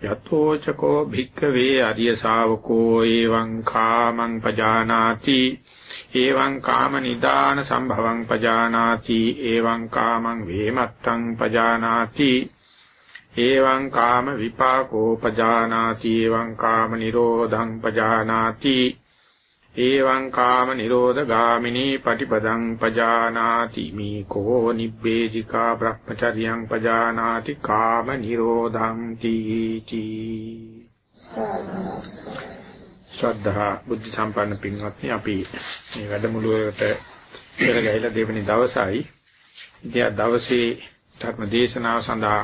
යතෝ චකෝ භික්ඛවේ අරිය ශාවකෝ එවං කාමං පජානාති එවං කාම නිදාන සම්භවං පජානාති එවං කාමං වේමත්තං පජානාති එවං කාම විපාකෝ පජානාති එවං කාම නිරෝධං පජානාති එවං කාම නිරෝධ ගාමිනී පටිපදං පජානාති මී කෝ නිබ්බේධිකා බ්‍රහ්මචර්යං පජානාති කාම නිරෝධං තීති ශ්‍රද්ධා බුද්ධ සම්පන්න පින්වත්නි අපි මේ වැඩමුළුවකට පෙර ගහලා දෙවෙනි දවසයි. ඉතින් දවසේ ධර්ම දේශනාව සඳහා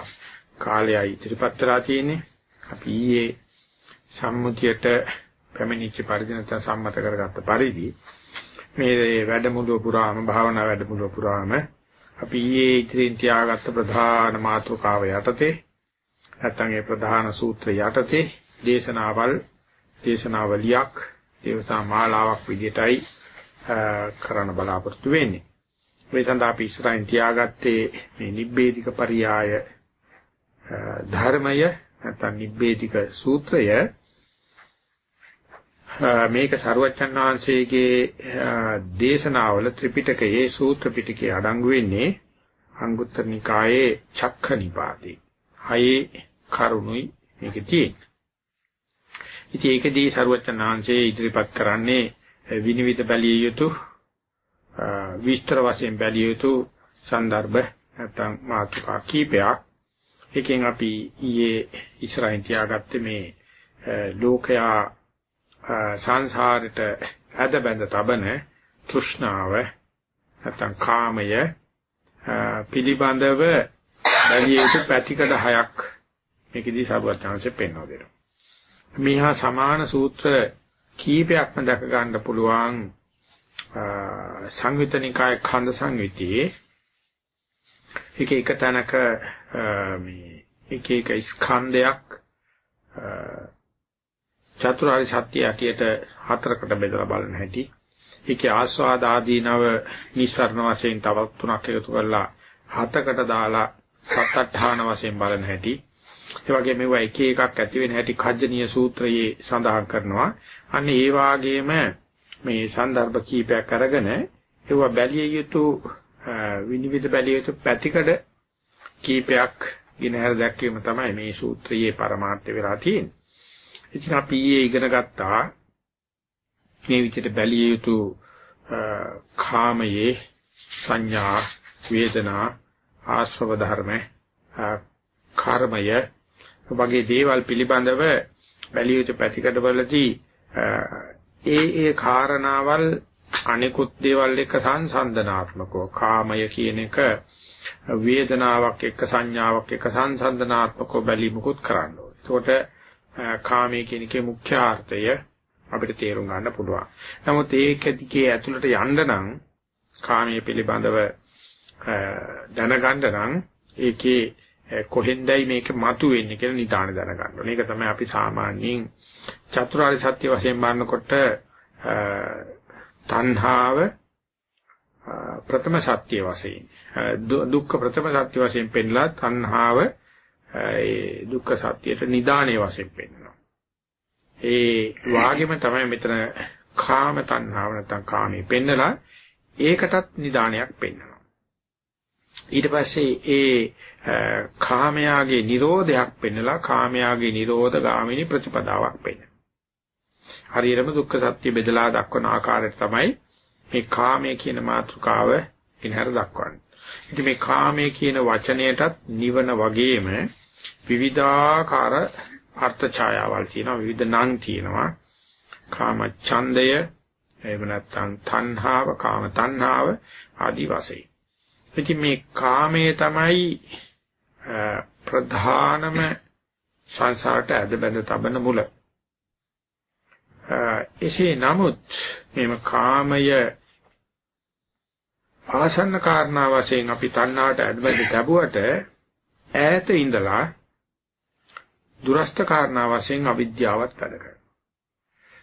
කාලයයි ඉදිරිපත් කරලා තියෙන්නේ. අපි ඊයේ සම්මුතියට පැමිණිච්ච පරිදි නැත්නම් සම්මත කරගත්ත පරිදි මේ වැඩමුළුව පුරාම භාවනා වැඩමුළුව පුරාම අපි ඊයේ ඉදිරියෙන් තියාගත්ත ප්‍රධාන මාතෘකාව යටතේ නැත්නම් ඒ ප්‍රධාන සූත්‍ර යටතේ දේශනාවල් දේශනාවලියක් දේවසා මාලාවක් විදිහටයි කරන්න බලාපොරොත්තු වෙන්නේ. මේ සඳහා අපි ඉස්සරහින් තියාගත්තේ මේ නිබ්බේධික පරියාය ධර්මය නැත්නම් නිබ්බේධික සූත්‍රය මේක සරුවච්චන් වහන්සේගේ දේශනාවල ත්‍රිපිටකයේ සූත්‍ර පිටකයේ අඩංගු වෙන්නේ අංගුත්තර නිකායේ චක්ඛ නිපාතේ. හයේ කරුණුයි මේක තියෙන්නේ. ඉතින් ඒකදී සරුවච්චන් වහන්සේ ඉදිරිපත් කරන්නේ විනිවිද බැලිය යුතු විස්තර වශයෙන් බැලිය යුතු સંદર્ભ නැත්නම් මාතෘකා කීපයක්. එකෙන් අපි ඊයේ ඉස්සරහින් තියාගත්තේ මේ ලෝකයා සංසාරෙට ඇද බැඳ තබන තෘෂ්ණාව නැත්නම් කාමය පිළිබඳව බැලිය යුතු පැතිකඩ හයක් මේකෙදී සරුවචාන්සේ පෙන්වා දෙනවා. මේහා සමාන සූත්‍ර කීපයක්ම දැක ගන්න පුළුවන් සංයුතනිකාය ඛණ්ඩ සංයුතියේ එක එක තැනක මේ එක එක ස්කන්ධයක් චතුරාර්ය සත්‍ය ඇටියට හතරකට බෙදලා බලන හැටි. ඒකේ ආස්වාද ආදීනව නිස්සරණ වශයෙන් තවත් තුනක් එකතු කරලා හතකට දාලා සත්අට්ඨාන වශයෙන් බලන හැටි. ඒ වගේ මේවා එක එකක් ඇති වෙන හැටි කජ්ජනීය සූත්‍රයේ සඳහන් කරනවා. අන්න ඒ වාගේම මේ સંદર્ભ කීපයක් අරගෙන ඒවා බැලිය යුතු විනිවිද බැලිය යුතු පැතිකඩ කීපයක් ගෙනහැර දැක්වීම තමයි මේ සූත්‍රයේ පරමාර්ථය වෙලා තියෙන්නේ. ඉතින් අපි ඊයේ ඉගෙන ගත්තා මේ විදිහට බැලිය යුතු කාමයේ සංඥා වේදනා ආස්ව ධර්ම කර්මය වගේ දේවල් පිළිබඳව බැලිය යුතු පැතිකඩවලදී ඒ ඒ කාරණාවල් අනිකුත් දේවල් එක්ක සංසන්දනාත්මකව කාමය කියන එක වේදනාවක් එක්ක සංඥාවක් එක්ක සංසන්දනාත්මකව බැලීමකුත් කරන්න ඕනේ. ඒකට කාමයේ කියන එකේ මුඛ්‍ය අර්ථය අපිට තේරුම් ගන්න පුළුවන්. නමුත් ඒක දිගේ ඇතුළට යන්න නම් කාමයේ පිළිබඳව දැනගන්න නම් ඒකේ කොහෙන්දයි මේක මතුවෙන්නේ කියලා නිදාන දැනගන්න ඕනේ. ඒක තමයි අපි සාමාන්‍යයෙන් චතුරාර්ය සත්‍ය වශයෙන් බලනකොට තණ්හාව ප්‍රථම සත්‍ය වශයෙන් දුක්ඛ ප්‍රථම සත්‍ය වශයෙන් පෙන්ලා තණ්හාව ඒ දුක්ඛ සත්‍යයට නිදානේ වශයෙන් පෙන්වනවා. ඒ වාගෙම තමයි මෙතන කාම තණ්හාව නැත්නම් කාමී පෙන්නලා ඒකටත් නිදානයක් පෙන්වනවා. ඊට පස්සේ ඒ කාමයාගේ නිරෝධයක් පෙන්නලා කාමයාගේ නිරෝධ ගාමිනී ප්‍රතිපදාවක් පෙන්වනවා. හරියටම දුක්ඛ සත්‍ය බෙදලා දක්වන ආකාරයට තමයි මේ කාමය කියන මාතෘකාව ඉනහර දක්වන්නේ. ඉතින් මේ කාමය කියන වචනයටත් නිවන වගේම විවිධාකාර අර්ථ ඡායාවල් තියෙනවා විවිධ නම් තියෙනවා. කාම ඡන්දය එහෙම නැත්නම් තණ්හාව කාම තණ්හාව ආදි වශයෙන්. ඉතින් මේ කාමයේ තමයි ප්‍රධානම සංසාරට ඇද බැඳ තබන මුල. එසේ නමුත් මේම කාමය ආසන්න කාරණා වශයෙන් අපි තණ්හාවට ඇදබැඳ ලැබුවට ඈත ඉඳලා දුරස්ත කාරණා වශයෙන් අවිද්‍යාවත් වැඩ කරනවා.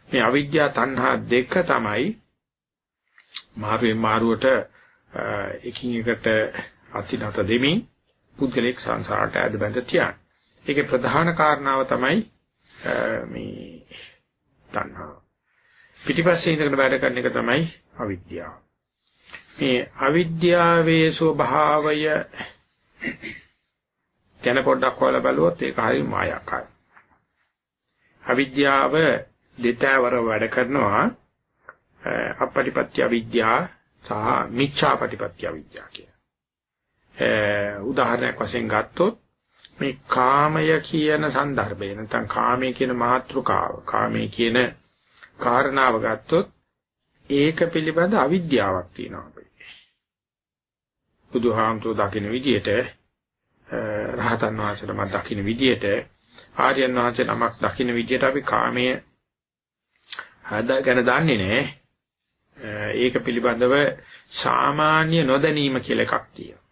මේ අවිද්‍යා තණ්හා දෙක තමයි මාරුවෙන් මාරුවට එකින් එකට අතිනත දෙමින් පුද්ගලික සංසාරට ඇදබැඳ තියන. ඒකේ ප්‍රධාන කාරණාව තමයි මේ තණ්හාව. පිටිපස්සේ ඉඳගෙන වැඩ කරන එක තමයි අවිද්‍යාව. මේ අවිද්‍යාවේ ස්වභාවය ගැන පොඩ්ඩක් හොයලා බලුවොත් ඒක හරිය මායකයි. අවිද්‍යාව දෙතෑවර වැඩ කරනවා අපපටිපත්‍ය අවිද්‍යාව සහ මිච්ඡාපටිපත්‍ය අවිද්‍යාව කියලා. උදාහරණයක් වශයෙන් ගත්තොත් මේ කාමය කියන સંદર્ભය නැත්නම් කාමයේ කියන මාත්‍රකාව කාමයේ කියන කාරණාව ගත්තොත් ඒක පිළිබඳ අවිද්‍යාවක් තියෙනවා අපේ. බුදුහාමුදුරුවෝ දකින විදිහට රහතන් වහන්සේලා මම දකින විදිහට ආර්යයන් වහන්සේ නමක් දකින විදිහට අපි කාමයේ හදා ගැන දන්නේ නැහැ. ඒක පිළිබඳව සාමාන්‍ය නොදැනීම කියලා එකක් තියෙනවා.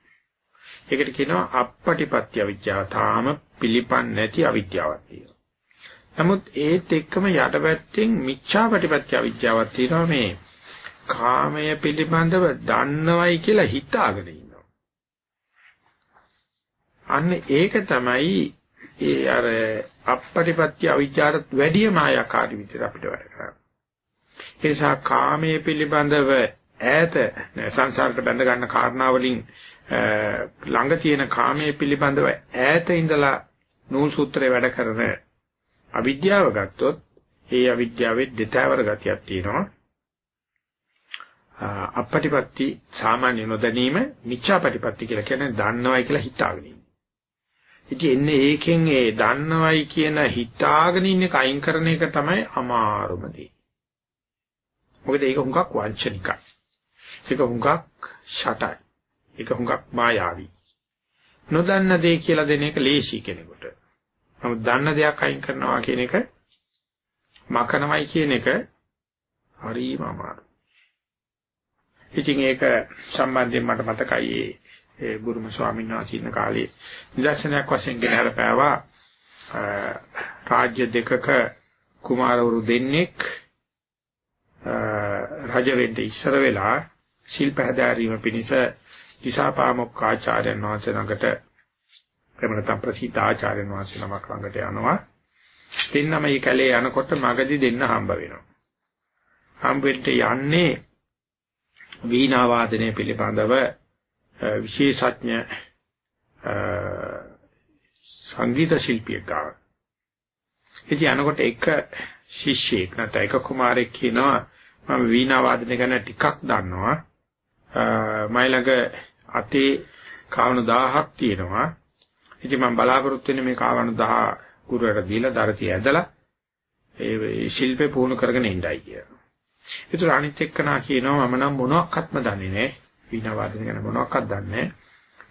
ඒකට කියනවා අපපටිපත්‍ය අවිද්‍යාව. තාම පිළිපන් නැති අවිද්‍යාවක් තියෙනවා. නමුත් ඒත් එක්කම යටපැත්තෙන් මිච්ඡාපටිපත්‍ය අවිද්‍යාවක් තියෙනවා මේ කාමය පිළිබඳව දන්නවයි කියලා හිතාගෙන ඉන්නවා. අන්න ඒක තමයි ඒ අර අපපටිපත්‍ය අවිද්‍යාවට වැඩි මායාකාරී විදිහට අපිට වැඩ කරන්නේ. ඒ නිසා කාමයේ පිළිබඳව ඈත සංසාරට බැඳ ගන්න කාරණා වලින් ළඟ තියෙන කාමයේ පිළිබඳව ඈත ඉඳලා නූල් සූත්‍රේ වැඩ කරන අවිද්‍යාව ගත්තොත් ඒ අවිද්‍යාවේ දෙතෑවර ගතියක් තියෙනවා අපපටිපත්ති සාමාන්‍ය නොදැනීම මිච්ඡාපටිපත්ති කියලා කියන්නේ දන්නවයි කියලා හිතාගෙන ඉන්නේ. ඉතින් එන්නේ ඒකෙන් ඒ දන්නවයි කියන හිතාගෙන ඉන්නේ කයින් කරන එක තමයි අමාරුම දේ. මොකද ඒක හුඟක් වංචනිකයි. ඒක හුඟක් ෂටයි. ඒක හුඟක් මායාවී. නොදන්න දේ කියලා දෙන එක ලේසි කෙනෙකුට. නමුත් දන්න දෙයක් අයින් කරනවා කියන එක මකනවයි කියන එක හරිම අමාරුයි. ඉතින් ඒක සම්බන්ධයෙන් මට මතකයි ඒ බුරුම ස්වාමීන් වහන්සේ ඉන්න කාලේ නිදර්ශනයක් වශයෙන් ගෙන හරපෑවා රාජ්‍ය දෙකක කුමාරවරු දෙන්නෙක් රජ වෙන්න ඉස්සර වෙලා ශිල්ප හැදෑරීම පිණිස දිසාපාමොක් ආචාර්යයන් වහන්සේ ළඟට එහෙම නැත්නම් ප්‍රසිද්ධ ආචාර්යයන් වහන්සේ නමක් ළඟට යනවා. දෙන්නම මේ කැලේ යනකොට මගදී දෙන්න හම්බ වෙනවා. හම්බ වෙන්න යන්නේ වීණා වාදනය පිළිබඳව විශේෂඥ සංගීත ශිල්පියෙක් ගාව. ඉතින් යනකොට එක ශිෂ්‍යෙක් නැත්නම් එක කුමාරයෙක් කියනවා මම වීණා වාදනය ගැන ටිකක් දන්නවා. මයිලඟ අතේ කාවණු 1000ක් තියෙනවා. ඉතින් මම බලාපොරොත්තු වෙන්නේ මේ කාවණු 1000 ගුරුවරට දීලා දරතිය ඇදලා ඒ ශිල්පේ පුහුණු කරගෙන ඉඳයි කියලා. ඒතර අනිත් එක්කනා කියනවා මම නම් මොනවත්ක්වත්ම දන්නේ නැහැ. වීණා වාදනය ගැන මොනවත්ක්වත් දන්නේ නැහැ.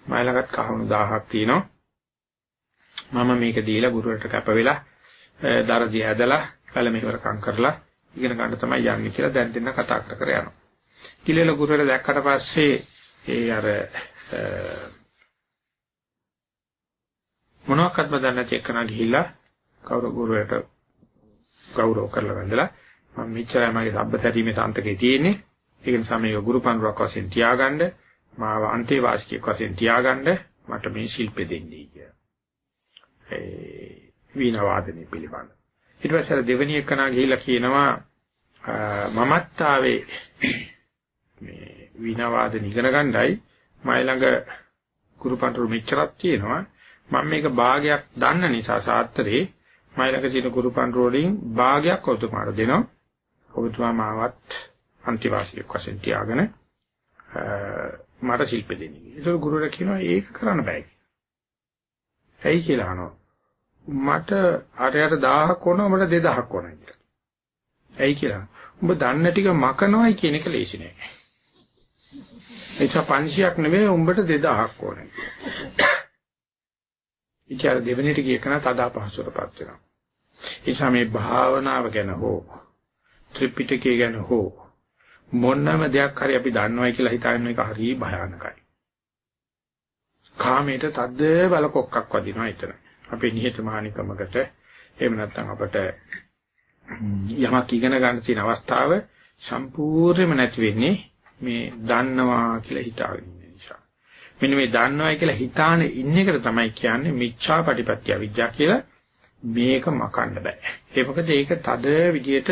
මයිලඟත් කාවණු 1000ක් තියෙනවා. මම මේක දීලා ගුරුවරට කැප වෙලා දරතිය ඇදලා කල මෙහෙවරකම් කරලා ඉගෙන ගන්න තමයි යන්නේ කියලා දැන් දෙන්න කතා කර කර යනවා. කිලෙල ගුරුවර දැක්කට පස්සේ ඒ අර මොනවාක්වත් බදන්න නැති එකනා ගිහිල්ලා කවුරු ගුරුවරට ගෞරව කරලා වැඳලා මම මෙච්චරයි මගේ සම්බතරීමේ සාන්තකේ තියෙන්නේ. ඒක නිසා මේක ගුරු පඬුරක් වශයෙන් තියාගන්න මාව අන්තේ වාසිකයක් වශයෙන් තියාගන්න මට මේ ශිල්පෙ දෙන්නේ කියලා. ඒ වීණා වාදනය පිළිබඳ. ඊට පස්සේ දෙවෙනි එකනා ගිහිල්ලා කියනවා මමත් ආවේ මේ වීණා වාදන ඉගෙන ගන්නයි මයි ළඟ ගුරුපන්තුරු මෙච්චරක් තියෙනවා මම මේක භාගයක් දන්න නිසා සාත්‍රේ මයි ළඟ තියෙන ගුරුපන්තුරු වලින් භාගයක් ඔබතුමාට දෙනවා ඔබතුමා මාවත් අන්තිවාසියක් වශයෙන් තියාගෙන මට ශිල්ප දෙන්නේ. ඒක ගුරුවරයා කියනවා ඒක කරන්න බෑ කියලා. ඇයි කියලා අහනවා. මට අරයට 1000ක් ඕන මට 2000ක් ඕන කියලා. ඇයි කියලා. උඹ දන්න ටික මකනවයි කියන එක ලේසි නෑ. ඒක 500ක් නෙවෙයි උඹට 2000ක් ඕනේ. ඉතින් දෙවෙනිට ගිය කෙනා තදා පහසුරපත් වෙනවා. ඒ මේ භාවනාව ගැන හෝ ත්‍රිපිටකය ගැන හෝ මොනම දෙයක් හරි අපි දන්නවයි කියලා හිතාගෙන එක හරි භයානකයි. කාමයට තද්ද බල කොක්කක් වදිනවා එතන. අපේ නිහතමානීකමකට එහෙම නැත්නම් අපට යමක් ඉගෙන ගන්න තියෙන අවස්ථාව සම්පූර්ණයෙන්ම නැති වෙන්නේ මේ දන්නවා කියලා හිතාගෙන ඉන්න නිසා. මෙන්න මේ දන්නවයි කියලා හිතාන ඉන්න එකට තමයි කියන්නේ මිච්ඡා පටිපත්‍ය අවිජ්ජා කියලා මේක මකන්න බෑ. ඒ මොකද ඒක තද විදියට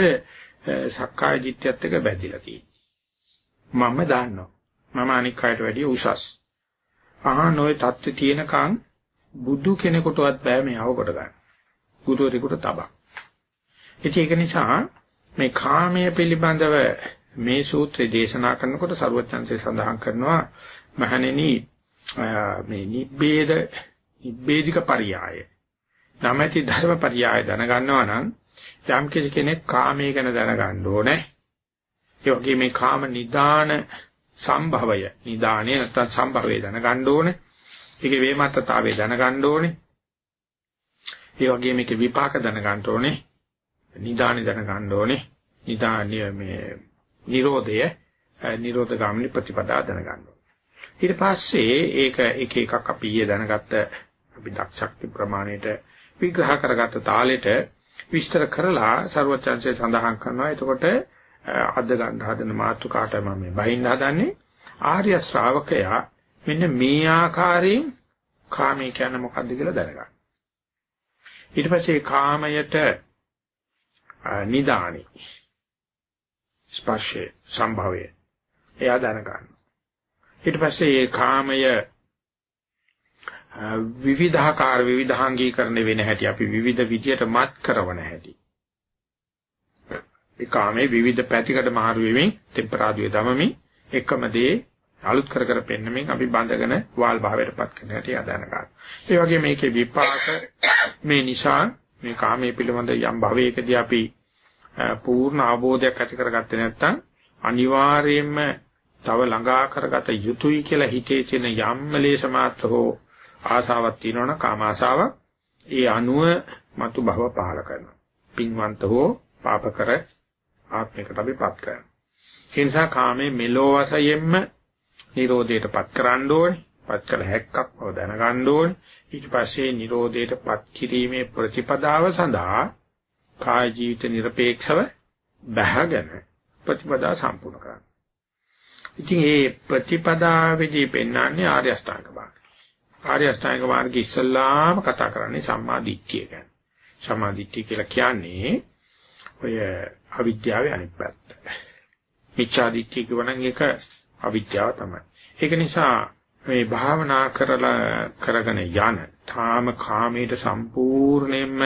සක්කාය දිට්ඨියත් එක්ක බැඳිලා තියෙනවා. මම දන්නවා. මම අනික් අයට වැඩිය උසස්. අහා නොයේ தත්ති තියෙනකන් බුදු කෙනෙකුටවත් බෑ මේ අවකොට ගන්න. ගුරුවරයෙකුට තබා. ඉතින් ඒක නිසා මේ කාමයේ පිළිබඳව මේ සූත්‍රය දේශනා කරනකොට සරුවචන්සේ සඳහන් කරනවා මහණෙනි මේ නිබ්බේද නිබ්බේධික පරියාය. නැමැති ධර්ම පරියාය දැනගන්නවා නම් යම් කෙනෙක් කාමයේ ගැන දැනගන්න ඕනේ. ඒ වගේ මේ කාම නිදාන සම්භවය නිදානේ නැත්නම් සම්භවය දැනගන්න ඕනේ. ඒකේ වේමත්තතාවය දැනගන්න ඕනේ. ඒ වගේම මේකේ විපාක දැනගන්න ඕනේ. නිදානේ දැනගන්න ඕනේ. නිදානිය මේ Nirodhaය Nirodha ගාමිනී ප්‍රතිපදා දැනගන්න ඕනේ. ඊට පස්සේ ඒක එක එකක් අපි ඊයේ දැනගත්ත අපි දක්ෂක්ති ප්‍රමාණයට විග්‍රහ කරගත්ත තාලෙට විස්තර කරලා ਸਰවචන්සේ සඳහන් කරනවා. එතකොට අද ගන්න හදන මාතෘකාට මම මේ බහින්න හදන්නේ ආර්ය ශ්‍රාවකයා මෙන්න මේ ආකාරයෙන් කාමී කියන්නේ මොකද්ද කියලා දැනගන්න. ඊට පස්සේ කාමයට නිදානි ස්පර්ශේ සම්භවය එයා දැනගන්න. ඊට පස්සේ මේ කාමය විවිධාකාර විවිධාංගීකරණය වෙන හැටි අපි විවිධ විදියට මත් කරවන හැටි. ඒ කාමයේ විවිධ පැතිකඩ මාරු වෙමින් ටෙම්පරාදුවේ දමමින් එකම දේ අලුත් කර කර පෙන්නමින් අපි බඳගෙන වාල් භාවයටපත් කරන හැටි ආදාන ගන්න. ඒ වගේ මේකේ විපාක මේ නිසා මේ කාමයේ පිළිබඳ යම් භවයකදී අපි පූර්ණ අවබෝධයක් ඇති කරගත්තේ නැත්නම් අනිවාර්යයෙන්ම තව ළඟා කරගත යුතුයි කියලා හිතේ තියෙන යම් ලේස මාත්‍ර හෝ ආසාවක් තියෙනවනම් කාම ආසාවක් ඒ අනුව මතු භව පහල කරනවා. පින්වන්ත හෝ පාපකර ආත්මයකට අපි පත් කරනවා. ඒ නිසා කාමයේ මෙලෝ වශයෙන්ම Nirodheට පත් කරන්න ඕනේ. පත් කළ හැක්කක් බව දැනගන්න ඕනේ. ඊට පස්සේ Nirodheට පත් කිරීමේ ප්‍රතිපදාව සඳහා කාය ජීවිත নিরপেক্ষව බහගෙන ප්‍රතිපදා සම්පූර්ණ කරනවා. ඉතින් මේ ප්‍රතිපදාවේදී පෙන්වන්නේ ආර්ය අෂ්ටාංග මාර්ගය. ආර්ය අෂ්ටාංග මාර්ගය ඉස්සල්ලාම කතා කරන්නේ සම්මා දිට්ඨිය ගැන. සම්මා දිට්ඨිය කියලා කියන්නේ ඔය අවිද්‍යාවේ අනිත් පැත්ත. මිච්ඡා දිට්ඨිය කියවනම් ඒක අවිද්‍යාව තමයි. ඒක නිසා මේ භාවනා කරලා කරගෙන යන තාම කාමයට සම්පූර්ණයෙන්ම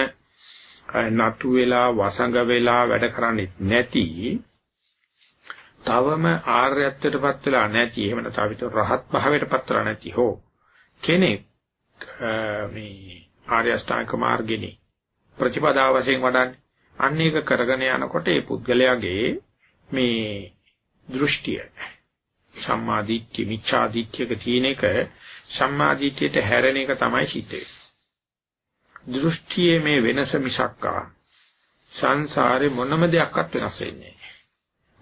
නතු වෙලා වසඟ වෙලා වැඩ කරන්නේ නැති තවම ආර්යත්වයටපත් වෙලා නැති එහෙම නැත්නම් විතර රහත් භාවයටපත් වෙලා නැති හෝ කෙනෙක් මේ ආර්ය අෂ්ටාංග මාර්ගෙනි ප්‍රතිපදාව වශයෙන් වඩන්නේ අන්න ඒක කරගෙන යනකොට ඒ පුද්ගලයාගේ මේ දෘෂ්ටිය සම්මාදිට්ඨිය මිච්ඡාදිට්ඨියක තියෙන එක සම්මාදිට්ඨියට හැරෙන එක තමයි හිතේ. දෘෂ්ටියේ මේ වෙනස මිසක්කා සංසාරේ මොනම දෙයක්වත් වෙනස් වෙන්නේ නැහැ.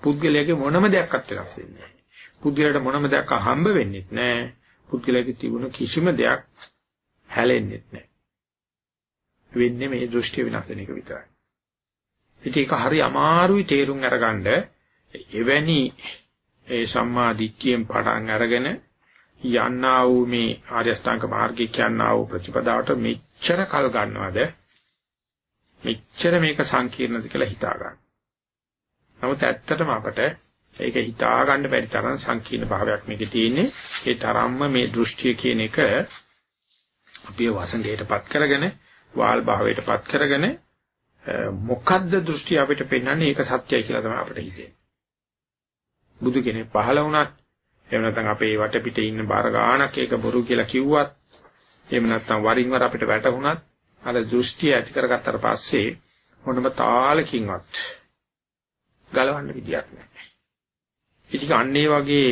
පුද්ගලයාගේ මොනම දෙයක්වත් වෙනස් වෙන්නේ නැහැ. පුද්ගලයාට මොනම දෙයක් හම්බ වෙන්නේ නැහැ. පුද්ගලයාගේ තිබුණ කිසිම දෙයක් හැලෙන්නේ නැහැ. වෙන්නේ මේ දෘෂ්ටි වෙනස් වෙන එක විතරයි. ඉතින් ඒක හරි අමාරුයි තේරුම් අරගන්න. එවැනි ඒ සම්මා දිට්ඨියෙන් පටන් අරගෙන යන්නා වූ මේ ආර්ය අෂ්ටාංග මාර්ගය කියනා වූ ප්‍රතිපදාවට මෙච්චර කල් ගන්නවද මෙච්චර මේක සංකීර්ණද කියලා හිතා ගන්න. නමුත් ඇත්තටම අපට ඒක හිතා ගන්න බැරි තරම් සංකීර්ණ භාවයක් මේකේ තියෙන්නේ. ඒ තරම්ම මේ දෘෂ්ටිය කියන එක අපේ වසඟයටපත් කරගෙන වාල් භාවයටපත් කරගෙන මොකද්ද දෘෂ්ටි අපිට පෙන්වන්නේ ඒක සත්‍යයි කියලා තමයි අපිට හිතෙන්නේ. බුදු කෙනෙක් පහළ වුණත් එහෙම නැත්නම් අපේ වටපිටේ ඉන්න බාර ගානක් ඒක බොරු කියලා කිව්වත් එහෙම නැත්නම් වරින් වර අපිට වැටහුණත් අර දෘෂ්ටි ඇති කරගත්තට පස්සේ මොනම තාලකින්වත් ගලවන්න විදියක් නැහැ. ඉතින් අන්නේ වගේ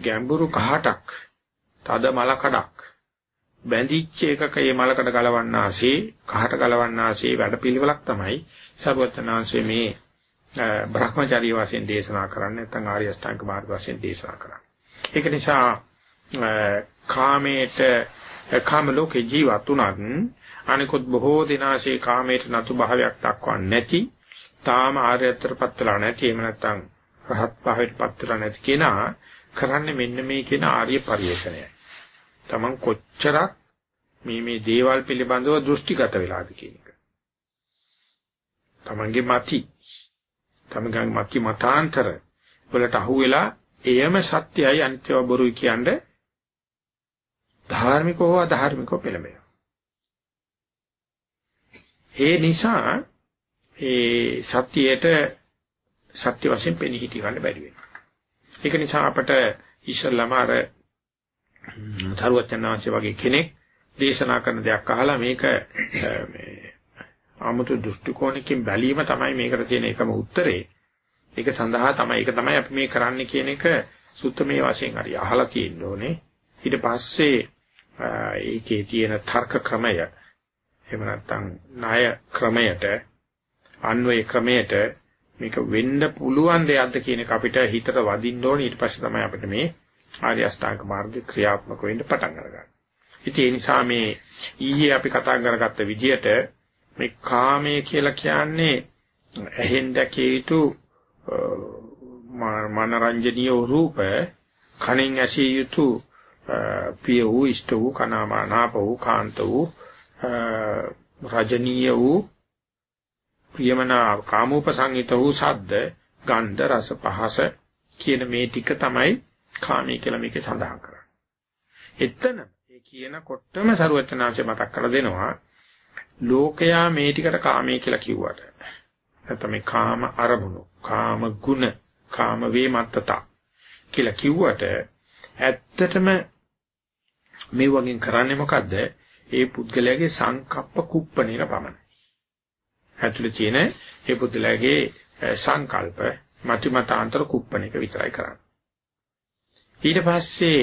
ගැඹුරු කහටක් තද මලකඩක් බැඳිච්ච එකක මේ මලකඩ ගලවන්නාසේ කහට ගලවන්නාසේ වැඩපිළිවෙලක් තමයි සර්වඥාන්සේ මේ බ්‍රහ්මචාරී වශයෙන් දේශනා කරන්නේ නැත්නම් ආර්ය අෂ්ටාංග මාර්ග වශයෙන් දේශනා කරන්නේ. ඒක නිසා කාමයට කාම ලෝකේ ජීවත් උනත් අනිකුත් බොහෝ දිනාසේ කාමයට නතු භාවයක් දක්වන්නේ නැති තාම ආර්යත්‍රපත් වෙලා නැති එහෙම නැත්නම් රහත් භාවයටපත් වෙලා නැති කෙනා කරන්නේ මෙන්න මේ කියන ආර්ය පරිශ්‍රණයයි. Taman කොච්චරක් මේ මේ දේවල් පිළිබඳව දෘෂ්ටිගත වෙලාද කියන එක. Tamanගේ mati තමගන් මති මතාන්තර වලට අහුවෙලා එයම සත්‍යයි අනිත්‍යව බොරුයි කියන්නේ ධාර්මිකව හෝ අධාර්මිකව පෙළඹෙනවා. ඒ නිසා ඒ සත්‍යයට සත්‍ය වශයෙන් පෙනී හිටි ගන්න බැරි වෙනවා. ඒක නිසා අපට ඉස්සල්ලාම අර තරුවචනාංශ වගේ කෙනෙක් දේශනා කරන දෙයක් අහලා මේක මේ 아무තු දෘෂ්ටි කෝණකින් බැලීම තමයි මේකට තියෙන එකම උත්තරේ. ඒක සඳහා තමයි ඒක තමයි අපි මේ කරන්නේ කියන එක සුත්තමේ වශයෙන් හරි අහලා තියෙන්න ඕනේ. ඊට පස්සේ ඒකේ තියෙන තර්ක ක්‍රමය එහෙම නැත්නම් ණය ක්‍රමයට අන්වය ක්‍රමයට මේක වෙන්න පුළුවන් දෙයක්ද කියන එක අපිට හිතට වදින්න ඕනේ ඊට පස්සේ තමයි අපිට මේ ආර්ය අෂ්ටාංග මාර්ගය ක්‍රියාත්මක වෙන්න පටන් අරගන්නේ. ඉතින් ඒ නිසා මේ ඊයේ අපි කතා කරගත්ත විදිහට මේ කාමය කියලා කියන්නේ ඇහෙන් දැකිය යුතු මනරංජනීය රූප කණෙන් ඇසිය යුතු ප්‍රිය වූ ඉෂ්ට වූ කනාමානාප වූ කාන්ත වූ රජනීය වූ ප්‍රියමනා කාමෝපසංගිත වූ ශබ්ද ගන්ධ රස පහස කියන මේ ටික තමයි කාමී කියලා මේකේ සඳහන් කරන්නේ. එතන ඒ කියනකොටම සරුවචනාංශය මතක් කරලා දෙනවා ලෝකයා මේ ටිකට කාමී කියලා කිව්වට නැත්නම් මේ කාම අරමුණු, කාම ගුණ, කාම වේමත්තතා කියලා කිව්වට ඇත්තටම මේ වගේ කරන්නේ මොකද්ද? ඒ පුද්ගලයාගේ සංකප්ප කුප්පණේන පමණයි. ඇතුළේ තියෙන ඒ පුද්ගලයාගේ සංකල්ප මතිමතාන්තර කුප්පණේක විතරයි කරන්නේ. ඊට පස්සේ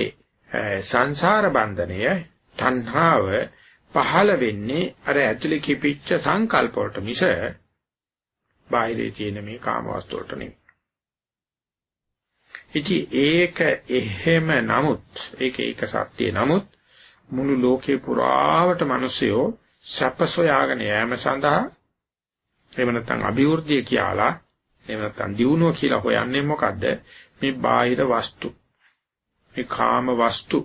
සංසාර බන්ධනය තණ්හාව පහළ වෙන්නේ අර ඇතුලේ කිපිච්ච සංකල්ප වලට මිස බාහිරේ තියෙන මේ කාම වස්තු වලට නෙවෙයි. ඉතින් ඒක එහෙම නමුත් ඒක ඒක සත්‍ය නමුත් මුළු ලෝකේ පුරාවට මිනිස්සුયો සැප සොයාගෙන යෑම සඳහා එහෙම නැත්නම් අභිවෘද්ධිය කියලා එහෙම නැත්නම් දියුණුව කියලා හොයන්නේ මොකද්ද මේ බාහිර වස්තු මේ කාම වස්තු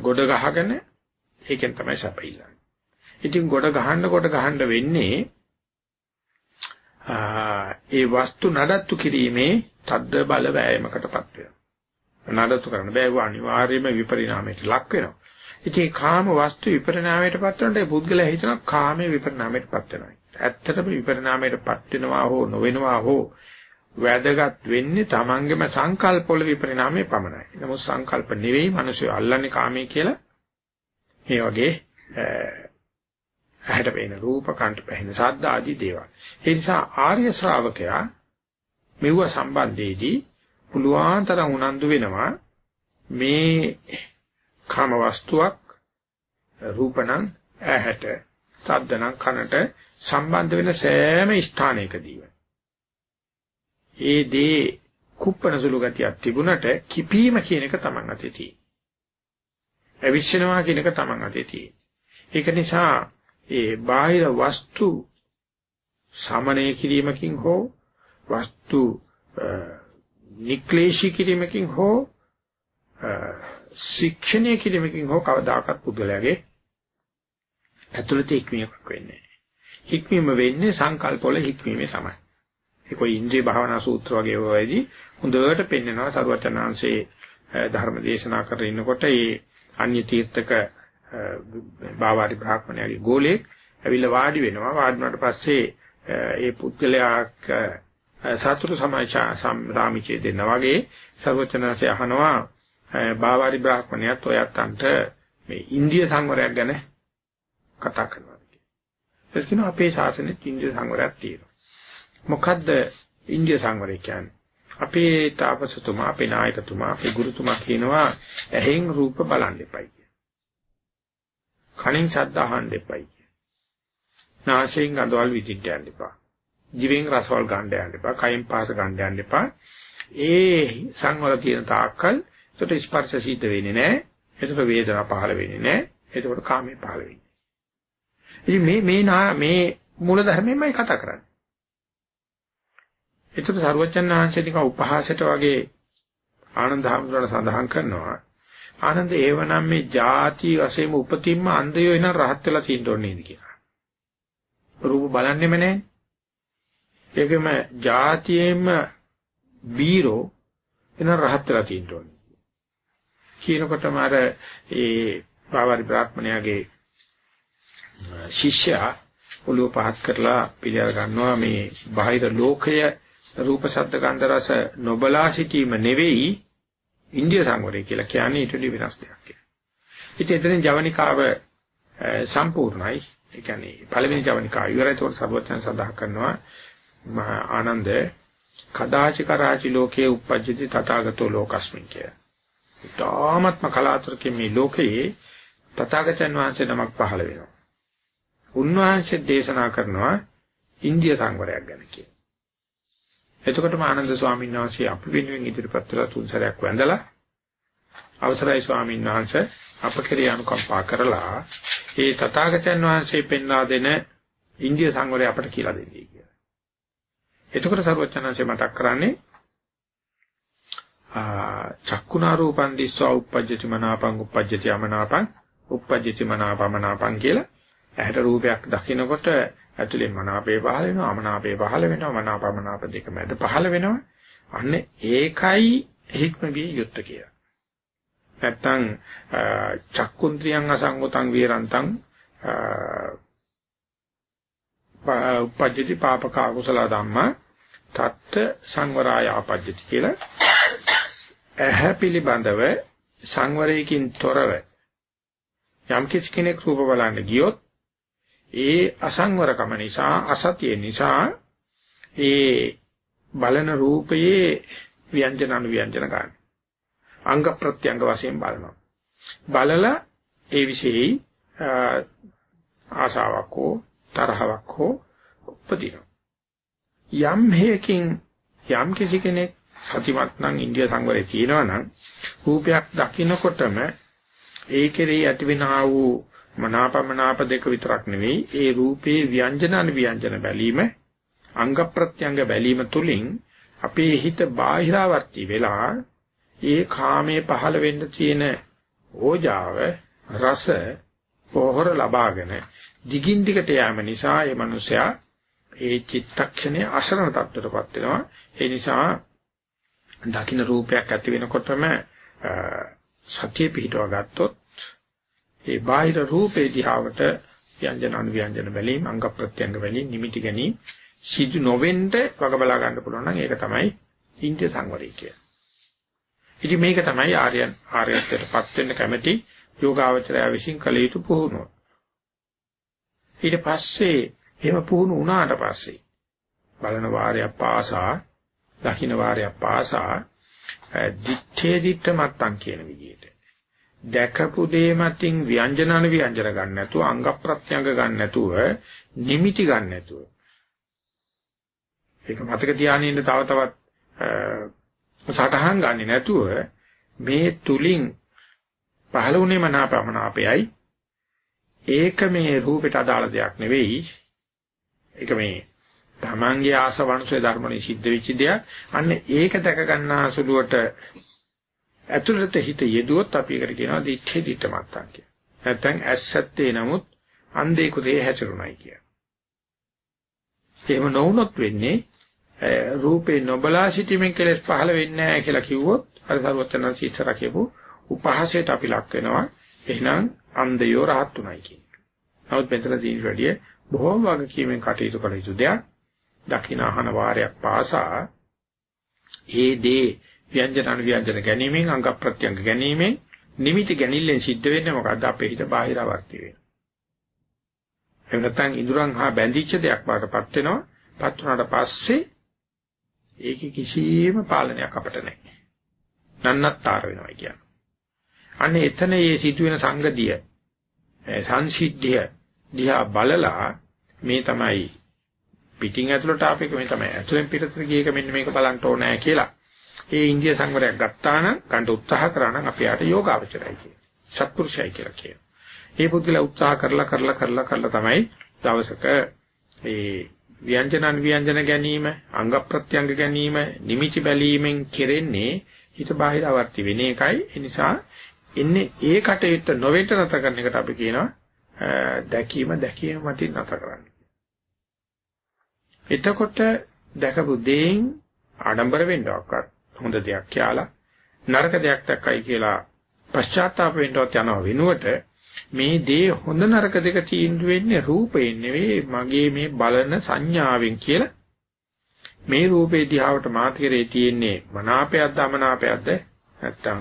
ගොඩ ගහගෙන ඒකෙන් තමයි සැප ඉල්ලන්නේ. ඉතින් ගොඩ ගහන්න ගොඩ ගහන්න වෙන්නේ ඒ වස්තු නඩත්තු කිරීමේ තද්ද බල වෑයමකටපත් වෙනවා. නඩත්තු කරන්න බෑ ඒ අනිවාර්යයෙන්ම විපරිණාමයට ලක් වෙනවා. ඉතින් කාම වස්තු විපරිණාමයටපත් වෙනකොට ඒ පුද්ගලයා හිතනවා කාමයේ විපරිණාමයටපත් වෙනවා. ඇත්තටම විපරිණාමයටපත් වෙනවා හෝ නොවෙනවා හෝ වැදගත් වෙන්නේ තමන්ගේම සංකල්ප වල විපරිණාමයේ පමණයි. නමුත් සංකල්ප නෙවෙයි මිනිස්සු අල්ලන්නේ කාමයේ කියලා මේ වගේ ඇහැට පෙනෙන රූප, කන්ට පෙනෙන ශබ්ද ආදී දේවල්. ඒ නිසා ආර්ය ශ්‍රාවකයා මෙව සම්බන්ධයේදී පුළුවන් තරම් උනන්දු වෙනවා මේ කාම වස්තුවක් රූපණං ඇහැට, ශබ්දණං කනට සම්බන්ධ වෙන සෑම ස්ථානයකදීම ඒ දේ කුප්පන සුළු ගතියක් තිබුණට කිපීම කියන එක Taman අතේ තියෙනවා. අවිශ්වෙනවා කියන එක Taman අතේ තියෙනවා. ඒක නිසා ඒ බාහිර වස්තු සමනය කිරීමකින් හෝ වස්තු නික්ලේශී කිරීමකින් හෝ ශික්ෂණය කිරීමකින් හෝ කවදාකවත් පුද්ගලයාගේ ඇතුළත ඉක්මීමක් වෙන්නේ නැහැ. ඉක්මීම වෙන්නේ සංකල්පවල ඉක්මීමේ තමයි. ඒ කොයි ඉන්ද්‍රිය භාවනා සූත්‍ර වගේ වේදී හොඳට පෙන්නනවා සරුවචනාංශේ ධර්ම දේශනා කරගෙන ඉන්නකොට ඒ අන්‍ය තීර්ථක බාවාරි බ්‍රාහ්මණයාගේ ගෝලෙක් ඇවිල්ලා වාඩි වෙනවා වාඩි වුණාට පස්සේ ඒ පුද්ගලයා සතුරු සමාචා සම්රාමිචේ දෙන්න වගේ සර්වචනanse අහනවා බාවාරි බ්‍රාහ්මණයත් ඔයත් අන්ට මේ ඉන්දිය සංවරයක් ගැන කතා කරනවා කියලා. ඒක කියනවා අපේ ශාසනයේ ඉන්දිය සංවරයක් තියෙනවා. මොකද්ද ඉන්දිය සංවරය කියන්නේ? අපේ තාපසතුමා, අපේ නායකතුමා, අපේ ගුරුතුමා කියනවා ඇහෙන් රූප බලන්න එපයි කියලා. කනින් ශබ්ද අහන්න එපයි කියලා. නාසයෙන් ගඳවල් විඳින්න යන්න එපා. ජීවෙන් රසවල් ගන්න යන්න එපා. කයින් පාස ගන්න යන්න එපා. ඒ සංවර තියෙන තාක්කල් ඒකට ස්පර්ශ සිද්ධ වෙන්නේ නැහැ. ඒකට වේදනා පහළ වෙන්නේ නැහැ. ඒකට කාමේ පහළ වෙන්නේ. ඉතින් මේ මේ මේ මූල ධර්මයෙන්මයි කතා කරන්නේ. ඒකට සරුවචන් වහන්සේ නිකන් උපහාසයට වගේ ආනන්ද හැමෝටම සඳහන් කරනවා. ආනන්ද ඒවනම් මේ ಜಾති වශයෙන්ම උපතින්ම අන්ධයෝ එන රහත් වෙලා තියෙන්න ඕනේ නේද කියලා. රූප බලන්නෙම නැහැ. ඒකෙම ಜಾතියෙම බීරෝ එන රහත් වෙලා තියෙන්න ඕනේ. කියනකොටම අර ඒ පාවාරි බ්‍රාහ්මණයාගේ ශිෂ්‍යයා ඔළුව පහත් කරලා පිළිඅර ගන්නවා මේ බාහිර ලෝකය රූප ශබ්ද ගන්ධ රස නොබලා සිටීම නෙවෙයි ඉන්දිය සංවරය කියලා කියන්නේ ඊට වඩා වෙනස් දෙයක් කියලා. ඉතින් එතනින් ජවනිකාව සම්පූර්ණයි. ඒ කියන්නේ පළවෙනි ජවනිකාව ඉවරයි. ඒක සර්වඥයන් සඳහන් කරනවා ආනන්ද කදාචි කරාචි ලෝකයේ උපජ්ජති තථාගතෝ ලෝකස්මින් කිය. ඊටාත්ම කලාතුරකින් මේ ලෝකයේ තථාගතයන් වහන්සේ නමක් පහළ වෙනවා. උන්වහන්සේ දේශනා කරනවා ඉන්දිය සංවරයක් ගැන කියන. එතකොටම ආනන්ද ස්වාමීන් වහන්සේ අපි වෙනුවෙන් ඉදිරිපත් කළ තුන් සැරයක් වැඳලා අවසරයි ස්වාමීන් වහන්සේ අප කෙරේ අනුකම්පා කරලා ඒ තථාගතයන් වහන්සේ පෙන්වා දෙන ඉන්දිය සංවරය අපට කියලා දෙන්නේ කියලා. එතකොට සරුවචනංශය මතක් කරන්නේ චක්කුණා රූපං දිස්වා uppajjati මනාපං uppajjati අමනාපං uppajjati මනාපමනාපං කියලා ඇහැට රූපයක් දකිනකොට ඇතුලේ මනාපේ පහළ වෙනවා අමනාපේ පහළ වෙනවා මනාපමනාප දෙක මැද පහළ වෙනවා අන්න ඒකයි හික්ම විය යුත්තේ කියලා. නැත්තම් චක්කුන්ත්‍රියං අසංගතං වීරන්තං uppajjati පාපක අකුසල ධම්මා තත්ත සංවරාය ආපජ්ජති කියලා ඇහැ පිළිබඳව සංවරයකින් තොරව යම් කෙනෙක් රූප බලන්න ගියොත් ඒ අසංවරකම නිසා අසතිය නිසා ඒ බලන රූපයේ ව්‍යංජන අනුව්‍යංජන ගන්න. අංග ප්‍රත්‍යංග වශයෙන් බලනවා. බලලා ඒ વિશેයි ආශාවක් හෝ තරහවක් හෝ උපදිනවා. යම් හේකින් යම් කිසි කෙනෙක් සතිමත් නම් ඉන්දිය සංවරේ තියෙනවා නම් රූපයක් දකිනකොටම ඒ කෙරෙහි ඇතිවෙනා වූ මනාපමනාප දෙක විතරක් නෙවෙයි ඒ රූපේ ව්‍යංජන අනුව්‍යංජන බැලීම අංග ප්‍රත්‍යංග බැලීම තුලින් අපේ හිත බාහිරාවර්ති වෙලා ඒ කාමයේ පහළ වෙන්න තියෙන ඕජාව රස පොහොර ලබාගෙන දිගින් දිගට යෑම නිසා ඒ මනුස්සයා ඒ චිත්තක්ෂණයේ අසරණ තත්ත්වයටපත් වෙනවා. ඒ නිසා දකින්න රූපයක් ඇති වෙනකොටම සතිය පිහිටව ගත්තොත් ඒ බාහිර රූපේ දිහාවට ව්‍යංජන අනුව්‍යංජන බැලීම අංග ප්‍රත්‍යංග බැලීම නිමිති ගැනීම සිදු නොවෙන්න වග බලා ගන්න පුළුවන් නම් ඒක තමයි ඉන්ද්‍රිය සංවරය කියන්නේ. ඉතින් මේක තමයි ආර්යයන් ආර්යත්වයටපත් වෙන්න කැමැති යෝගාවචරය විසින් කළ යුතු පුහුණුව. ඊට පස්සේ එහෙම පුහුණු වුණාට පස්සේ බලන වාරයක් පාසා දකින්න වාරයක් පාසා දිත්තේ දිත්ත මත්තන් කියන විදිහට දැකපු දේ මතින් ව්‍යංජනන ව්‍යංජන ගන්න නැතුව අංග ප්‍රත්‍යංග ගන්න නැතුව නිමිති ගන්න නැතුව. ඒක මතක තියාගෙන ඉන්න තව තවත් සටහන් ගන්නේ නැතුව මේ තුලින් පහළ වුණේ මනාපමනාපයයි ඒක මේ රූපයට අදාළ දෙයක් නෙවෙයි. ඒක මේ තමන්ගේ ආසවංශය ධර්මනේ සිද්ධ වෙච්ච දෙයක්. අන්න ඒක දැක ගන්නා සුළුවට ඇතුළත හිත යෙදුවොත් අපි ඒකට කියනවා දිත්තේ දිත්ත මත්තන් කිය. නැත්තම් ඇස්සත්තේ නමුත් අන්දේ කුතේ හැසිරුණයි කිය. එහෙම නොවුනොත් වෙන්නේ රූපේ නොබලා සිටීමෙන් කෙලස් පහළ වෙන්නේ නැහැ කියලා කිව්වොත් අර සරුවචනන් සීතර කියපු උපහාසයට අපි ලක් වෙනවා. එහෙනම් අන්දයෝ රහත් උනායි කියන එක. නමුත් මෙතන තියෙන වැඩිය බොහොම වගකීමෙන් කටයුතු කළ යුතු දෙයක්. දකින අහන වාරයක් පාසා ඒ දේ ව්‍යංජන අනුව්‍යංජන ගැනීමෙන් අංග ප්‍රත්‍යංග ගැනීමෙන් නිමිති ගැනීමෙන් සිද්ධ වෙන්නේ මොකද්ද අපේ හිත බාහිරවර්ති වෙන. එහෙම නැත්නම් ඉඳුරන් හා බැඳිච්ච දෙයක් වඩටපත් වෙනවා. පත් වුණාට පස්සේ ඒකේ කිසිම පාලනයක් අපිට නැහැ. නන්නත්තර වෙනවා කියන්නේ. අන්න එතන මේ සිදුවෙන සංගතිය සංසිද්ධිය දිහා බලලා මේ තමයි පිටින් ඇතුළට ආපේක මේ තමයි ඇතුළෙන් පිටතට ගියේක මෙන්න මේක බලන්න ඕනේ කියලා. ඒ ඉන්දිය සංවරයක් ගත්තා නම් ගන්න උත්සාහ කරා නම් අපි යාට යෝගාවචරයි කියන. සත්පුරුෂයයි කියලා කියන. ඒ පුද්ගලයා උත්සාහ කරලා කරලා කරලා කරලා තමයි දවසක ඒ ව්‍යංජන ව්‍යංජන ගැනීම, අංග ප්‍රත්‍යංග ගැනීම, නිමිති බැලීමෙන් කෙරෙන්නේ හිත බාහිර අවර්ති වෙන එකයි. ඒ නිසා එන්නේ ඒ කටයුත්ත නොවෙට නැත කරන එකට අපි කියනවා දැකීම දැකීම මතින් නැත කරන්න. එතකොට දැකපු දේෙන් ආඩම්බර වෙන්නවක්වත් හොඳ දෙයක් කියලා. නරක දෙයක් දැක්කයි කියලා පශ්චාත්තාප වෙන්නවත් යනව වෙනුවට මේ දේ හොඳ නරක දෙක තීන්දුව වෙන්නේ රූපයෙන් නෙවෙයි මගේ මේ බලන සංඥාවෙන් කියලා. මේ රූපේ දිහාවට මාතකරේ තියෙන්නේ මනාපයක්ද අමනාපයක්ද? නැත්තම්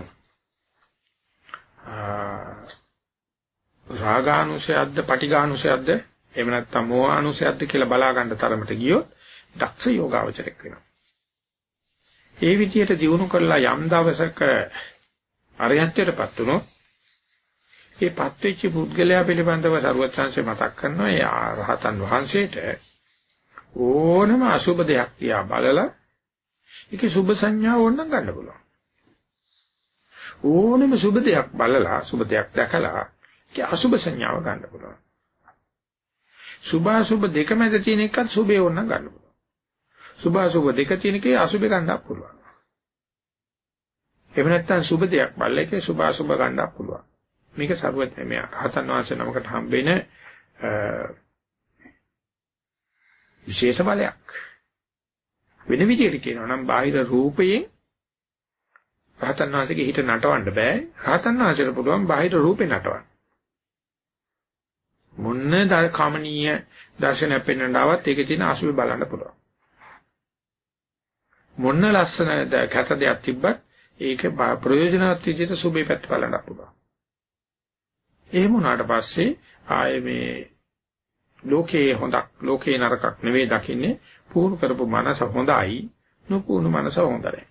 රාගානුසයක්ද පටිඝානුසයක්ද? එහෙම නැත්තම් මෝහානුසයක්ද කියලා බලා ගන්න තරමට ගියොත් දක්ෂ යෝගාවචරයක් වෙනවා. ඒ විදිහට දිනු කරලා යම් දවසක අරහත්ත්වයටපත් වුණොත් ඒ පත්වෙච්ච පුද්ගලයා පිළිබඳව සරුවචාන්සේ මතක් කරනවා ඒ රහතන් වහන්සේට ඕනම අසුබ දෙයක් තියා බලලා ඒකේ සුබ සංඥාව ඕනනම් ගන්න පුළුවන්. ඕනම සුබ දෙයක් බලලා සුබ දෙයක් දැකලා ඒකේ අසුබ සංඥාව ගන්න පුළුවන්. සුභාසුභ දෙක මැද තියෙන එකත් සුභේ ඕනනම් ගන්න පුළුවන්. සුභාසුභ දෙක තියෙන එකේ අසුභේ ගන්නත් පුළුවන්. එහෙම නැත්නම් සුභ දෙයක් බලලා ඒකේ සුභාසුභ ගන්නත් පුළුවන්. මේක සරුවත් මේ රහතන් වහන්සේ නමකට හම්බෙන විශේෂ බලයක්. වෙන විදිහට කියනවා නම් බාහිර රූපයෙන් රහතන් වහන්සේගේ හිත නටවන්න බෑ. රහතන් වහන්සේට පුළුවන් බාහිර රූපේ නටවන්න. මොන්න කාමනීය දර්ශනය පෙන්වන්නවත් ඒකේ තියෙන අසුබ බලන්න පුළුවන්. මොන්න ලස්සන කැත දෙයක් තිබ්බත් ඒක ප්‍රයෝජනවත් විදිහට සුබේ පැත්ත බලන්න පුළුවන්. එහෙම වුණාට පස්සේ ආයේ මේ ලෝකේ හොඳක් ලෝකේ නරකක් නෙවෙයි දකින්නේ පුහුණු කරපු මනස හොඳයි නුපුහුණු මනස හොඳ නැහැ.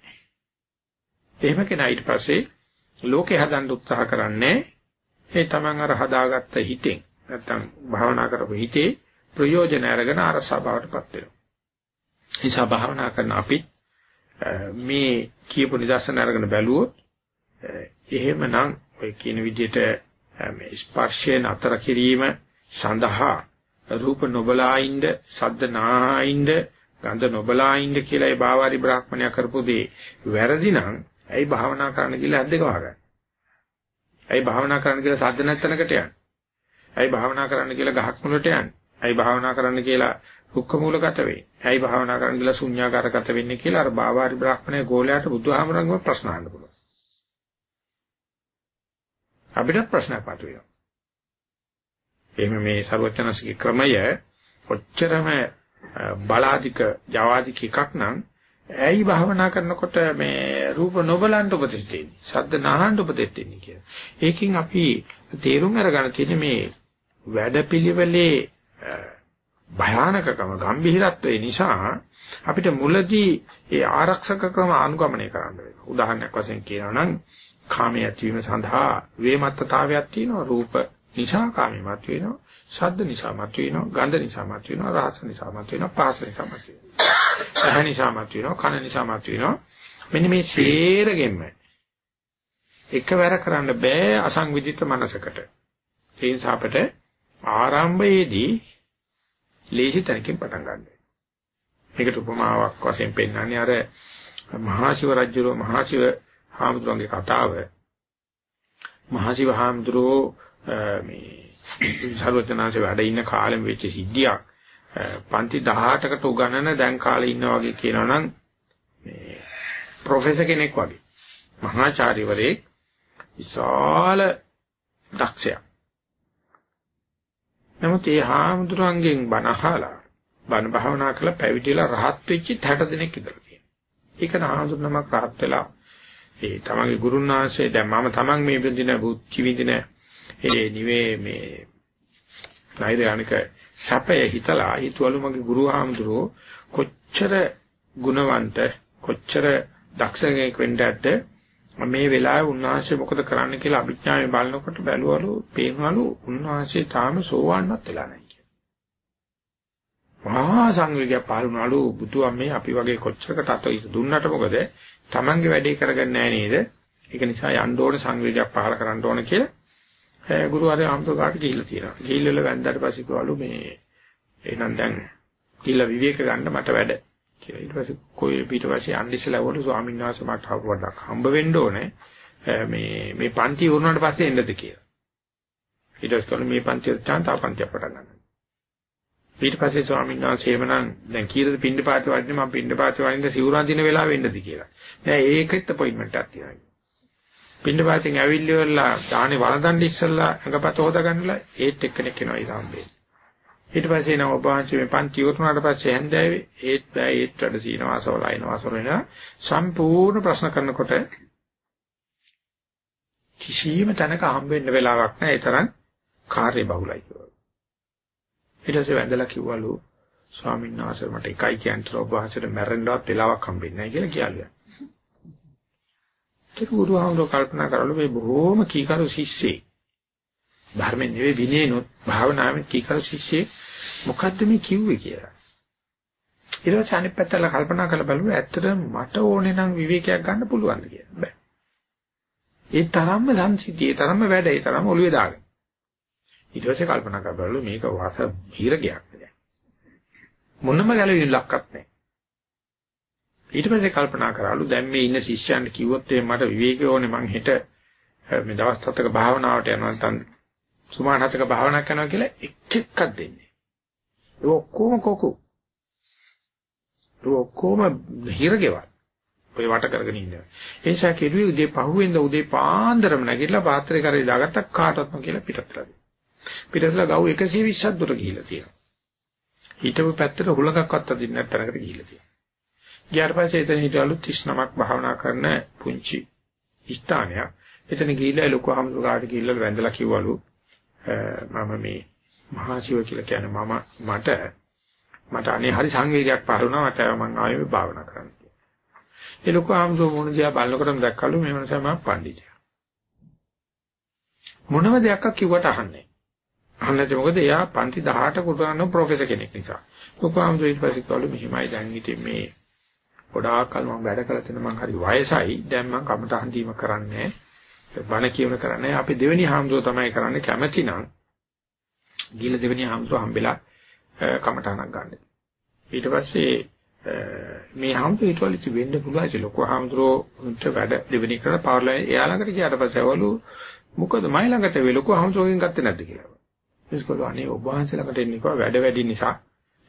එහෙම කෙනා ඊට පස්සේ ලෝකේ හදන්න උත්සාහ කරන්නේ ඒ තමන් අර හදාගත්ත හිතෙන් නැත්තම් භාවනා කරපු හිතේ ප්‍රයෝජන අරගෙන අරසා බවටපත් වෙනවා. නිසා භාවනා කරන අපි මේ කියපු නිදර්ශන අරගෙන බැලුවොත් එහෙමනම් ඔය කියන විදිහට මේ ස්පර්ශයෙන් අතර කිරීම සඳහා රූප නොබලායින්ද සද්ද නායින්ද ගන්ධ නොබලායින්ද කියලා ඒ බාවාරි බ්‍රාහ්මණයා කරපු දේ වැරදි නම් ඇයි භාවනා කරන්න කියලා ඇද්දක වහගන්න. ඇයි භාවනා කරන්න කියලා සද්ද නැත්තනකට යන්නේ. ඇයි භාවනා කරන්න කියලා ගහක් මුලට යන්නේ. ඇයි භාවනා කරන්න කියලා දුක්ඛ මූලගත වෙන්නේ. ඇයි භාවනා කරන්න කියලා ශුන්‍යාකාරගත වෙන්නේ කියලා අර බාවාරි බ්‍රාහ්මණය ගෝලයාට බුදුහාමරංගම ප්‍රශ්න අහන්න පුළුවන්. අපිට ප්‍රශ්නයක් මතුවෙනවා. එහෙම මේ ਸਰවචනසික ක්‍රමය ඔච්චරම බලාධික ජවාධික එකක් නම් ඇයි භාවනා කරනකොට මේ රූප නොබලන්න උපදෙස් දෙන්නේ? ශබ්ද නාහන්න උපදෙස් දෙන්නේ කියලා. ඒකෙන් අපි තේරුම් අරගන්න තියෙන්නේ මේ වැඩපිළිවෙලේ භයානකකම ගැඹිරත්වය නිසා අපිට මුලදී ඒ ආරක්ෂක ක්‍රම අනුගමනය කරන්න වෙනවා. උදාහරණයක් වශයෙන් කියනවා නම් කාමයේ ඇතිවීම සඳහා වේමත්තතාවයක් තියෙනවා රූප නිසා කාමයේ මත වෙනවා ශබ්ද නිසා මත වෙනවා ගන්ධ නිසා මත වෙනවා රස නිසා මත වෙනවා පාස නිසා මත වෙනවා. ඇහ නිසා මත වෙනවා කන නිසා මත වෙනවා. මෙන්න මේ සේරගෙම එකවර කරන්න බෑ අසංවිධිත මනසකට. ඒ නිසා අපට ආරම්භයේදී ලේසි තැනකින් පටන් ගන්න. මේකට උපමාවක් වශයෙන් පෙන්නන්නේ අර මහා ශිව රජුගේ මහා ශිව හාමුදුරන්ගේ කතාව. මහසිව හාමුදුරුවෝ මේ සර්වඥාන්සේ වැඩ ඉන්න කාලෙම වෙච්ච සිද්ධියක්. පන්ති 18කට උගන්නන දැන් කාලේ ඉන්නා වගේ කියනවනම් මේ ප්‍රොෆෙසර් කෙනෙක් වගේ. මහාචාර්යවරයෙක්. විශාල දක්ෂයා නමුත් ඒ හාමුදුරන්ගෙන් බණ අහලා බණ භාවනා කරලා පැවිදිලා රහත් වෙච්ච 60 දෙනෙක් ඉඳලා තියෙනවා. ඒක නාහඳුනමක් රහත් වෙලා ඒ තමන්ගේ ගුරුන් වහන්සේ දැන් මම තමන් මේ විඳින බුද්ධි විඳින ඒ නිවේ මේ නෛර්යානික සැපය හිතලා හිතවලු මගේ ගුරු ආමඳුරෝ කොච්චර ගුණවන්ත කොච්චර දක්ෂ කෙනෙක් වෙන්නද මේ වෙලාවේ උන්වහන්සේ මොකද කරන්න කියලා අභිඥාවෙන් බලනකොට බැලුවලු පේනවලු උන්වහන්සේ තාම සෝවන්නත් වෙලා නැහැ කියලා. මහා සංවේගයක් පහළ වුණාලු බුදුන් අපි වගේ කොච්චරකට අත දුන්නට මොකද Tamange වැඩේ කරගන්නේ නැහැ නේද? ඒක නිසා යන්න ඕන සංවේගයක් පහළ කරන්න ඕන කියලා ගුරුවරයා අම්තෝකාට ගිහිල්ලා තියෙනවා. ගිහිල්ලා වැන්දාට පස්සේ කිව්වලු මේ එහෙනම් දැන් ගිහිල්ලා විවේක ගන්න මට වැඩ කියලා. ඊට පස්සේ කොයි පිටපස්සේ යන්න ඉස්සලා වළු ස්වාමීන් වහන්සේ මට වඩක් හම්බ වෙන්න ඕනේ. මේ මේ පන්ති වුණාට පස්සේ එන්නද කියලා. ඊට පස්සේ මේ පන්තිය තාම තව පන්තියක් පටන් ගන්නවා. ඊට පස්සේ ස්වාමීන් වහන්සේ එමනම් දැන් කීයද පින්ඩ පාත වඩන්නේ මම පින්ඩ පාත වඩින්න සිවුරන් දින වෙලාව වෙන්නද කියලා. දැන් ඒකෙත් අපොයින්ට්මන්ට් එකක් තියෙනවා. පින්ඩ පාතෙන් ඇවිල්ලි වෙලා දානේ වළඳන් ඉස්සලා අඟපත හොද ගන්නලා ඒත් එක්කෙනෙක් එනවා ඒ සම්බේ. ඊට පස්සේ නම් ඔබ වහන්සේ මේ පන්ති උතුනාට පස්සේ හැන්දෑවේ ඒත් බෑ ඒත් වැඩ සීනවා අසවලා එනවා අසවලා සම්පූර්ණ ප්‍රශ්න කරනකොට කිසියම් තැනක හම්බෙන්න වෙලාවක් නැහැ ඒ තරම් කාර්ය බහුලයි කියලා. ඊට පස්සේ වැඳලා කිව්වලු ස්වාමීන් වහන්සේ මට එකයි කියන්න ඔබ වහන්සේට මැරෙන්නවත් වෙලාවක් හම්බෙන්නේ නැහැ කියලා කියලා. ඒක බුදුහාමුදුරුවෝ කල්පනා කරලු මේ බොහෝම කීකරු ශිෂ්‍යෙක්. ධර්මයෙන් නෙවෙයි විනේනොත් භාවනාවෙන් කීකරු ශිෂ්‍යෙක් මොකද්ද මේ කිව්වේ කියලා. ඊට පස්සේ අනිත් පැත්තට කල්පනා කරලා බලුවා ඇත්තටම මට ඕනේ නම් විවේකයක් ගන්න පුළුවන්ද කියලා. බෑ. ඒ තරම්ම සංසිද්ධිය, ඒ තරම්ම වැඩ, ඒ තරම්ම ඔළුවේ දාගෙන. ඊට පස්සේ කල්පනා කරලා මේක වාස හිරගයක් නෑ. මොනම ගැළවිල්ලක්වත් නෑ. ඊට පස්සේ කල්පනා කරාලු දැන් මේ ඉන්න ශිෂ්‍යයන්ට කිව්වොත් මට විවේකී ඕනේ මං හෙට මේ දවස් හතක භාවනාවට යනවා නැත්නම් සුමාන හතක භාවනා කරනවා කියලා එක් එක්කක් දෙන්නේ. ඒ ඔක්කොම කොකු. ඒ ඔක්කොම හිරගෙවල්. ඔය වට කරගෙන ඉන්නවා. ඒ නිසා කෙරුවේ උදේ පහුවෙන්ද උදේ පාන්දරම නැගිටලා පාත්‍රේ කරේ දාගත්ත කාටවත්ම කියලා පිටතට. පිටතලා ගව් 120ක් දුර ගිහිල්ලා තියෙනවා. හිටපු පැත්තට හුලඟක්වත් අදින්න නැත්තරකට ගිහිල්ලා තියෙනවා. ගියාට පස්සේ එතන හිටවලු 39ක් භාවනා කරන පුංචි ස්ථානයක්. එතන ගිහිල්ලා ලොකු හමුදුරාට ගිහිල්ලා වැඳලා කිව්වලු මම මේ මහා ශිව කියලා කියන්නේ මම මට මට අනේ හරි සංවේගයක් පහළ වුණා මට මම ආයෙ භාවනා කරන්න. ඒ ලොකු හමුදුර මොන දිහා බලනකොටම දැක්කලු මේ මනසම පඬිතුයා. මොනම දෙයක් කිව්වට අහන්නේ අහන්නේ මොකද එයා පන්ති 18 කුටාන ප්‍රොෆෙසර් කෙනෙක් නිසා. ලොකුහාමුදුර ඊට පස්සේ කවලු මෙහිමයි දැන් ඉතින් මේ ගොඩාක් කල් මම වැඩ කළ තැන මම හරි වයසයි. දැන් මම කමටහන් දීම කරන්නේ බණ කියවන කරන්නේ. අපි දෙවෙනි හාමුදුර තමයි කරන්නේ කැමැති නම් ගිල දෙවෙනි හාමුදුර හම්බෙලා කමටහනක් ගන්න. ඊට පස්සේ මේ හාමුදුර ඊට වලිච්ච වෙන්න පුළුවන්. ඒ ලොකු හාමුදුරන්ට වැඩ දෙවෙනි කරලා පාර්ලමේ එයා ළඟට ගියාට පස්සේ අවලු මොකද මයි ළඟට වෙ ලොකු හාමුදුරගෙන් ගත්තේ නැද්ද? කියලා. ඒකවල අනේ ඔබ වහන්සේ ළඟට එන්න කිව්වා වැඩ වැඩි නිසා.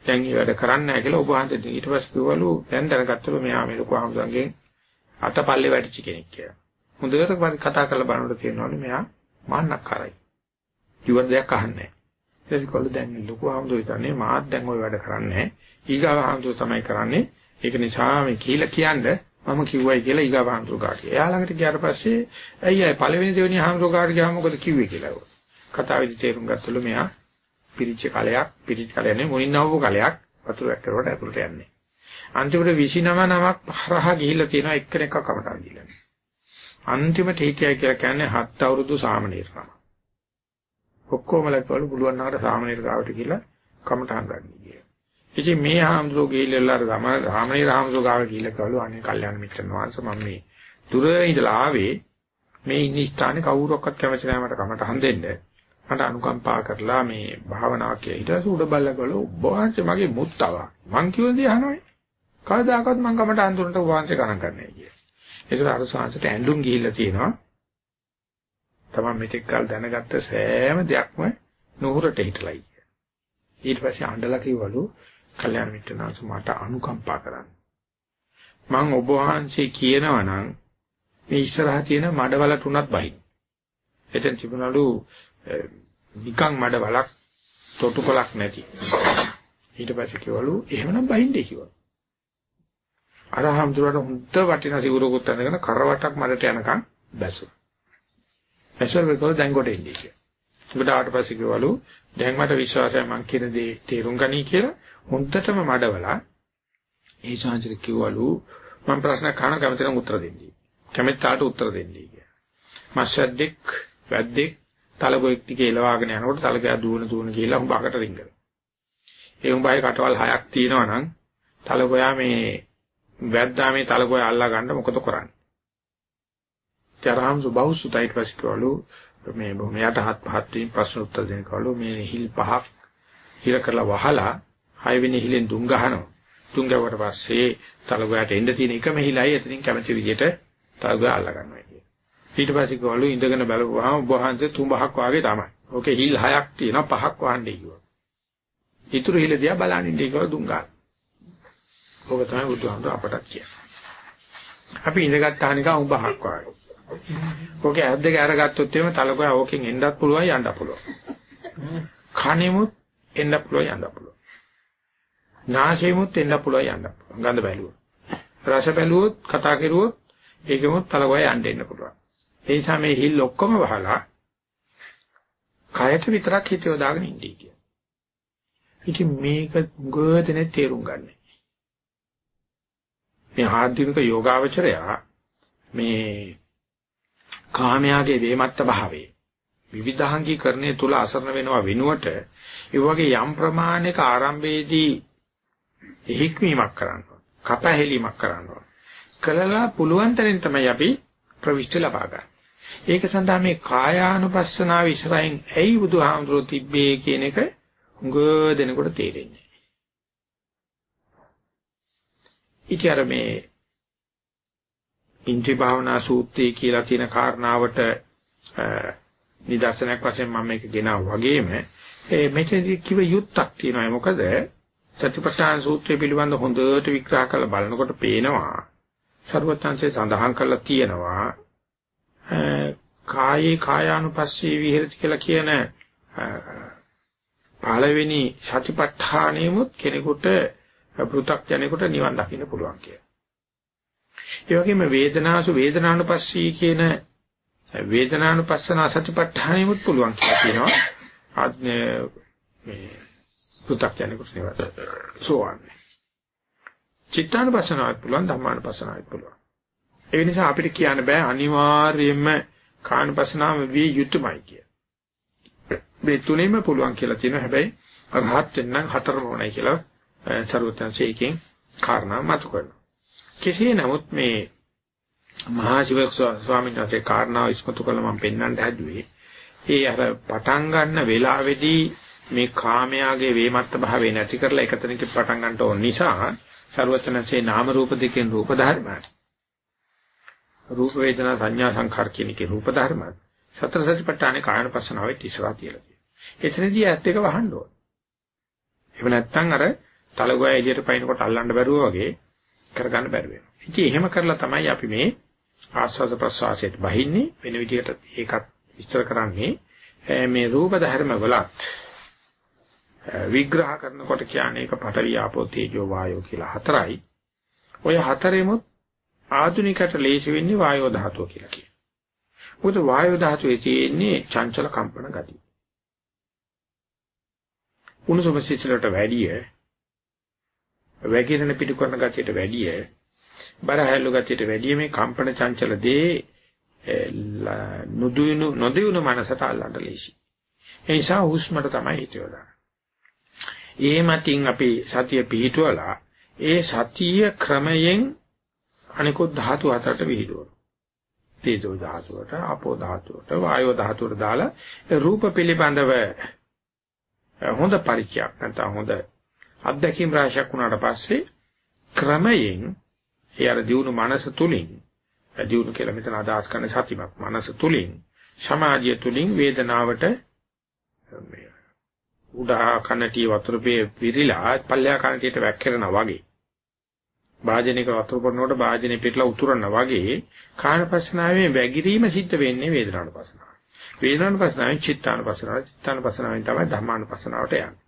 දැන් මේ වැඩ කරන්නේ නැහැ කියලා ඔබ වහන්සේ ඊට පස්සේ කිව්වලු දැන් දැනගත්තලු මෙයා මේ ලොකු ආමසංගෙන් අතපල්ලේ වැඩිච කෙනෙක් කියලා. හොඳට කතා කරලා බලනකොට තේරෙනවලු මෙයා මාන්නක්කාරයි. කිව්වට දෙයක් අහන්නේ නැහැ. ඊට පස්සේ දැන් ලොකු ආම්දෝ හිතන්නේ මාත් දැන් ওই වැඩ කරන්නේ ඊගාව ආම්දෝ තමයි කරන්නේ. ඒක නිසා මේ කියලා කියන්නේ මම කිව්වයි කියලා ඊගාව ආම්දෝ කාට. එයා ළඟට ගියාට පස්සේ ඇයි අය පළවෙනි දෙවෙනි ආම්දෝ කාට ගියාම මොකද කිව්වේ කියලා. කතාවේදී තේරුම් ගත්තලු මෙයා පිරිච්ච කලයක් පිරිච්ච කලයක් නෙවෙයි මුලින්ම අවු කලයක් වතුරක් කරුවට ඇතුළට යන්නේ. අන්තිමට 29 නමක් හරහා ගිහිල්ලා තියෙනවා එක්කෙනෙක්ව කමටා ගිහිල්ලා. අන්තිමට හිටියයි කියලා කියන්නේ හත් අවුරුදු සාමනීරකම. ඔක්කොමලා කවලු පුළුවන් නකට සාමනීර ගාවට ගිහිල්ලා කමටහන් ගන්න කියලා. ඉතින් මේ හාමුදුරුවෝ ගිහිල්ලා රම රාමණී රාමසෝ ගාවට ගිහිල්ලා කවලු අනේ කල්යාණ මිත්‍රන් වහන්සේ මම මේ දුර ඉඳලා ආවේ මේ ඉන්න ස්ථානේ කවුරක්වත් කැමති නැහැ මට කමටහන් දෙන්න. මට අනුකම්පා කරලා මේ භාවනාව කියලා ඊට පස්සේ උඩ බල්ලගල ඔබ වහන්සේ මගේ මුත්තව මං කිව්ව දේ අහනවයි කවදාකවත් මං කමට අඳුරට වහන්සේ ගණන් ගන්නෑ කිය. ඒකට අර සාංශට ඇඳුම් ගිහිල්ලා තියෙනවා. තමන් මෙතෙක් කල දැනගත්ත සෑම දෙයක්ම නුහුරට හිටලයි. ඊට පස්සේ අඬලා කිව්වලු කල්‍යාණ මිත්‍රනාස මට අනුකම්පා කරන්න. මං ඔබ වහන්සේ කියනවා නම් මේ ඉස්සරහා තියෙන මඩවල තුනක් බහින්. එතෙන් තිබුණලු නිකන් මඩ වලක් තොටුපලක් නැති. ඊට පස්සේ කිව්වලු එහෙමනම් බහින්නේ කිව්වා. අරහම් දුරට හුද්ද වටිනා සිවුරකුත් අඳගෙන කරවටක් මඩට යනකම් බැසුවා. බැසුවා වෙකෝ දැන් කොට ඉන්නේ කියලා. උකට ආවට පස්සේ කිව්වලු දැන් මට විශ්වාසයි මං කියන දේ තේරුම් ගනී කියලා හුද්දටම මඩවලා ඒ ශාන්තිර කිව්වලු මම ප්‍රශ්න අහන කැමති නම් උත්තර දෙන්නයි. කැමැත්තාට උත්තර දෙන්නයි කියලා. මස්සද්දෙක් වැද්දෙක් තලගොෙක් ටික එලවාගෙන යනකොට තලගයා දුවන දුවන කියලා හුඹකට රිංගන. ඒ උඹයි කටවල් හයක් තියෙනවා නම් තලගොයා මේ වැද්දා මේ තලගොයා අල්ලා ගන්න මොකද කරන්නේ? තරහම් සුබෞසුතයිට පස්කවලු මේ බොහොම යටහත් පහත් වීම ප්‍රශ්න උත්තර දෙනකවලු මේ හිල් පහක් හිර කරලා වහලා හයවෙනි හිලෙන් දුම් ගහනවා. දුම් ගැවුවට පස්සේ තලගොයාට එන්න තියෙන එකම හිලයි එතනින් කැමති විදිහට තලගොයා අල්ලා ගන්නවා කියන්නේ. ඊට පස්සේ කවලු ඉඳගෙන බලපුවාම ඔබ වහන්සේ තුඹහක් වාගේ තමයි. ඕකේ හිල් හයක් තියෙනවා පහක් වහන්නේ කිව්වා. ඊතුරු හිල දිහා බලන් ඉඳී කියලා දුම් ගන්න. ඕක තමයි බුදුහාමුදුර අපටත් කියන්නේ. අපි ඉඳගත්තා නිකන් උඹහක් වාගේ. ඕකේ ඇද්ද ගැරගත්තොත් එimhe තලගොයා ඕකෙන් එන්නත් පුළුවන් යන්නත් පුළුවන්. කණෙමුත් එන්න පුළුවන් යන්න පුළුවන්. නාසයෙමුත් එන්න පුළුවන් යන්න පුළුවන්. ගඳ බැලුවොත්. රස බැලුවොත් කතා කරුවොත් ඒකෙමුත් තලගොයා යන්න එන්න පුළුවන්. ඒ නිසා මේ හිල් ඔක්කොම වහලා කයට විතරක් හිත යොදාගෙන ඉඳී කියන. ඉතින් මේක ගොඩනේ තේරුම් ගන්න. මේ ආධුනික යෝගාවචරයා මේ කාමයාගේ වේමත්ත භාවයේ විවිධාංගීකරණය තුල අසරණ වෙනවා වෙනුවට ඒ වගේ යම් ප්‍රමාණයක ආරම්භයේදී හික්මීමක් කරනවා කපහැලීමක් කරනවා කළලා පුළුවන් තරම් තමයි අපි ප්‍රවිෂ්ඨ ලබා ගන්න. ඒක සඳහා මේ කායානුපස්සනාව ඉස්සරහින් ඇයි බුදුහාමුදුරුවෝ තිබ්බේ කියන එක උඟ දෙනකොට තේරෙන්නේ. ඉතින් අර මේ ඉන්ද්‍රිය භාවනා සූත්‍රයේ කියලා තියෙන කාරණාවට නිදර්ශනයක් වශයෙන් මම මේක ගෙනාවා වගේම ඒ මෙතනදී කිව යුත්තක් තියෙනවා මොකද සතිපට්ඨාන සූත්‍රය පිළිබඳ හොඳට විග්‍රහ කරලා බලනකොට පේනවා සර්වත්‍ංශේ සඳහන් කරලා තියෙනවා කායේ කායානුපස්සී විහෙරති කියලා කියන පළවෙනි සතිපට්ඨානෙමුත් කෙනෙකුට පෘථග්ජනෙකුට නිවන් දකින්න පුළුවන් කියලා. ඒ වගේම වේදනාසු වේදනානුපස්සී කියන වේදනානුපස්සන සතිපට්ඨානෙමුත් පුළුවන් කියලා කියනවා. ආත්මේ මේ පෘථග්ජනෙකුට නිවන් සෝවන්නේ. චිත්තානුපස්සනාවත් පුළුවන් ධම්මානුපස්සනාවත් පුළුවන්. ඒ නිසා අපිට කියන්න බෑ අනිවාර්යයෙන්ම කානුපස්සනාව විය යුතුයමයි කිය. මේ තුනෙම පුළුවන් කියලා තියෙනවා. හැබැයි රහත් වෙන්න හතරම ඕනයි කියලා සරුවත්‍යංශයේ එකෙන් කාරණා මතු කරනවා. කෙසේ නමුත් මේ මහා ශිව ස්වාමීන් වහන්සේ කාරණාව ඉස්මතු කළා මම පෙන්වන්න හැදුවේ. ඒ අර පටන් ගන්න වෙලාවේදී මේ කාමයාගේ වේමත්ත භාවය නැති කරලා එකතැනක පටන් ගන්නට ඕන නිසා ਸਰවචනසේ නාම රූප දෙකෙන් රූප ධර්මයි. රූප වේදනා සංඥා සංඛාර කියන එකේ රූප ධර්මයි. සතර සතිපට්ඨානේ කායන පස්සනාවේ තිසවා කියලා කියනවා. එතනදී ඇත්ත එක වහන්න ඕන. එහෙම නැත්නම් අර තලගොය එළියට පයින්නකොට අල්ලන්න බැරුව වගේ කරගන්න බැරි වෙනවා. ඉතින් එහෙම කරලා තමයි අපි මේ ආස්වාද ප්‍රසවාසයට බහින්නේ වෙන විදිහට ඒකත් විස්තර කරන්නේ මේ රූප ධර්ම වලත් විග්‍රහ කරනකොට කියන්නේ ඒක පඨවි ආපෝ තේජෝ වායෝ කියලා හතරයි. ඔය හතරෙමුත් ආධුනිකට ලේසි වෙන්නේ වායෝ ධාතුව කියලා කියනවා. මොකද වායෝ ධාතුවේ තියෙන්නේ චංචල කම්පන ගතිය. උණුසුම සිසිලට වැඩිය වැగిරෙන පිටු කරන ගතියට වැඩිය බරහැල්ලු ගතියට වැඩිය මේ කම්පන චංචල දේ නුදුයුණු නොදියුණු මනසට අල්ලන්න ලේසි. ඒ නිසා හුස්මට තමයි හිත යොදන්නේ. ඒ මතින් අපි සතිය පිහිටුවලා ඒ සතිය ක්‍රමයෙන් අනිකුත් ධාතු හතරට විහිදුවනවා. තේජෝ ධාතුවට, අපෝ ධාතුවට, වායෝ ධාතුවට දාලා රූප පිළිබඳව හොඳ පරිචයක් නැත්නම් හොඳ අත්දැකීම් රාශියක් වුණාට පස්සේ ක්‍රමයෙන් ඒ අර දියුණු මනස තුලින් දියුණු කියලා මෙතන අදහස් කරන සතිමත් මනස තුලින් සමාධිය තුලින් වේදනාවට මේ උඩා කනටි වතුරපේ විරිලා පල්ලෙහා කනටියට වැක්කිරෙනා වගේ භාජනික වතුර පොරනකොට භාජනේ පිටලා උතුරනවා වගේ කායපස්නාවේ වැగిරීම සිද්ධ වෙන්නේ වේදනානුපස්සනාව. වේදනානුපස්සනාවෙන් චිත්තානුපස්සනාව, චිත්තානුපස්සනාවෙන් තමයි ධම්මානුපස්සනාවට යන්නේ.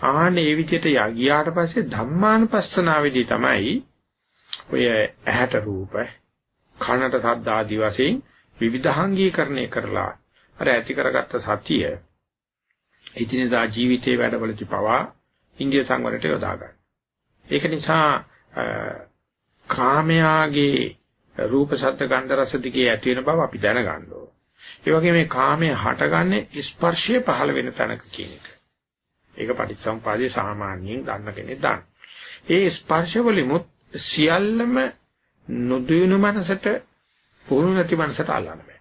ආහනේ මේ විදිහට ගියාට පස්සේ ධම්මානුපස්සනාවේදී තමයි ඔය ඇහැට රූප, කනට ශබ්ද ආදී වශයෙන් විවිධාංගීකරණය කරලා අර ඇති කරගත්ත සතිය ඉතිනදා ජීවිතයේ වැඩවලදී පවා ඉන්දිය සංවරයට යොදා ගන්න. ඒක නිසා කාමයාගේ රූප ශබ්ද ගන්ධ රස දිගේ ඇති වෙන බව අපි දැනගන්න ඕන. ඒ වගේම මේ කාමයේ හටගන්නේ ස්පර්ශයේ පහළ වෙන තැනක කියන එක. ඒක පටිච්චසමුපාදයේ සාමාන්‍යයෙන් දන්න කෙනෙක් දන්න. ඒ ස්පර්ශවලිමුත් සියල්ලම නොදිනු මනසට පුහුණු නැති මනසට අල්ලන්න බෑ.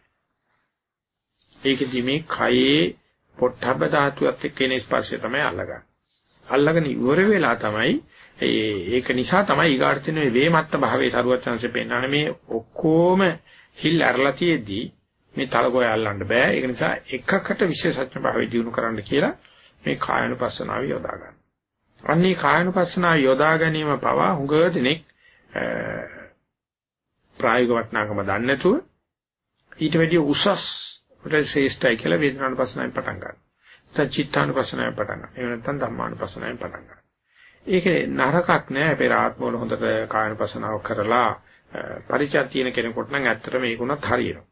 ඒකෙදි මේ කයේ පොට්ටබ්බ ධාතුවත් එක්ක එන ස්පර්ශය තමයි අල්ලගන්නේ. අල්ලගෙන ඉවර වෙලා තමයි ඒක නිසා තමයි ඊගාර්ථින වේමත්ත භාවයේ සරුවත් chance පෙන්නන්නේ මේ ඔක්කොම හිල් ඇරලා තියේදී මේ තලගොය අල්ලන්න බෑ. ඒක නිසා එකකට විශේෂඥ භාවය දිනු කරන්න කියලා මේ කායනුපස්සනාව යොදා ගන්න. අන්නේ කායනුපස්සනාව යොදා ගැනීම පවා හුඟ දෙනෙක් ප්‍රායෝගික වටනාකම දන්නේ නැතුව ඊට වැඩිය උසස් ශ්‍රේෂ්ඨයි කියලා වේදනානුපස්සනාවෙන් පටන් ගන්නවා. සච්චිත්තානුපස්සනාවෙන් පටන් ගන්නවා. එහෙම නැත්නම් ධම්මානුපස්සනාවෙන් පටන් ගන්නවා. ඒකේ නරකක් නෑ අපේ ආත්මවල හොඳට කායනුපස්සනාව කරලා පරිචය තියෙන කෙනෙකුට නම් ඇත්තටම ඒකුණත් හරියනවා.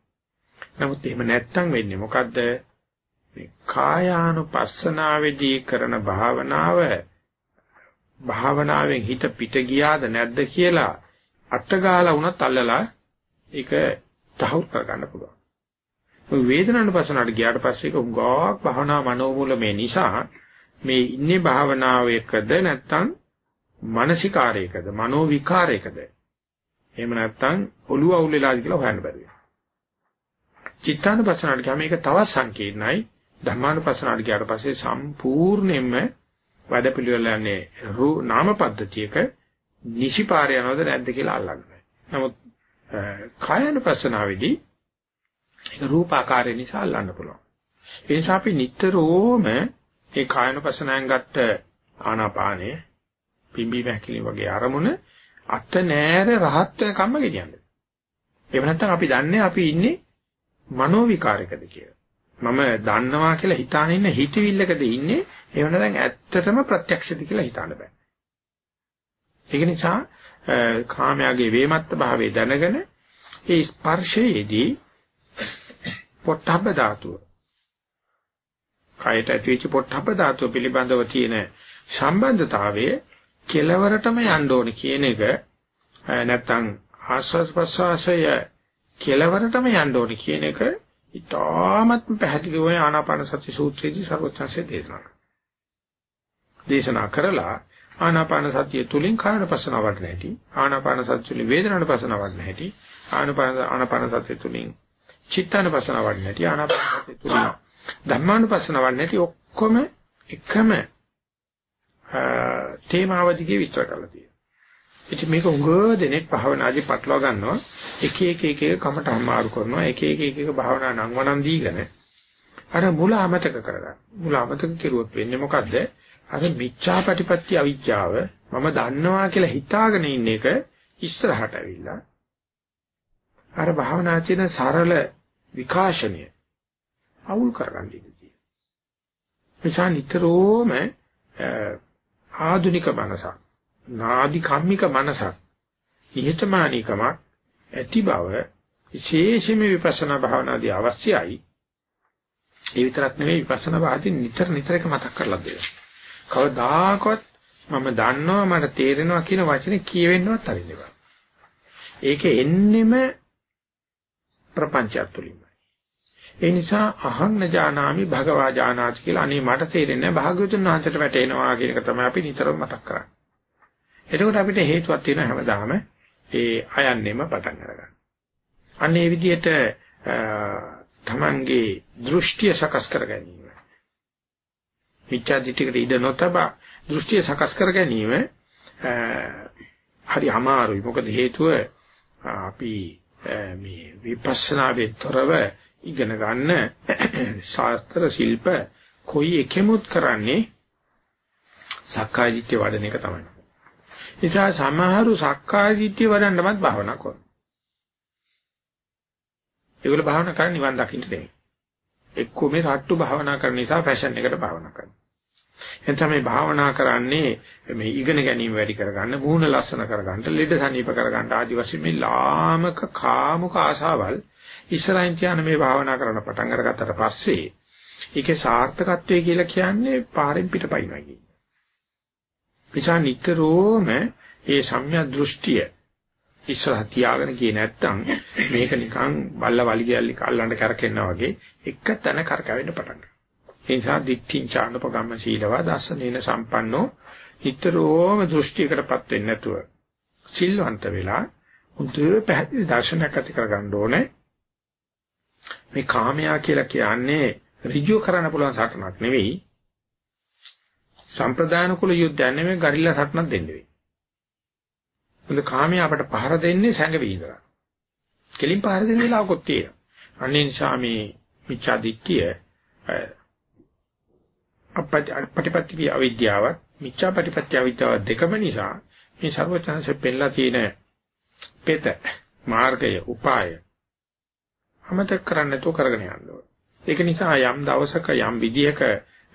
නමුත් එහෙම නැත්තම් වෙන්නේ මොකද්ද? මේ කායානුපස්සනාවේදී කරන භාවනාව භාවනාවෙන් හිත පිට ගියාද නැද්ද කියලා අටගාලා වුණත් අල්ලලා ඒක තහවුරු කරගන්න පුළුවන්. ඔය වේදනානුපස්සනාවට ගියාට පස්සේ ඒක උගාවක් භාවනා මනෝමූල මේ නිසා මේ ඉන්නේ භාවනාවේකද නැත්නම් මානසිකාරයකද මනෝ විකාරයකද එහෙම නැත්නම් ඔළුව අවුල් වෙලාද කියලා හොයන්න බැරි වෙනවා. චිත්තානුපස්සනාවට ගියාම මේක තවත් සංකීර්ණයි ධර්මානුපස්සනාවට ගියාට පස්සේ සම්පූර්ණයෙන්ම වැඩපිළිවෙල යන්නේ රූ නාම පද්ධතියක නිසිපාර යනවද නැද්ද කියලා අල්ලන්නේ. නමුත් කායනුපස්සනාවේදී ඒක රූපාකාරය නිසා අල්ලන්න පුළුවන්. ඒ නිසා අපි නිතරම මේ කායනුපස්සනාවෙන් ගත්ත ආනාපානය පිම්බි වැකිලි වගේ අරමුණ අත නෑර රහත් වෙනකම්ම ගෙනියන්නේ. එහෙම නැත්නම් අපි දන්නේ අපි ඉන්නේ මනෝ විකාරයකද කියලා. මම දන්නවා කියලා හිතාන ඉන්න හිතවිල්ලකද ඉන්නේ එහෙම නැත්නම් ඇත්තටම ප්‍රත්‍යක්ෂද කියලා හිතන්න බෑ. ඒක නිසා කාමයාගේ වේමත්ත භාවයේ දැනගෙන ඒ ස්පර්ශයේදී පොට්ටබ්බ ධාතුව කයට ඇතිවෙච්ච පොට්ටබ්බ ධාතුව පිළිබඳව තියෙන සම්බන්ධතාවය කෙලවරටම යන්න ඕනේ කියන එක නැත්නම් ආස්වාස් ප්‍රසවාසය කෙලවරටම යන්න ඕනේ කියන එක ඉතාමත්ම පැහැදිලිව ආනාපාන සති සූත්‍රයේදී සර්වඥාන්සේ දේශනා කරා. දේශනා කරලා ආනාපාන සතිය තුලින් කායනපසන වඩන හැටි, ආනාපාන සතිය තුලින් වේදනානපසන වඩන හැටි, ආනාපාන ආනාපාන සතිය තුලින් චිත්තානපසන වඩන හැටි, ආනාපාන සතිය තුලින් ධම්මානපසන වඩන හැටි ඔක්කොම එකම තේමාවදිගේ විස්තර කරලා තියෙනවා. ඉතින් මේක උගව දෙනෙක් භාවනාදී පටලවා ගන්නවා. එක එක එක එක කමට අමාරු කරනවා. එක එක එක එක භාවනා නම් වනම් දීගෙන අර මුල අමතක කරගන්න. මුල අමතක කෙරුවොත් වෙන්නේ මොකද්ද? අර මිච්ඡාපටිපත්‍ය අවිජ්ජාව මම දන්නවා කියලා හිතාගෙන ඉන්න එක ඉස්සරහට ඇවිල්ලා අර භාවනා කියන සරල විකාශනය අවුල් කරගන්න ඉඳී. නිසා නිතරම ආධුනික මනසක් නාදි කම්මික මනසක් නිහතමානීකමක් ඇති බව විශේෂයෙන්ම විපස්සනා භාවනාදී අවශ්‍යයි. ඒ විතරක් නෙවෙයි විපස්සනා භාවනාදී නිතර නිතර එක මතක් කරලා දෙනවා. කවදාකවත් මම දන්නවා මට තේරෙනවා කියන වචනේ කියවෙන්නවත් හරිනවා. ඒක එන්නෙම ප්‍රපංචයත් තුලින්මයි. ඒ නිසා අහං නජානාමි භගවා ජානාති කියලා අනේ මට තේරෙන්නේ භාග්‍යවතුන් වහන්සේට වැටෙනවා කියන එක තමයි අපි නිතරම මතක් කරන්නේ. එතකොට අපිට හේතුවක් තියෙනවා හැමදාම ඒ අයන්නෙම පටන් අරගන්න. අන්න ඒ විදිහට තමන්ගේ දෘෂ්ටිය සකස් කර ගැනීම. මිත්‍යා දිටිකට ඉඩ නොතබා දෘෂ්ටිය සකස් කර ගැනීම හරි අමාරුයි. මොකද හේතුව අපි මේ විපස්සනා වෙතරව ඉගෙන ගන්න ශාස්ත්‍ර ශිල්ප කොයි එකෙමුත් කරන්නේ සක්කාය දිට්ඨිය වඩන එක තමයි. නිසා සමහරු සක්කාය දිට්ඨිය වඩන්නමත් භාවනා කරනවා. ඒගොල්ලෝ භාවනා කරන්නේ නිවන් දකින්න නෙමෙයි. එක්කෝ මේ රට්ටු භාවනා කරන නිසා ෆැෂන් එකට භාවනා කරනවා. එතන මේ භාවනා කරන්නේ මේ ඉගෙන ගැනීම වැඩි කරගන්න, මූණ ලස්සන කරගන්න, ලෙඩ සනීප කරගන්න ආදි වශයෙන් මේ ලාමක කාමුක ආශාවල් ඉස්සරහින් තියන මේ භාවනා කරන පටන් අරගත්තට පස්සේ ඒකේ සාර්ථකත්වය කියලා කියන්නේ පාරෙන් පිටපයින්නවා කියන්නේ. නිසා නිතරම මේ සම්‍යක් දෘෂ්ටිය ඉස්සරහ තියාගෙන ගියේ නැත්තම් මේක නිකන් බල්ල වලිගයල්ලි කල්ලන්න කරකෙන්නා වගේ එක තැන කරකවෙන්න පටන් ගන්නවා. ඒ නිසා දික්ඨින් චානපගම්ම සීලවා දස්සනේන සම්පන්නෝ නිතරම දෘෂ්ටියකටපත් වෙන්නේ නැතුව සිල්වන්ත වෙලා හොඳ පැහැදිලි දර්ශනයක් ඇති කරගන්න ඕනේ. මේ කාමයා කියලා කියන්නේ ඍජු කරන්න පුළුවන් සටනක් නෙවෙයි. සම්ප්‍රදාන කුල යුද්ධයක් නෙවෙයි ගරිල්ලා සටනක් දෙන්න වෙයි. මොකද කාමයා අපට පහර දෙන්නේ සැඟවි ඉඳලා. කෙලින් පහර දෙන්න වෙලාවකුත් තියෙනවා. අනේ නිසා මේ මිච්ඡා දිට්ඨිය අපපටිපත්ති අවිද්‍යාව මිච්ඡා ප්‍රතිපත්ති අවිද්‍යාව දෙකම නිසා මේ ਸਰවචනසේ පෙළලා තියෙන පෙත මාර්ගය උපාය අමතක කරන්න නැතුව කරගෙන යන්න ඕනේ. ඒක නිසා යම් දවසක යම් විදියක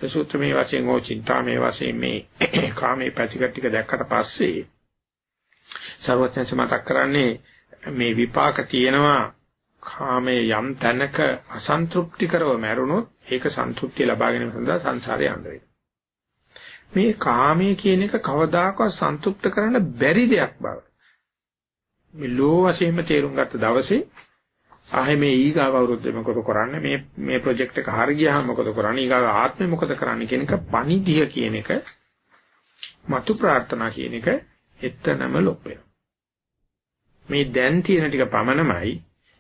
සූත්‍රමේ වශයෙන් හෝ චින්තාමේ වශයෙන් මේ කාමේ පැතිකඩ ටික දැක්කට පස්සේ ਸਰවඥයන් මතක් කරන්නේ මේ විපාක තියෙනවා කාමයේ යම් තැනක අසන්තෘප්ති කරව මැරුණොත් ඒක සන්තුෂ්ටිය ලබා ගැනීම සඳහා සංසාරේ යන්න වෙනවා. මේ කාමයේ කියන එක කවදාකවත් සන්තුෂ්ත කරන්න බැරි දෙයක් බව. මේ ලෝ වශයෙන්ම තේරුම් ගත්ත දවසේ ආයේ මේ ඊගාව අවුරුද්දේ මොකද කරන්නේ? මේ මේ ප්‍රොජෙක්ට් එක හරි ගියාම මොකද කරන්නේ? ඊගාව ආත්මේ මොකද කරන්නේ කියන එක පණිදිය කියන එක මතු ප්‍රාර්ථනා කියන එක එතනම ලොප් මේ දැන් තියෙන ටික පමණමයි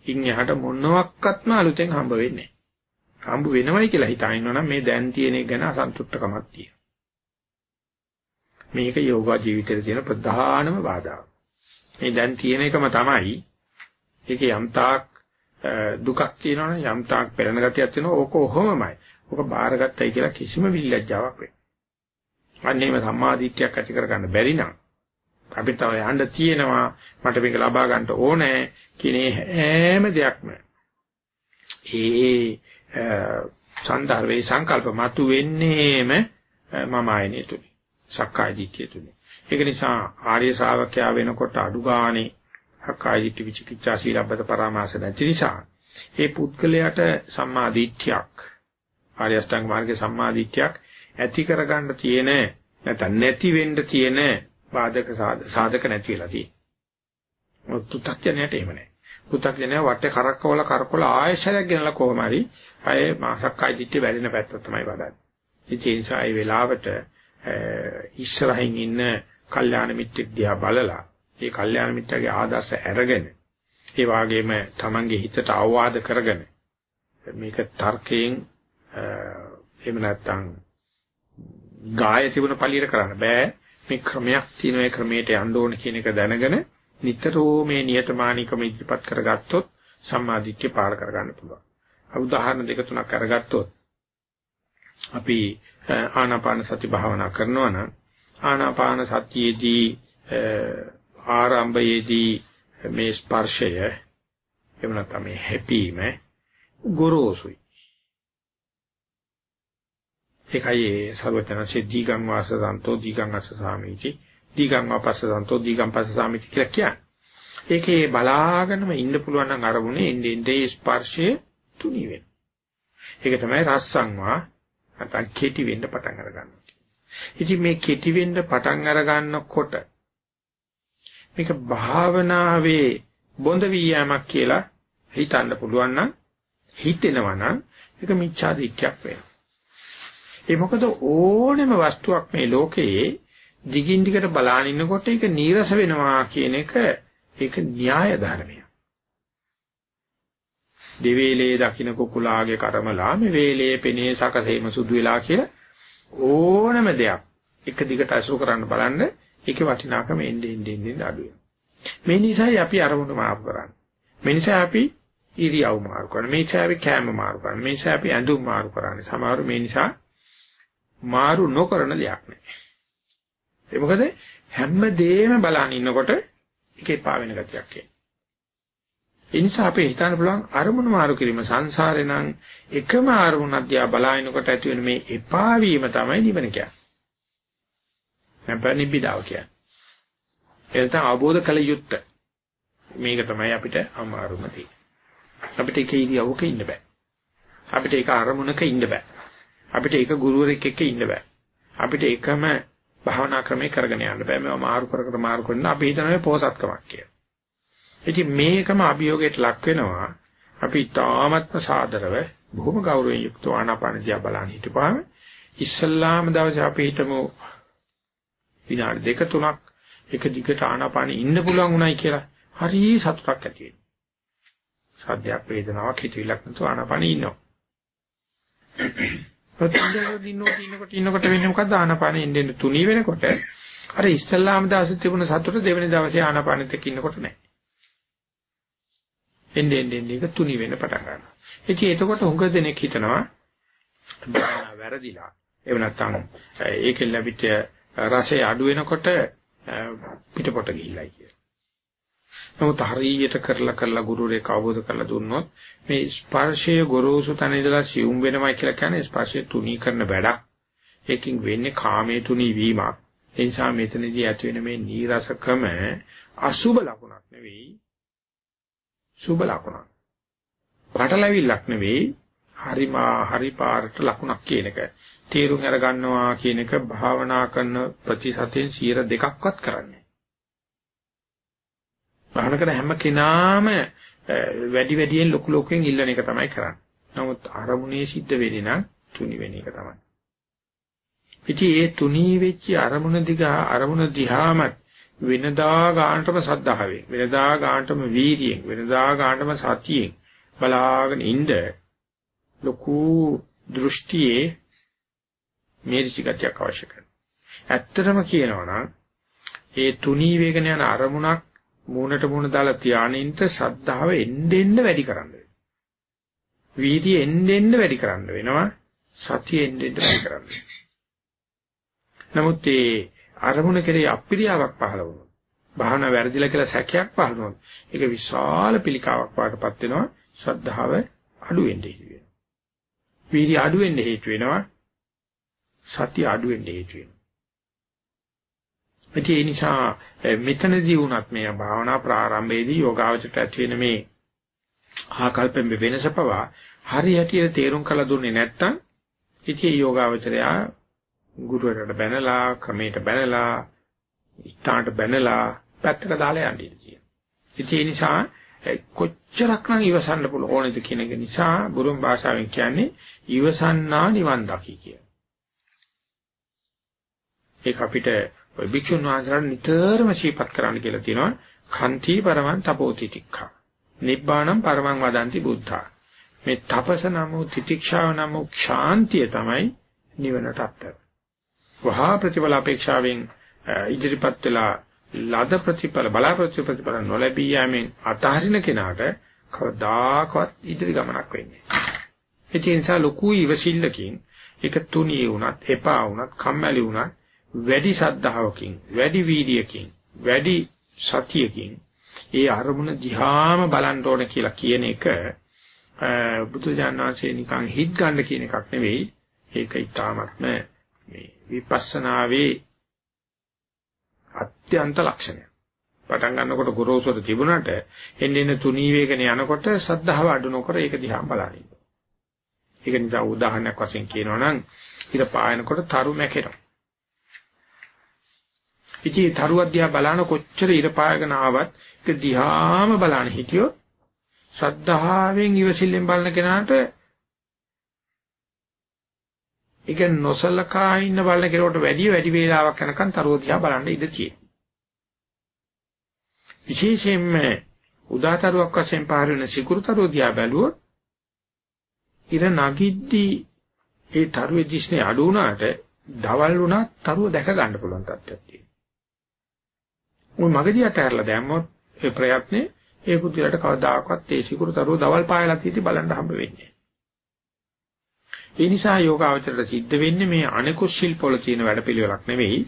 ඉන් එහාට මොනවත්ක්ත්ම අලුතෙන් හම්බ වෙන්නේ හම්බ වෙනවයි කියලා හිතාිනවනම් මේ දැන් තියෙන එක ගැන අසන්තුෂ්ටකමක් තියෙනවා. මේක යෝගා ජීවිතයේ තියෙන ප්‍රධානම බාධාව. මේ දැන් තියෙන එකම තමයි ඒකේ යම්තාක් දුකක් තියෙනවනේ යම්තාක් පෙළෙන ගතියක් තියෙනවා ඕක ඔහොමමයි. ඕක බාරගත්තයි කියලා කිසිම විල්ලැජ්ජාවක් වෙන්නේ. අන්නේම සම්මාදිට්ඨියක් ඇති කරගන්න බැරි නම් අපිට තව යන්න තියෙනවා මට මේක ලබා ගන්න ඕනේ කියන හැම දෙයක්ම ඒ සන්දර්වේ සංකල්ප මතු වෙන්නේම මම ආයනේ තුනේ සක්කාය දිට්ඨිය තුනේ ඒක නිසා ආර්ය ශ්‍රාවකයා වෙනකොට අඩු ගානේ අකායිති විචිකිච්ඡා සීලබ්බත පරාමාස නැති නිසා ඒ පුද්ගලයාට සම්මා දිට්ඨියක් ආර්ය අෂ්ටාංග මාර්ගයේ සම්මා දිට්ඨියක් ඇති කරගන්න තියෙන නැත්නම් නැති වෙන්න තියෙන බාධක සාධක නැති වෙලා තියෙනවා. පු탁ජනයට එහෙම නැහැ. පු탁ජනය වටේ කරකවල කරකවල ආයශරයක් ගෙනලා කොහොම හරි අය මාසක්කයි දිට්ඨිය වැඩෙන පැත්ත තමයි වඩන්නේ. ඉතින් ඒ නිසා ඒ වෙලාවට ඉස්සරහින් ඉන්න කල්යාණ මිත්‍රෙක් දිහා බලලා ඒ කල්යාණ මිත්‍රගේ ආදර්ශ අරගෙන ඒ වාගේම Tamange හිතට අවවාද කරගෙන මේක තර්කයෙන් එහෙම නැත්නම් ගාය තිබුණ පළියට කරන්න බෑ මේ ක්‍රමයක් තියෙන ඒ ක්‍රමයට යන්න ඕන කියන එක දැනගෙන නිතරම මේ නියතමානීකම ඉදිරිපත් කරගත්තොත් සම්මාදිට්ඨිය පාර කරගන්න පුළුවන්. උදාහරණ දෙක තුනක් අරගත්තොත් අපි ආනාපාන සති භාවනා කරනවා නම් ආනාපාන සතියේදී ආරම්භයේදී මේ ස්පර්ශය එහෙම නැත්නම් මේ හැපීම ගොරෝසුයි. ඒකයි සර්වඥාන්සේ දීගං වාස සන්තෝ දීගං අස්ස සාමීචි දීගං වාපස්ස සන්තෝ දීගං පස්ස සාමීචි කියලා කියන්නේ. ඒකේ බලාගෙනම ඉන්න පුළුවන් නම් අරමුණේ එන්නේ එන්නේ ස්පර්ශය තුනී වෙනවා. ඒක තමයි රස්සංවා නැත්නම් කෙටි වෙන්න පටන් අර ගන්නවා. ඉතින් මේ කෙටි වෙන්න පටන් අර ගන්නකොට මේක භාවනාවේ බොඳ වීයමක් කියලා හිතන්න පුළුවන් නම් හිතෙනවා නම් ඒක මිච්ඡා දිට්ඨියක් වෙනවා. ඒ මොකද ඕනෙම වස්තුවක් මේ ලෝකයේ දිගින් දිගට බලාගෙන ඉන්නකොට ඒක නීරස වෙනවා කියන එක ඒක න්‍යාය ධර්මයක්. දෙවේලේ දකින්න කුකුලාගේ කර්මලා මේ වේලේ පෙනේ සකසේම සුදු වෙලා කියලා ඕනම දෙයක් එක දිගට අසුර කරන්න බලන්න ඒකේ වටිනාකම එන්නේ එන්නේ එන්නේ අඩු වෙනවා. මේ නිසායි අපි අරමුණු මාරු කරන්නේ. මේ නිසා අපි ඉරියව් මාරු කරන්නේ. මේ නිසා අපි කැම මාරු කරන්නේ. මේ නිසා අපි ඇඳුම් මාරු කරන්නේ. සමහර මේ නිසා මාරු නොකරන දෙයක් නැහැ. ඒ මොකද හැමදේම බලන් ඉන්නකොට ඒකේ පා වෙන ගතියක් එන්නේ. ඒ නිසා අපේ හිතන්න පුළුවන් අරමුණු මාරු කිරීම සංසාරේ නම් එකම අරමුණක් දිහා බලාගෙනකොට ඇති වෙන මේ එපා වීම තමයි නිවන කියන්නේ. නැත්නම් නිබ්බිදාව කියන්නේ. එතන අවබෝධ කළ යුත්තේ. මේක තමයි අපිට අමාරුම තියෙන්නේ. අපිට ඒක ඉරියව්වක ඉන්න බෑ. අපිට ඒක අරමුණක ඉන්න බෑ. අපිට ඒක ගුරුවරෙක් එක්ක ඉන්න බෑ. අපිට ඒකම භාවනා ක්‍රමේ කරගෙන යන්න බෑ. මේවා මාරු කර කර මාරු කරන අපි හිතනවා පොහසත්කමක් කියලා. ඉතින් මේකම අභියෝගයට ලක් වෙනවා. අපි තාමත්ම සාදරව බොහොම ගෞරවයෙන් යුක්තව ආනාපාන දිහා බලන් හිටපුවාම ඉස්සල්ලාම දවසේ අපි හිටමු විනාඩි දෙක තුනක් එක දිගට ආනාපානෙ ඉන්න පුළුවන් උනායි කියලා හරි සතුටක් ඇති වෙනවා. සද්දයක් වේදනාවක් හිතවිලක් නැතුව ආනාපානෙ ඉන්නවා. ප්‍රතිඥාව දිනනකොට ඉන්නකොට ඉන්නකොට වෙන්නේ මොකද්ද ආනාපානෙ ඉන්නේ තුනී වෙනකොට අර ඉස්සල්ලාම දවසේ තිබුණ සතුට දෙවෙනි දවසේ ආනාපානෙත් එක්ක ඉන්නකොට නැහැ. එන්නේ එන්නේ එක තුනී වෙන්න පටන් ගන්නවා. ඉතින් එතකොට හුඟ දෙනෙක් හිතනවා වැරදිලා. එහෙම නැත්නම් ඒකෙන් ලැබිච්ච රසය අඩු වෙනකොට පිටපොට ගිහිල්ලා කියලා. නමුත් හරියට කරලා කරලා ගුරුරෙක් අවබෝධ කරලා දුන්නොත් මේ ස්පර්ශයේ ගොරෝසු තැන ඉඳලා සියුම් වෙනවයි කියලා කියන්නේ ස්පර්ශය තුනී කරන වැඩක්. ඒකින් වෙන්නේ කාමයේ තුනී වීමක්. ඒ නිසා මෙතනදී ඇති වෙන මේ නීරසකම අසුබ ලකුණක් නෙවෙයි සුබ ලකුණක්. පටලැවිල්ලක් නෙවෙයි හරිමා හරි පාරට ලකුණක් කියන එක. තේරුම් අර ගන්නවා කියන එක භාවනා කරන ප්‍රතිශතෙන් 2ක්වත් කරන්නේ. භාවනා කරන හැම කෙනාම වැඩි වැඩියෙන් ලොකු ලොකුෙන් ඉල්ලන එක තමයි කරන්නේ. නමුත් අරමුණේ සිද්ධ වෙන්නේ නම් තුනි වෙන එක තමයි. ඉතින් ඒ තුනී වෙච්ච අරමුණ දිහා අරමුණ දිහාම වෙනදා ගානටම සද්ධාවෙන් වෙනදා ගානටම වීර්යයෙන් වෙනදා ගානටම සතියෙන් බලාගෙන ඉන්න ලොකු දෘෂ්ටියේ මේරිචිගතයක් අවශ්‍ය කරනවා. ඇත්තටම කියනවා නම් ඒ තුනී වේගන යන අරමුණක් මූණට මූණ දාලා ධානයින්ට ශ්‍රද්ධාව එන්න එන්න වැඩි කරන්න වෙනවා. වීර්යය එන්න එන්න වැඩි කරන්න වෙනවා. සතිය එන්න එන්න වැඩි කරන්න වෙනවා. නමුත් ඒ අරමුණ කෙරේ අප්‍රියාවක් පහළ වුණොත් භාවනා වැරදිලා කියලා සැකයක් පහළ වුණොත් ඒක විශාල පිළිකාවක් වඩටපත් වෙනවා. ශ්‍රද්ධාව අඩු වෙන්න හේතු වෙනවා. වීර්ය අඩු වෙන්න හේතු වෙනවා. සතිය අඩු වෙන්න හේතු වෙනවා. ඒ නිසා මෙතනදී වුණත් මේ භාවනා ප්‍රාරම්භයේදී යෝගාවචරයට ඇති වෙන මේ ආකල්පෙන් වෙනස පවා හරියට තේරුම් කළ දුන්නේ නැත්නම් ඉතින් යෝගාවචරයා ගුරුවරට බැනලා ක්‍රමයට බැනලා ඉස්තාට බැනලා පැත්තක දාලා යන්නේ කියන. ඉතින් ඒ නිසා කොච්චරක්නම් ඉවසන්න පුළුවන් ඕනේද කියන එක නිසා බුරුම් භාෂාවෙන් කියන්නේ ඉවසන්නා නිවන් දකි කිය. ඒක අපිට ඔය භික්ෂුන් වහන්සේලාට නිතරම ශීපත් කරන්න කියලා තියෙනවා. කන්ති පරමං තපෝති තික්ඛා නිබ්බාණං පරමං වදಂತಿ බුද්ධා. මේ තපස නම් වූ තිතික්ෂාව නම් වූ ශාන්තිය තමයි නිවනට අත්තර. වහා ප්‍රතිඵල අපේක්ෂාවෙන් ඉදිරිපත් වෙලා ලද ප්‍රතිඵල බලාපොරොත්තු ප්‍රතිඵල නොලැබී යෑමෙන් අතහරින කෙනාට කවදාකවත් ඉදිරි ගමනක් වෙන්නේ නැහැ. ඒ නිසා ලොකු ඉවසිල්ලකින් ඒක තුනී වුණත් එපා වුණත් කම්මැලි වුණත් වැඩි ශද්ධාවකින් වැඩි වීර්යයකින් වැඩි සතියකින් ඒ අරමුණ දිහාම බලන්න ඕන කියලා කියන එක බුදුජානනාංශේ නිකන් හිත් ගන්න කියන එකක් නෙවෙයි. ඒක ඊටාත්ම මේ විපස්සනාවේ අත්‍යන්ත ලක්ෂණය. පටන් ගන්නකොට ගොරෝසුර තිබුණාට එන්න එන්න තුනී වේගන යනකොට සද්ධාව අඩු නොකර ඒක දිහා බලන්න. ඒක නිසා උදාහරණයක් වශයෙන් කියනවා නම් ඉර පායනකොට තරු මැකෙනවා. ඉතින් තරුවක් දිහා බලන කොච්චර ඉර පායගෙන ආවත් ඒක දිහාම බලන හිටියොත් සද්ධාවෙන් ඉවසිල්ලෙන් බලන කෙනාට ඒක නොසලකා ඉන්න බලන කෙනෙකුට වැඩි වැඩි වේලාවක් යනකම් තරුව දිහා බලන්න ඉඩ තියෙනවා. විශේෂයෙන්ම උදාතරුවක් වශයෙන් පාර වෙන සිකුරු තරුව දිහා බැලුවොත් ඉර නගිද්දී ඒ තරුවේ දිස්නේ අඩු වුණාට දවල් වුණත් තරුව දැක ගන්න පුළුවන් තත්ත්වයක් තියෙනවා. උන් මගදී අතහැරලා දැම්මොත් ඒ ප්‍රයත්නේ ඒ පුදුලට කවදාකවත් ඒ සිකුරු තරුව දවල් පායලා තියෙදි බලන්න හම්බ වෙන්නේ ඒ නිසා යෝගාවචරයට සිද්ධ වෙන්නේ මේ අනිකුත් ශිල්පවල තියෙන වැඩපිළිවෙලක් නෙවෙයි.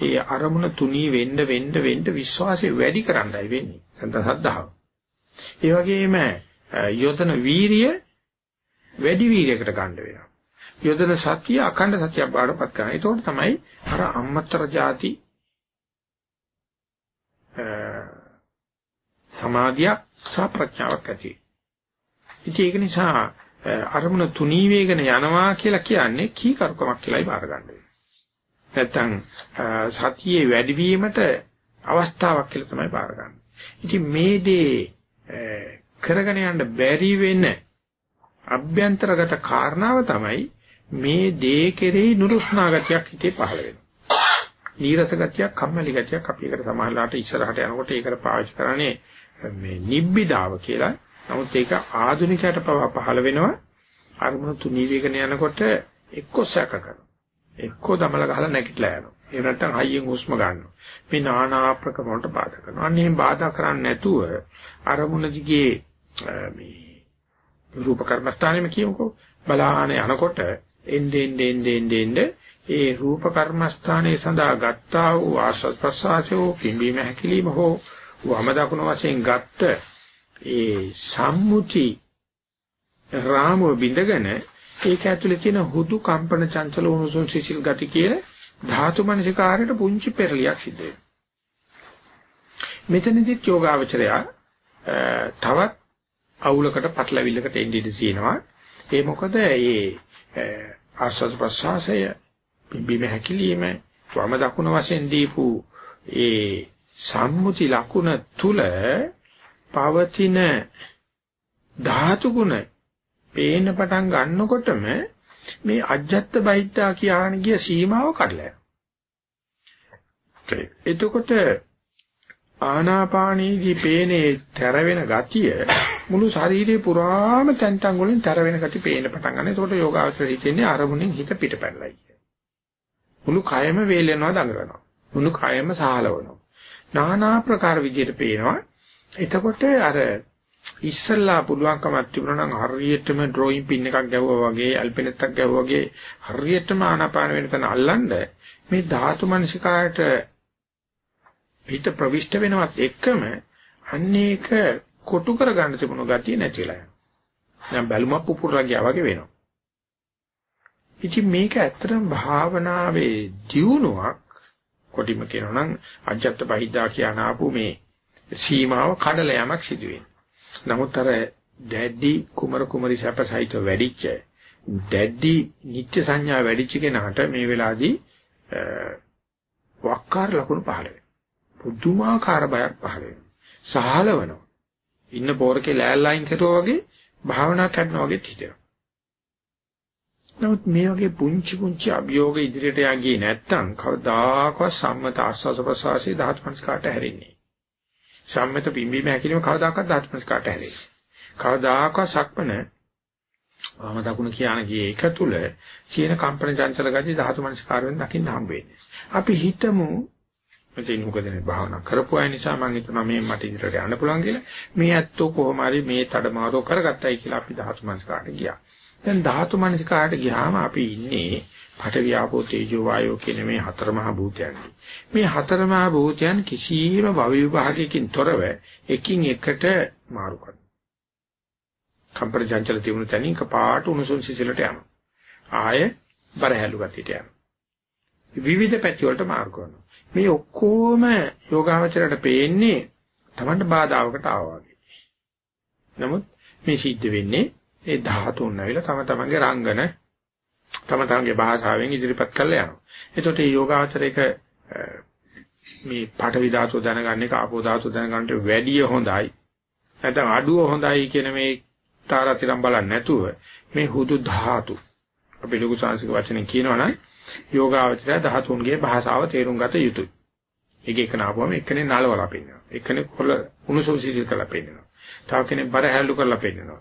ඒ අරමුණ තුනී වෙන්න වෙන්න වෙන්න විශ්වාසය වැඩි කරන්නයි වෙන්නේ. සන්ත සද්ධාව. ඒ වගේම යොදන වීරිය වැඩි වීරයකට ගන්න වෙනවා. යොදන සතිය අඛණ්ඩ සතියක් බාඩපත් කරනවා. ඒතකොට තමයි අර අම්මතර ಜಾති සමාධියක් සහ ප්‍රඥාවක් ඇති. ඉතින් ඒක නිසා අරමුණ තුනී වේගන යනවා කියලා කියන්නේ කීකරුකමක් කියලායි බාර ගන්න වෙන්නේ. නැත්තම් සතියේ වැඩිවීමට අවස්ථාවක් කියලා තමයි බාර ගන්න. ඉතින් මේ දේ කරගෙන යන්න බැරි වෙන අභ්‍යන්තරගත කාරණාව තමයි මේ දේ කෙරෙහි නුරුස්නා ගතියක් හිතේ පහළ වෙනවා. නීරස ගතියක්, කම්මැලි ගතියක් අපි එකට සමාහලාට ඉස්සරහට යනකොට ඒකට පාවිච්චි කරන්නේ මේ නිබ්බිදාව කියලා. නමුත් ඒක ආධුනිකයට පහළ වෙනවා. අරමුණු තුනී වේගන යනකොට එක්ක සැක කරනවා. එක්ක දමල ගහලා නැගිටලා යනවා. එහෙම නැත්නම් හයියෙන් හුස්ම ගන්නවා. මේ নানা ආකාර වලට බාධා කරනවා. අන්න එහෙම බාධා කරන්නේ නැතුව අරමුණ දිගේ මේ රූප කර්මස්ථානෙම කියමුකෝ. බලාන යනකොට එnde ende ende ende ende ඒ රූප කර්මස්ථානයේ සඳහා ගත්තා වූ ආස්වාද ප්‍රසආසෝ පිම්බීම හැකිලිම හෝ වම දකුණු වශයෙන් ගත්ත ඒ සම්මුති රාමුව බිඳගෙන ඒක ඇතුලේ තියෙන හුදු කම්පන චංචල උණුසුම් සිසිල් ගති කියන ධාතු මනසිකාරයට පුංචි පෙරලියක් සිද්ධ වෙනවා. මෙතනදිත් යෝගාවචරය තවත් අවුලකට පටලවිල්ලකට එන්නේ ඉඳී තියෙනවා. ඒ මොකද ඒ ආස්වාද ප්‍රසආසය බිම්බීම හැකිලිම වම දකුණ වශයෙන් දීපු ඒ සම්මුති ලකුණ තුල පවතින ධාතු ගුණ පේන්න පටන් ගන්නකොටම මේ අජත්ත බහිද්දා කියන ගිය සීමාව කඩලා යනවා. එතකොට ආනාපානීදී පේනේ තැර වෙන ගතිය මුළු ශරීරේ පුරාම තැන් තැන් වලින් තැර වෙන ගති පේන්න පටන් ගන්නවා. එතකොට යෝගාවචර හිතෙන්නේ අරමුණෙන් හිත පිටපැනලයි කිය. මුළු කයම වේලෙනවා දඟලනවා. මුළු කයම සාහලවනවා. নানা ප්‍රකාර විදිහට පේනවා. එතකොට අර ඉස්සල්ලා පුළුවන්කමක් තිබුණා නම් හරියටම ඩ්‍රොයින් පින් එකක් ගැහුවා වගේ ඇල්පිනෙට්ටක් ගැහුවා වගේ හරියටම ආනාපාන වෙන තැන අල්ලන්න මේ ධාතු මනසිකායට හිත ප්‍රවිෂ්ඨ වෙනවත් එක්කම අන්නේක කොටු කරගන්න තිබුණු ගතිය නැතිලා යනවා. දැන් බැලුමක් පුපුරලා ගියා වගේ වෙනවා. ඉතින් මේක ඇත්තටම භාවනාවේ දියුණුවක් කොටිම කියනවා නම් අජත්ත බහිද්දා කියන ආපු මේ සීමාව කඩල යමක් සිදු වෙනවා. නමුත් අර දැඩි කුමර කුමරි සැපසහිත වැඩිච්ච දැඩි නිත්‍ය සංඥා වැඩිච්ච කෙනාට මේ වෙලාවේදී වක්කාර ලකුණු පහළ වෙනවා. පුදුමාකාර බයක් පහළ වෙනවා. සහලවනවා. ඉන්න පෝරකේ ලෑල්ලයින් කරුවා වගේ භාවනා කරනවා වගේ හිතෙනවා. නමුත් මේ වගේ පුංචි පුංචි අභියෝග ඉදිරියට යන්නේ නැත්නම් කවදාකවත් සම්මත ආස්වාස ප්‍රසවාසී ධාතු පංචකාට හැරෙන්නේ. සම්මත පිම්බීම හැකිලිම කවදාකවත් ධාතු පංචකාට හැරෙන්නේ. කවදාකවත් සක්මන වම දකුණ කියන ගියේ එක තුල කියන කම්පන චංචල ගති ධාතු මනස්කාරයෙන් දකින්න හම්බ වෙන්නේ. අපි හිතමු මෙතන මොකදනේ භාවනා කරපු අය නිසා මම හිතනවා මේ මට ඉදිරියට යන්න පුළුවන් කියලා. මේ ඇත්තෝ කොහොම හරි මේ තඩමාරෝ කරගත්තයි කියලා අපි ධාතු මනස්කාරට ගියා. දැන් ධාතු මනස්කාරට ගියාම අපි ඉන්නේ පඨ වියාපෝ තේජෝ වායෝ කියන මේ හතර මහා භූතයන්. මේ හතර මහා භූතයන් කිසියම් භව විභාගයකින් තොරව එකින් එකට මාරු කරනවා. කම්පන චංචල තිබුණු තැනින් කපාට උණුසුම් සිසිලට යනවා. ආය බරහැලු ගතියට යනවා. විවිධ පැති වලට මාරු කරනවා. මේ ඔක්කොම යෝගාවචරයට පේන්නේ Tamanට බාධාවකට ආවා වගේ. නමුත් මේ සිද්ධ වෙන්නේ ඒ ධාතුන් නැවිලා තම තමන්ගේ රංගන තම තමන්ගේ භාෂාවෙන් ඉදිරිපත් කරලා යනවා. එතකොට මේ යෝගාචරයක මේ පාඨවි ධාතුව දැනගන්න එක ආපෝ ධාතුව දැනගන්නට වැඩිය හොඳයි. නැත්නම් අඩුව හොඳයි කියන මේ තාරාතිරම් බලන්නේ නැතුව මේ හුදු ධාතු අපි ලොකු සංස්කෘතික වචනෙන් කියනවනම් යෝගාවචරය ධාතුන්ගේ භාෂාව තේරුම් ගත යුතුයි. එක එක නාපුවම එක්කෙනේ නලවලා පෙන්නනවා. එක්කෙනේ කොළ උණුසුම් සිසිල් කරලා පෙන්නනවා. තව කෙනෙක් බර හැලු කරලා පෙන්නනවා.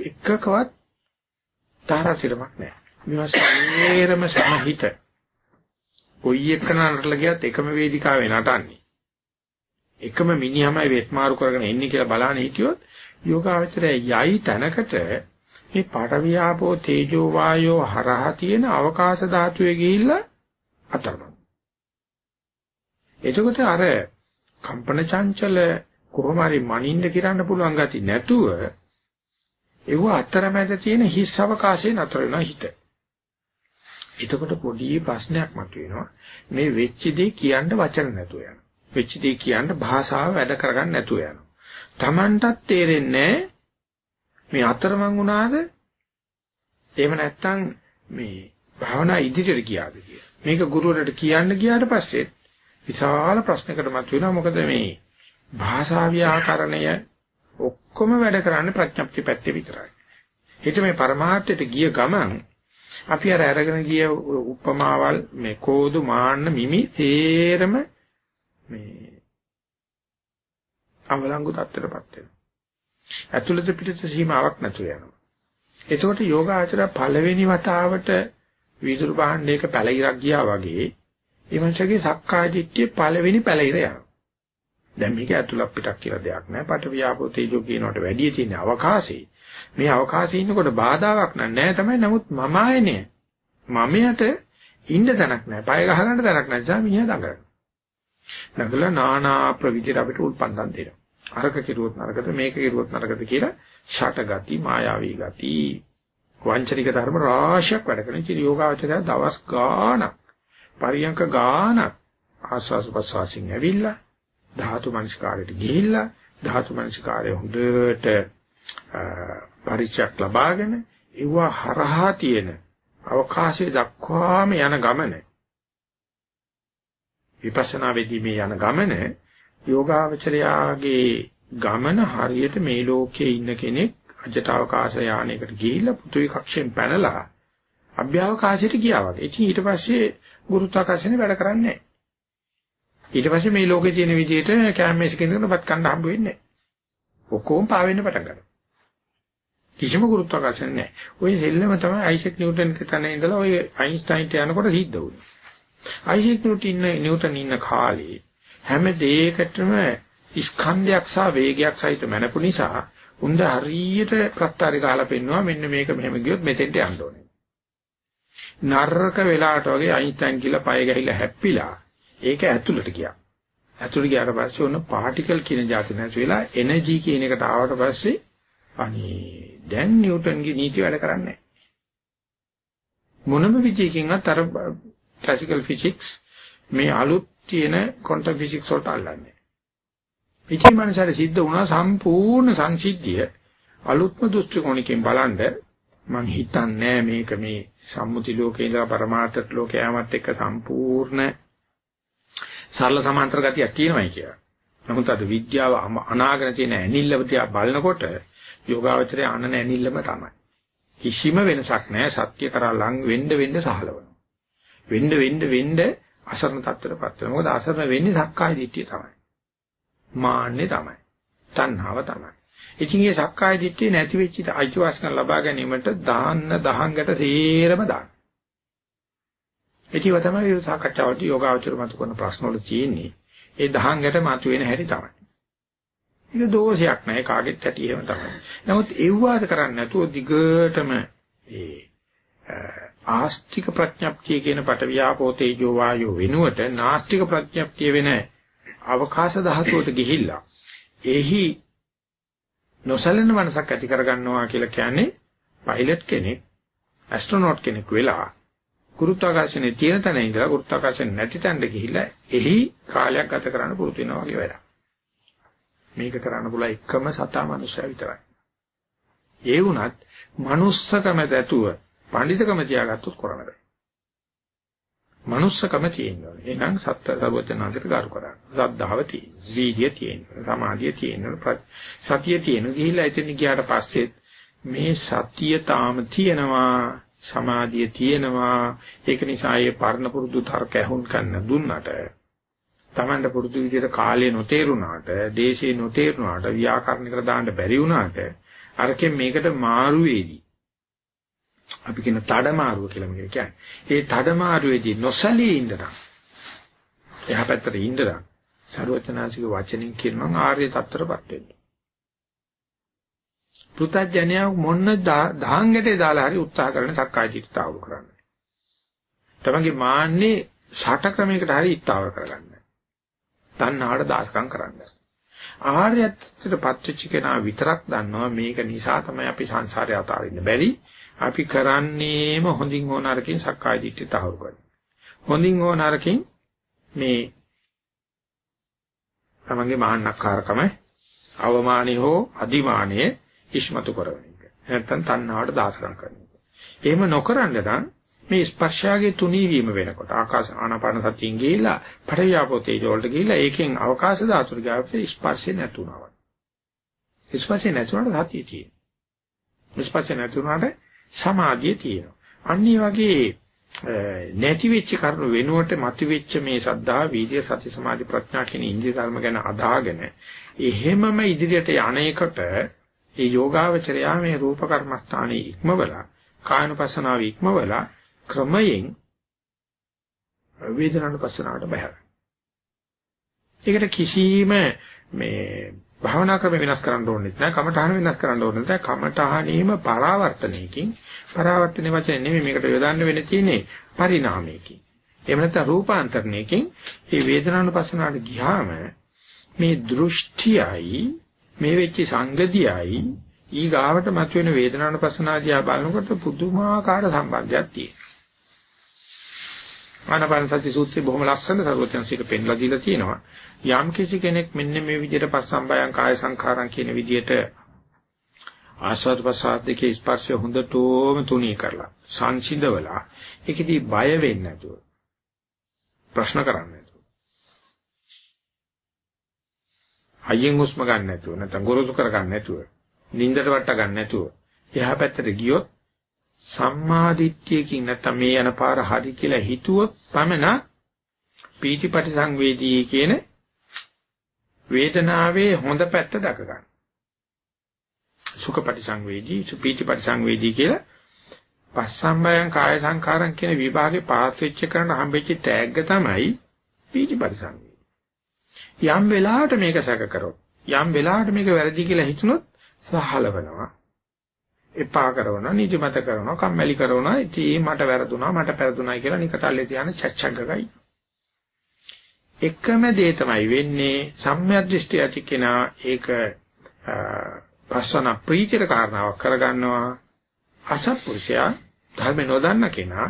එකකවත් තාරාතිරමක් නැහැ. මේවා සේරම සමහිත. කොයි එක්කන නටලා ගියත් එකම වේදිකාවේ නටන්නේ. එකම මිනිහමයි වෙස්මාරු කරගෙන එන්නේ කියලා බලන්න හිටියොත් යෝගාවචරය යයි තැනකට මේ පාඨවියාපෝ තේජෝ වායෝ හරහා තියෙන අවකාශ ධාතුවේ ගිහිල්ලා අතරමං. එතකොට අර කම්පන චංචල කොහොම හරි මනින්න කිරන්න පුළුවන් ගති නැතුව ඒව අතරමැද තියෙන හිස් අවකාශයේ නතර වෙනවා හිත. එතකොට පොඩි ප්‍රශ්නයක් මතුවෙනවා. මේ වෙච්ච දේ කියන්න වචන නැතුව යනවා. වෙච්ච දේ කියන්න භාෂාව වැඩ කරගන්න නැතුව යනවා. Tamanටත් තේරෙන්නේ මේ අතරමං වුණාද එහෙම නැත්නම් මේ භාවනා ඉදිරියට ගියාද කියලා. මේක ගුරුවරට කියන්න ගියාට පස්සේ විශාල ප්‍රශ්නයකට මතුවෙනවා මොකද මේ භාෂා ව්‍යාකරණය ඔක්කොම වැඩ කරන්නේ ප්‍රඥප්ති පැත්තේ විතරයි. හිත මේ પરමාර්ථයට ගිය ගමන් අපි අර අරගෙන ගිය උපමාවල් මේ කෝදු මාන්න මිමි තේරම මේ අවලංගු තත්ත්වයටපත් වෙනවා. ඇතුළත පිටත සීමාවක් නැතුව යනවා. එතකොට යෝගාචර පළවෙනි වතාවට විදුරු භාණ්ඩයක පැලිරක් ගියා වගේ ඊමණචගේ සක්කාය දිට්ඨිය පළවෙනි පැලිර යනවා. දැන් මේක ඇතුළක් පිටක් කියලා දෙයක් නැහැ. පට වියාපෝ තේජෝ කියනකට වැඩි තියෙන අවකාශي. මේ අවකාශයේ ඉන්නකොට බාධාවක් නැහැ තමයි. නමුත් මම ආයනේ. මමයට ඉන්න තැනක් නැහැ. පය ගහ ගන්න තැනක් නැහැ. නිසා මිනිහා දඟලනවා. දඟලලා නානා ප්‍රවිදිත අපිට උල්පන්දම් දෙනවා. අරක කිරුවොත් නරකද මේක කිරුවොත් නරකද කියලා ෂට ගති මායාවී ගති වංචනික ධර්ම රාශියක් වැඩ කරන ඉතින් යෝගාවචරය දවස් ගාණක් පරියංක ගාණක් ආස්වාස ප්‍රසවාසින් ඇවිල්ලා ධාතු මනස්කාරයට ගිහිල්ලා ධාතු මනස්කාරය හොඳට පරිචයක් ලබාගෙන ඒව හරහා තියෙන අවකාශය දක්වාම යන ගමන විපස්සනා වෙදී මේ යන ගමන යෝගාවචරයාගේ ගමන හරියට මේ ලෝකයේ ඉන්න කෙනෙක් අජට අවකාශ යානයකට ගිහිල්ලා පෘථිවි කක්ෂයෙන් පැනලා අභ්‍යවකාශයට ගියා වගේ. ඉතින් ඊට පස්සේ ගුරුත්වාකර්ෂණය වැඩ කරන්නේ නැහැ. ඊට පස්සේ මේ ලෝකේ තියෙන විදිහට කැමේස් කෙනෙකුටවත් කන්න හම්බ වෙන්නේ නැහැ. ඔක්කොම පාවෙන්න පටන් ගන්නවා. කිසිම ගුරුත්වාකර්ෂණ නැහැ. ওই සෙල්ලම තමයි අයිසෙක් නිව්ටන් තැන ඉඳලා ওই අයින්ස්ටයින්ට යනකොට සිද්ධ වුනේ. අයිසෙක් නිව්ටන් නිව්ටන් ඉන්න කාලේ හැම දෙයකටම ස්කන්ධයක් සහ වේගයක් සහිත මනපු නිසා උන්ද හරියට ප්‍රස්තාරි ගහලා පෙන්නවා මෙන්න මේක මෙහෙම ගියොත් මෙතෙන්ට යන්න ඕනේ. නරක වෙලාවට වගේ අයින්ස්ටයින් කියලා පය ගහිලා හැප්පිලා ඒක ඇතුළට ගියා. ඇතුළට ගියාට පස්සේ උන පාටිකල් කියන જાති නැති වෙලා එනර්ජි කියන එකට ආවට පස්සේ අනේ දැන් නිව්ටන්ගේ නීති වැඩ කරන්නේ මොනම විදියකින්වත් අර ක්ලාසිකල් ෆිසික්ස් මේ අලුත් තියෙන ක්වොන්ටම් ෆිසික්ස් වලට අල්ලන්නේ. ඉතින් මනසට සිද්ධ වුණා සම්පූර්ණ සංසිද්ධිය අලුත්ම දෘෂ්ටි කෝණකින් බලනද මං හිතන්නේ මේක මේ සම්මුති ලෝකේ ඉඳලා පරමාර්ථ ලෝකයමත් එක්ක සම්පූර්ණ සරල සමාන්තර ගතියක් තියෙනවායි කියලා. නමුත් අද විද්‍යාව අනාගෙන තියෙන ඇනිල්ලව තියා බලනකොට යෝගාවචරයේ අනන ඇනිල්ලම තමයි. කිසිම වෙනසක් නැහැ සත්‍ය කරා ලං වෙන්න වෙන්න සහලවනවා. වෙන්න වෙන්න වෙන්න අසරණ තත්ත්වයටපත් වෙනවා. මොකද අසරණ වෙන්නේ සක්කාය දිට්ඨිය තමයි. මාන්නේ තමයි. තණ්හාව තමයි. ඉතින් මේ සක්කාය දිට්ඨිය නැති වෙච්ච අයිතිවාසිකම් ලබා ගැනීමට දාන්න දහංගට තේරම දාන්න. ඒකව තමයි සාකච්ඡාවලදී යෝගාවචර මත කරන ප්‍රශ්න වල තියෙන්නේ. ඒ දහංගට මතුවෙන හැටි තමයි. ඒක දෝෂයක් නෑ කාගෙත් ඇති එහෙම තමයි. නමුත් ඒවාද කරන්නේ නැතුව දිගටම ඒ ආස්තික ප්‍රඥප්තිය කියන පටවියාපෝ තේජෝ වායෝ වෙනුවට නාස්තික ප්‍රඥප්තිය වෙන අවකාශ ධාතුවට ගිහිල්ලා එහි නොසලෙන මනසක් ඇති කරගන්නවා කියලා කියන්නේ පයිලට් කෙනෙක් ඇස්ට්‍රොනොට් කෙනෙක් වෙලා ගුරුත්වාකර්ෂණයේ තියෙන තැන ඉඳලා ගුරුත්වාකර්ෂණ නැති තැනට ගිහිල්ලා එහි කාලයක් ගත කරන්න පුරුදු වෙනවා වගේ වැඩක්. මේක කරන්න පුළුවන් එකම සතා මනුස්සයා විතරයි. ඒ වුණත් manussකම දැතුව පඬිතුකම තියාගත්තොත් කරන්න බෑ. manussකම තියෙනවා. එහෙනම් සත්‍ය සර්වඥාන්තට ගරු කරන්න. ශ්‍රද්ධාව තියෙන, වීර්යය තියෙන, සමාධිය තියෙන, සතිය තියෙන. ගිහිල්ලා එතන ගියාට පස්සේ මේ සතිය තාම තියෙනවා සමාධිය තියෙනවා ඒක නිසා ඒ පරණ පුරුදු තර්ක ඇහුන් කන්න දුන්නට Tamanda පුරුදු විදිහට කාලය නොතේරුණාට දේශේ නොතේරුණාට ව්‍යාකරණයකට දාන්න බැරි වුණාට අරකින් මේකට මාරු වේවි අපි කියන තඩ මාරුව කියලා මේක කියන්නේ ඒ තඩ මාරුවේදී නොසලී ඉඳලා එහා පැත්තට ඉඳලා සරුවචනාසික වචනින් කියනවා ආර්ය තත්ත්වයටපත් වෙන්න පුතඥයා මොන්න දහංගටේ දාලා හරි උත්සාහ කරන සක්කාය දිට්ඨිය තාවු කරන්න. තමන්ගේ මාන්නේ ෂට ක්‍රමයකට හරි ඉස්තාවර කරගන්න. තණ්හාවට දාසකම් කරන්න. ආර්යත්වයට පත්‍විච්ච කෙනා විතරක් දන්නවා මේක නිසා තමයි අපි සංසාරේ අතාරින්න බැරි. අපි කරන්නේම හොඳින් හෝ නරකින් සක්කාය දිට්ඨිය තාවු කරනවා. හොඳින් හෝ නරකින් මේ තමන්ගේ මහානක්කාරකම අවමානී හෝ අදිමානයේ ඉස්මතු කරන එක. නැත්තම් තණ්හාවට දාසකම් කරන එක. එහෙම නොකරන්න නම් මේ ස්පර්ශයගේ තුනී වීම වෙනකොට ආකාශ ආනාපාන සතියෙන් ගිහිලා පරියාපෝතේ ජෝල්ට ගිහිලා ඒකෙන් අවකාශ ධාතුර ගාවට ස්පර්ශේ නැතුණා. ස්පර්ශේ නැතුණාට සතිය තියෙනවා. ස්පර්ශ නැති වුණාට සමාධිය තියෙනවා. අනිත් වගේ නැති වෙච්ච කරුණු වෙනුවට මතු වෙච්ච මේ සද්ධා, වීර්ය, සති, සමාධි, ප්‍රඥා කියන ඉන්ද්‍රිය ධර්ම ගැන අදාගෙන එහෙමම ඉදිරියට යන්නේකට ඒ යෝගාවචරයා මේ රූප කර්මස්ථානයේ ඉක්මවලා කායනුපස්සනාව ඉක්මවලා ක්‍රමයෙන් වේදනානුපස්සනාවට බහැර. ඒකට කිසිම මේ භාවනා ක්‍රම වෙනස් කරන්න ඕනෙත් නැහැ කමඨහන වෙනස් කරන්න ඕනෙත් නැහැ කමඨහනීම පරාවර්තනයකින් පරාවර්තන වචනේ නෙමෙයි මේකට යොදන්න වෙන්නේ තියෙන්නේ පරිණාමයකින්. එහෙම නැත්නම් රූපාන්තරණයකින් මේ වේදනානුපස්සනාවට ගියාම මේ දෘෂ්ටියයි මේ වෙච්ච සංගතියයි ඊ ගාවට මතුවෙන වේදනානුපස්සනාදියා බලනකොට පුදුමාකාර සම්බන්ධයක් තියෙනවා. ආනාපාන සති සූත්‍රයේ බොහොම ලස්සන සරුවත්‍යංශයක පෙන්ලා දීලා තියෙනවා. යම් කිසි කෙනෙක් මෙන්න මේ විදිහට පස්සම්බයං කාය සංඛාරම් කියන විදිහට ආස්වාද ප්‍රසආද දෙකේ ස්පර්ශය හොඳටම තුනී කරලා සංසිඳවලා ඒකෙදි බය වෙන්නේ නැතුව ප්‍රශ්න කරන්නේ නැතුව අයියෙන් හුස්ම ගන්න නැතුව නැත්නම් ගොරෝසු කර ගන්න නැතුව නින්දට වට ගන්න නැතුව එහා පැත්තට ගියොත් සම්මාදිට්ඨියකින් නැත්නම් මේ යන පාර හරි කියලා හිතුවොත් පමණ පීතිපටි සංවේදී කියන වේදනාවේ හොඳ පැත්ත දැක ගන්න. සුඛපටි සංවේදී, සුපීතිපටි සංවේදී කියලා පස්සම්බයං කාය සංකාරම් කියන විභාගේ පාස් වෙච්ච කරන හම්බෙච්ච තෑග්ග තමයි පීතිපටි සංවේදී. යම් වෙලාවට මේක සැක කරොත්, යම් වෙලාවට මේක වැරදි කියලා හිතුනොත් සහලවනවා. එපා කරනවා, නිදිමත කරනවා, කම්මැලි කරනවා. ඉතින් මට වැරදුනා, මට පෙරදුනායි කියලා නිකටල්ලේ තියාන චච්චංගගයි. එකම දේ තමයි වෙන්නේ සම්‍යක් දෘෂ්ටි ඇති කෙනා ඒක පස්සන ප්‍රීතිර කාරණාවක් කරගන්නවා අසත්පුරුෂයා ධර්ම නොදන්න කෙනා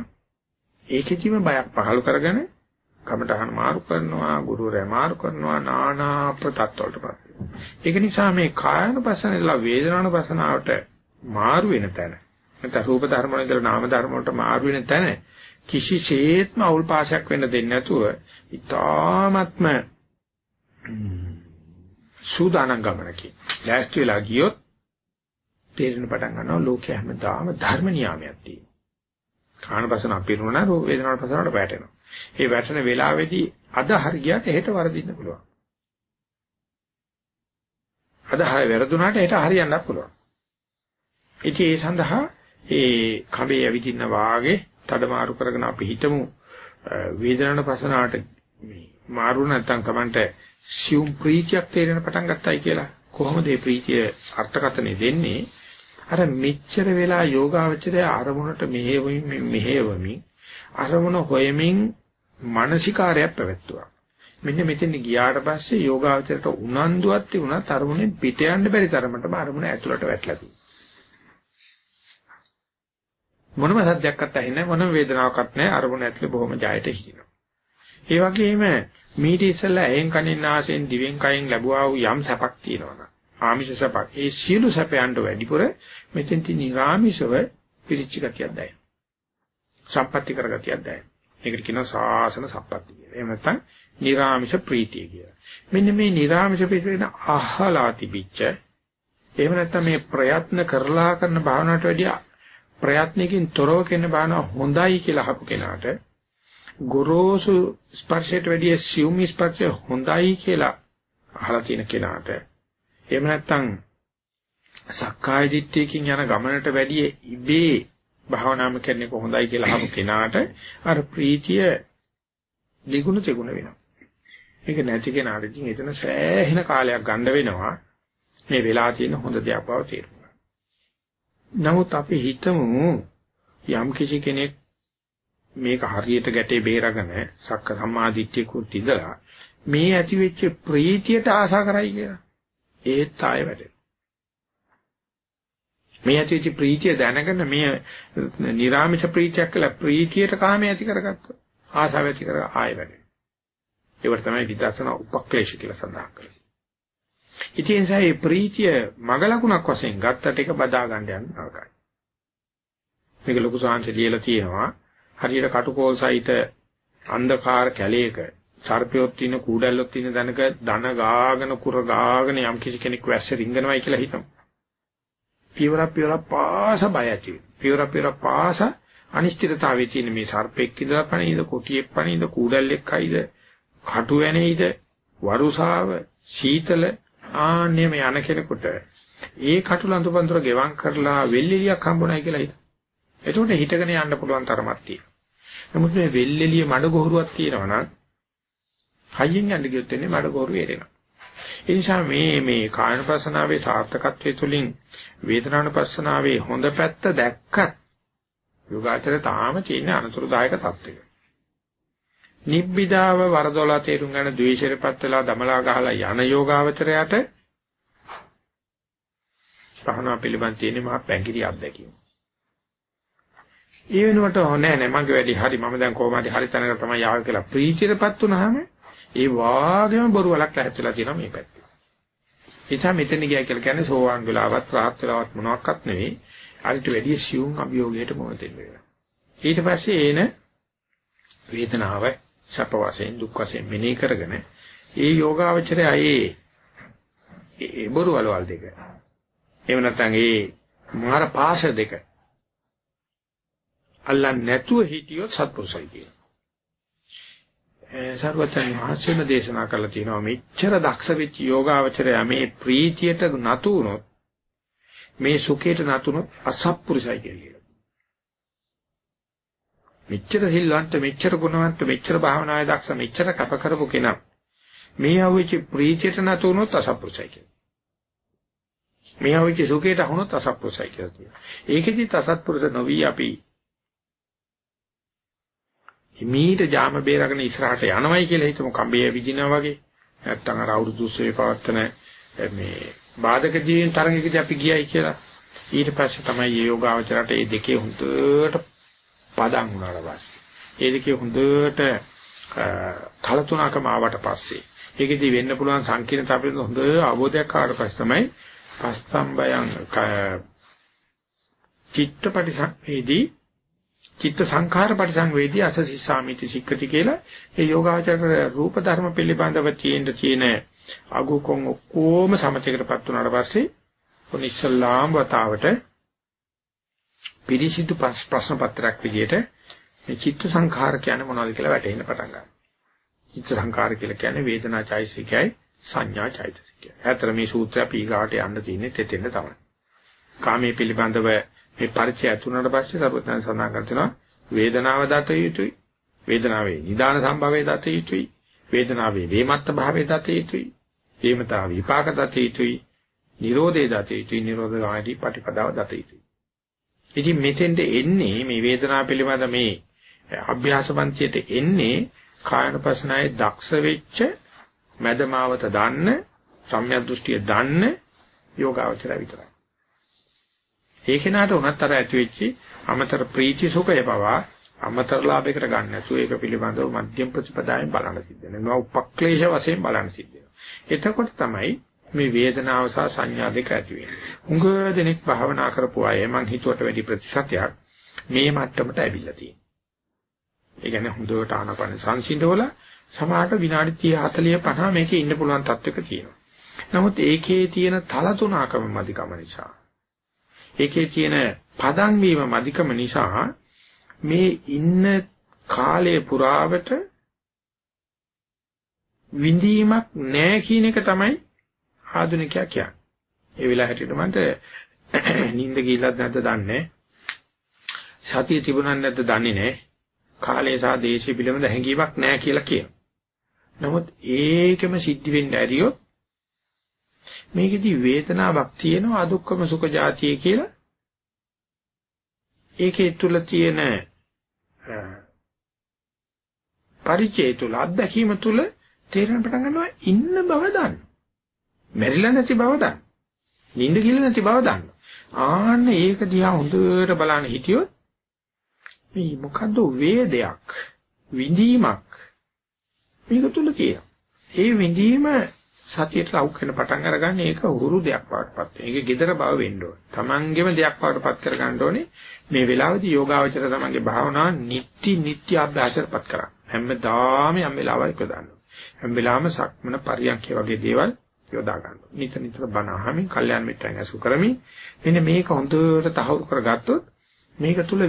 ඒකෙදිම බයක් පහළ කරගෙන කමටහන මාරු කරනවා ගුරුවරයා මාරු කරනවා নানা ප්‍රතත්වලටපත් ඒක නිසා මේ කායනුපසනෙලා වේදනානුපසනාවට මාරු වෙන තැන නැත්නම් රූප ධර්ම වල ඉඳලා නාම ධර්ම වලට මාරු වෙන තැන කිසිසේත්ම අවුල් පාසයක් වෙන්න දෙන්නේ නැතුව ඊ타ත්ම සූදානම් ගමනකින් ලෑස්ති වෙලා ගියොත් තේරෙන පටන් ගන්නවා ලෝකයේ හැමදාම ධර්ම නියාමයක් තියෙනවා. කාණපසන අපිරුණා රූප වේදනාවට පසනට වැටෙනවා. ඒ වැටෙන වෙලාවේදී අද හරියට හෙට වරදින්න පුළුවන්. අද හරිය වැරදුනාට හෙට හරියන්නත් පුළුවන්. ඉතින් ඒ සඳහා ඒ කඹේ ඇවිදින්න වාගේ තඩමාරු කරගෙන අපි හිතමු. වේදනාවට පසනාවට මේ මාරු නැත්තම් Tamanට සියුම් ප්‍රීතියක් තේරෙන පටන් ගත්තයි කියලා. කොහොමද මේ ප්‍රීතිය අර්ථකථනය දෙන්නේ? අර මෙච්චර වෙලා යෝගාවචරය අරමුණට මෙහෙවමින් මෙහෙවමින් අරමුණ හොයමින් මානසිකාරයක් පැවැත්තුවා. මෙන්න මෙතන ගියාට පස්සේ යෝගාවචරයට උනන්දුවක් තිබුණා තරමුණෙන් පිට යන්න බැරි තරමටම අරමුණ ඇතුළට වැටලා තියෙනවා. මොනම සද්දයක්වත් ඇහෙන්නේ මොනම වේදනාවක්වත් නැහැ අරමුණ ඇතුලේ බොහොම ජයයට හිිනවා. ඒ වගේම මීට ඉස්සෙල්ලා ඇහෙන් කනින් නාසයෙන් දිවෙන් කයෙන් ලැබුවා වූ යම් සැපක් තියෙනවා. ආමිෂ සැපක්. ඒ සියලු සැපයන්ට වැඩිපුර මෙතෙන්ති නිරාමිෂව පිරිච්ච ගතියක් දැනෙනවා. සම්පatti කරගතියක් දැනෙනවා. ඒකට කියනවා සාසන සම්පatti කියලා. එහෙම නැත්නම් නිරාමිෂ ප්‍රීතිය කියලා. මෙන්න මේ නිරාමිෂ ප්‍රීතිය අහලා තිබිච්ච එහෙම නැත්නම් මේ ප්‍රයත්න කරලා කරන භාවනාවට වැඩිය ප්‍රයත්නකින් තොරව කෙන බාන හොඳයි කියලා අහපු කෙනාට ගොරෝසු ස්පර්ශයට වැඩිය සියුම් ස්පර්ශය හොඳයි කියලා අහලා තියෙන කෙනාට එහෙම නැත්නම් සක්කාය දිට්ඨියකින් යන ගමනට වැඩිය ඉබේ භාවනාම කරන්නේ කොහොඳයි කියලා අහපු කෙනාට අර ප්‍රීතිය නිගුණ තෙගුණ වෙනවා. ඒක නැති කෙනාට ඉතින් එතන සෑහෙන කාලයක් ගන්න වෙනවා මේ වෙලා තියෙන හොඳ දෙයක් බව තේරුම් නමුත් අපි හිතමු යම් කිසි කෙනෙක් මේක හරියට ගැටේ බේරගෙන සක්ක සම්මාදිට්ඨියකුත් ඉඳලා මේ ඇති වෙච්ච ප්‍රීතියට ආශා කරයි කියලා. ඒත් ආයෙ වැඩේ. මේ ඇති වෙච්ච ප්‍රීතිය දැනගෙන මේ නිර්ාමිෂ ප්‍රීතියක් කියලා ප්‍රීතියට කාමයේ ඇති කරගත්තා. ආශාව ඇති කර ආයෙ වැඩේ. ඒවට තමයි විදර්ශනා උපක්ලේශ කියලා සඳහන් කරන්නේ. ඉතින් ඒ ප්‍රීතිය මග ලකුණක් වශයෙන් ගත්තට ඒක බදා ගන්න යන නරකයි. මේක ලොකු සාංශ ලියලා තියෙනවා. හරියට කටුකෝල් සහිත අන්ධකාර කැලේක සර්පයොත් ඉන්න කූඩැල්ලොත් ඉන්න දනක ධන ගාගෙන කුර ගාගෙන යම් කිසි කෙනෙක් වැස්සේ රිංගනවායි කියලා හිතමු. පියවර පියවර පාස බය ඇති වෙනවා. පියවර පියවර පාස අනිශ්චිතතාවයේ තියෙන මේ සර්පෙක් ඉඳලා පණීද කොටියෙක් පණීද කූඩල්ලෙක් හයිද කටු වැනේයිද වරුසාව සීතල ආන්නේ මේ යන කෙනෙකුට ඒ කටු ලඳුපන්තර ගෙවම් කරලා වෙල්ෙලියක් හම්බුනායි කියලා හිත. එතකොට හිතගෙන යන්න පුළුවන් තරමක් තියෙනවා. නමුත් මේ වෙල්ෙලිය මඩ ගොහරුවක් තියෙනවා නම් හයියෙන් යන්න ගියොත් එන්නේ මඩ ගොහරු එරෙනවා. ඒ නිසා මේ මේ කායනපසනාවේ සාර්ථකත්වයේ තුලින් වේදනානුපස්සනාවේ හොඳ පැත්ත දැක්කත් යෝගාචර තාම තියෙන අනතුරුදායක තත්ත්වයක. නිබ්බිදාව වරදොලා තේරුම් ගන්න ද්වේෂයටපත් වෙලා දමලා ගහලා යන යෝගාවචරයට පහනා පිළිබඳ තියෙන මහා පැංගිරි අත්දැකීම. ඒ වෙනුවට නෑ නෑ මගේ වැඩි හරි මම දැන් කොහොම හරි හරි තැනකට තමයි ආව කියලා ප්‍රීතියටපත් වුනහම ඒ වාගේම බොරු වලක් ඇහැත්ලා තියෙනවා මේ පැත්තේ. ඒ නිසා මෙතන ගියා කියලා කියන්නේ සෝවාන් වෙලාවත් රාහත් වෙලාවත් මොනවත් නෙවෙයි. අරිට වැඩි සියුම් අභියෝගයට මොන දෙන්න වෙනවා. ඊට පස්සේ එන වේදනාව සැප වශයෙන් දුක් වශයෙන් මෙනෙහි කරගෙන ඒ යෝගාවචරය ඒ ඒ බොරු වලවල් දෙක. එහෙම නැත්නම් ඒ මාර පාස දෙක අල්ලන්නේ නැතුව හිටියොත් සත්පුරුසයි කියනවා. සර්වචන් මහත්සෙම දේශනා කරලා තියෙනවා මෙච්චර දක්ෂ වෙච්ච යෝගාවචරය මේ ප්‍රීතියට නතු වුණොත් මේ සුඛයට නතුනොත් අසත්පුරුසයි කියලා. මෙච්චර හිල්වන්ත මෙච්චර ගුණවන්ත මෙච්චර භාවනාවේ දක්ෂ මෙච්චර කප කරපු කෙනා මේ අවුච්ච ප්‍රීතියට නතුනොත් අසත්පුරුසයි කියලා. මේ අවුච්ච සුඛයට අහුනොත් අසත්පුරුසයි කියලා කියනවා. ඒකෙදි අසත්පුරුෂ නොවි අපි හිමීට ජාම බේරගෙන ඉස්සරහට යනවයි කියලා හිතමු කම්බේ විදිනා වගේ නැත්තම් අර අවුරුදු 30 පවත්තන මේ බාධක ජීවීන් තරඟයකදී අපි ගියයි කියලා ඊට පස්සේ තමයි මේ යෝගාවචරයට මේ දෙකේ හොඳට පදම් වුණාට පස්සේ. ඒ දෙකේ හොඳට කලතුණකම ආවට පස්සේ. ඒකෙදි වෙන්න පුළුවන් සංකීර්ණතාව පිළිබඳ හොඳ අවබෝධයක් ආවට පස්සේ තමයි පස්සම්බයං චිත්තපටිසංවේදී චිත්ත සංඛාර පරිසංවේදී අසසිසාමිති සික්කති කියලා ඒ යෝගාචර රූප ධර්ම පිළිබඳව තියෙන තියෙන අගුකොන් ඔක්කොම සමතේකටපත් වුණාට පස්සේ ඔන්න ඉස්සල්ලාම් වතාවට පිරිසිදු ප්‍රශ්න පත්‍රයක් විදිහට මේ චිත්ත සංඛාර කියන්නේ මොනවද කියලා වැටහෙන්න පටන් ගන්නවා. චිත්ත සංඛාර කියලා කියන්නේ වේදනා චෛතසිකයයි සංඥා චෛතසිකයයි. ඇතර මේ සූත්‍රය අපි ඊගාට යන්න තියෙන්නේ තෙතෙන්න තමයි. කාමයේ පිළිබඳව මේ පරිචය ඇතුණාට පස්සේ සර්වඥයන් සඳහන් කරනවා වේදනාව දත යුතුයි වේදනාවේ නිදාන සම්භවයේ දත යුතුයි වේදනාවේ වේමත්ත භාවයේ දත යුතුයි වේමතා විපාක දත යුතුයි නිරෝධේ දත යුතුයි නිරෝධ ගාමී ප්‍රතිපදාව දත යුතුයි ඉතින් මෙතෙන්ට එන්නේ මේ වේදනාව පිළිබඳ මේ අභ්‍යාසපන්තියට එන්නේ කායනපසනායේ දක්ෂ වෙච්ච මදමාවත දන්න සම්‍යක් දෘෂ්ටිය දන්න යෝගාවචරය විතරයි ඒ කෙනාට උනත් අර ඇති වෙච්චි අමතර ප්‍රීති සුඛය පවා අමතර ලාභයකට ගන්න නැතුව ඒක පිළිබඳව මධ්‍යම ප්‍රතිපදාවෙන් බලන්න සිද්ධ වෙනවා. උපක්ලේශ වශයෙන් බලන්න සිද්ධ වෙනවා. එතකොට තමයි මේ වේදනාව සහ සංඥා දෙක ඇති වෙන්නේ. උඟ දෙනෙක් භාවනා කරපු අය මං හිතුවට වැඩි ප්‍රතිශතයක් මේ මට්ටමට ඇවිල්ලා තියෙනවා. ඒ කියන්නේ හොඳට ආනපන සංසිඳවල සමහරට විනාඩි 30 40 50 මේකේ ඉන්න පුළුවන් තත්වයක තියෙනවා. නමුත් ඒකේ තියෙන තල තුනකම මදිකම නිසා ඒකේ තියෙන පදන් වීම මධිකම නිසා මේ ඉන්න කාලය පුරාවට විඳීමක් නැහැ කියන එක තමයි ආධුනිකයා කියන්නේ. ඒ වෙලාවට මන්ට නිින්ද ගිහිල්ලත් නැද්ද දන්නේ සතිය තිබුණත් නැද්ද දන්නේ නැහැ. කාලය සහ දේශය පිළිබඳ හැඟීමක් නැහැ කියලා කියනවා. නමුත් ඒකම සිද්ධ වෙන්න ඇරියොත් මේකෙදි වේදනාවක් තියෙනවා අදුක්කම සුඛ જાතිය කියලා. ඒකේ තුල තියෙන පරිචය තුල අත්දැකීම තුල තේරෙන පටන් ගන්නවා ඉන්න බව දන්න. මෙරිලා නැති බව දන්න. නිින්ද කියලා නැති බව දන්න. ආන්න ඒක දිහා හොඳට බලන්න හිටියොත් මේ මොකද්ද වේදයක් විඳීමක් මේක තුල තියෙනවා. ඒ විඳීම සතියට ලව් වෙන පටන් අරගන්නේ ඒක උහුරු දෙයක් වඩපත්. ඒක gedara බව වෙන්න ඕනේ. Tamangeම දෙයක් වඩපත් කර ගන්න ඕනේ. මේ වෙලාවේදී යෝගාවචර තමන්ගේ භාවනාව නිට්ටි නිට්ටි අභ්‍යාසයටපත් කරා. හැමදාම යම් වෙලාවක දාන්න. හැම වෙලාවෙම සක්මන පරියන්ඛය වගේ දේවල් යොදා ගන්නවා. නිතර නිතර බණ අහමින්, කල්යාණ මිත්‍රයන් ඇසු කරමින් මෙන්න මේක හොඳට තහවුරු කරගත්තොත් මේක තුල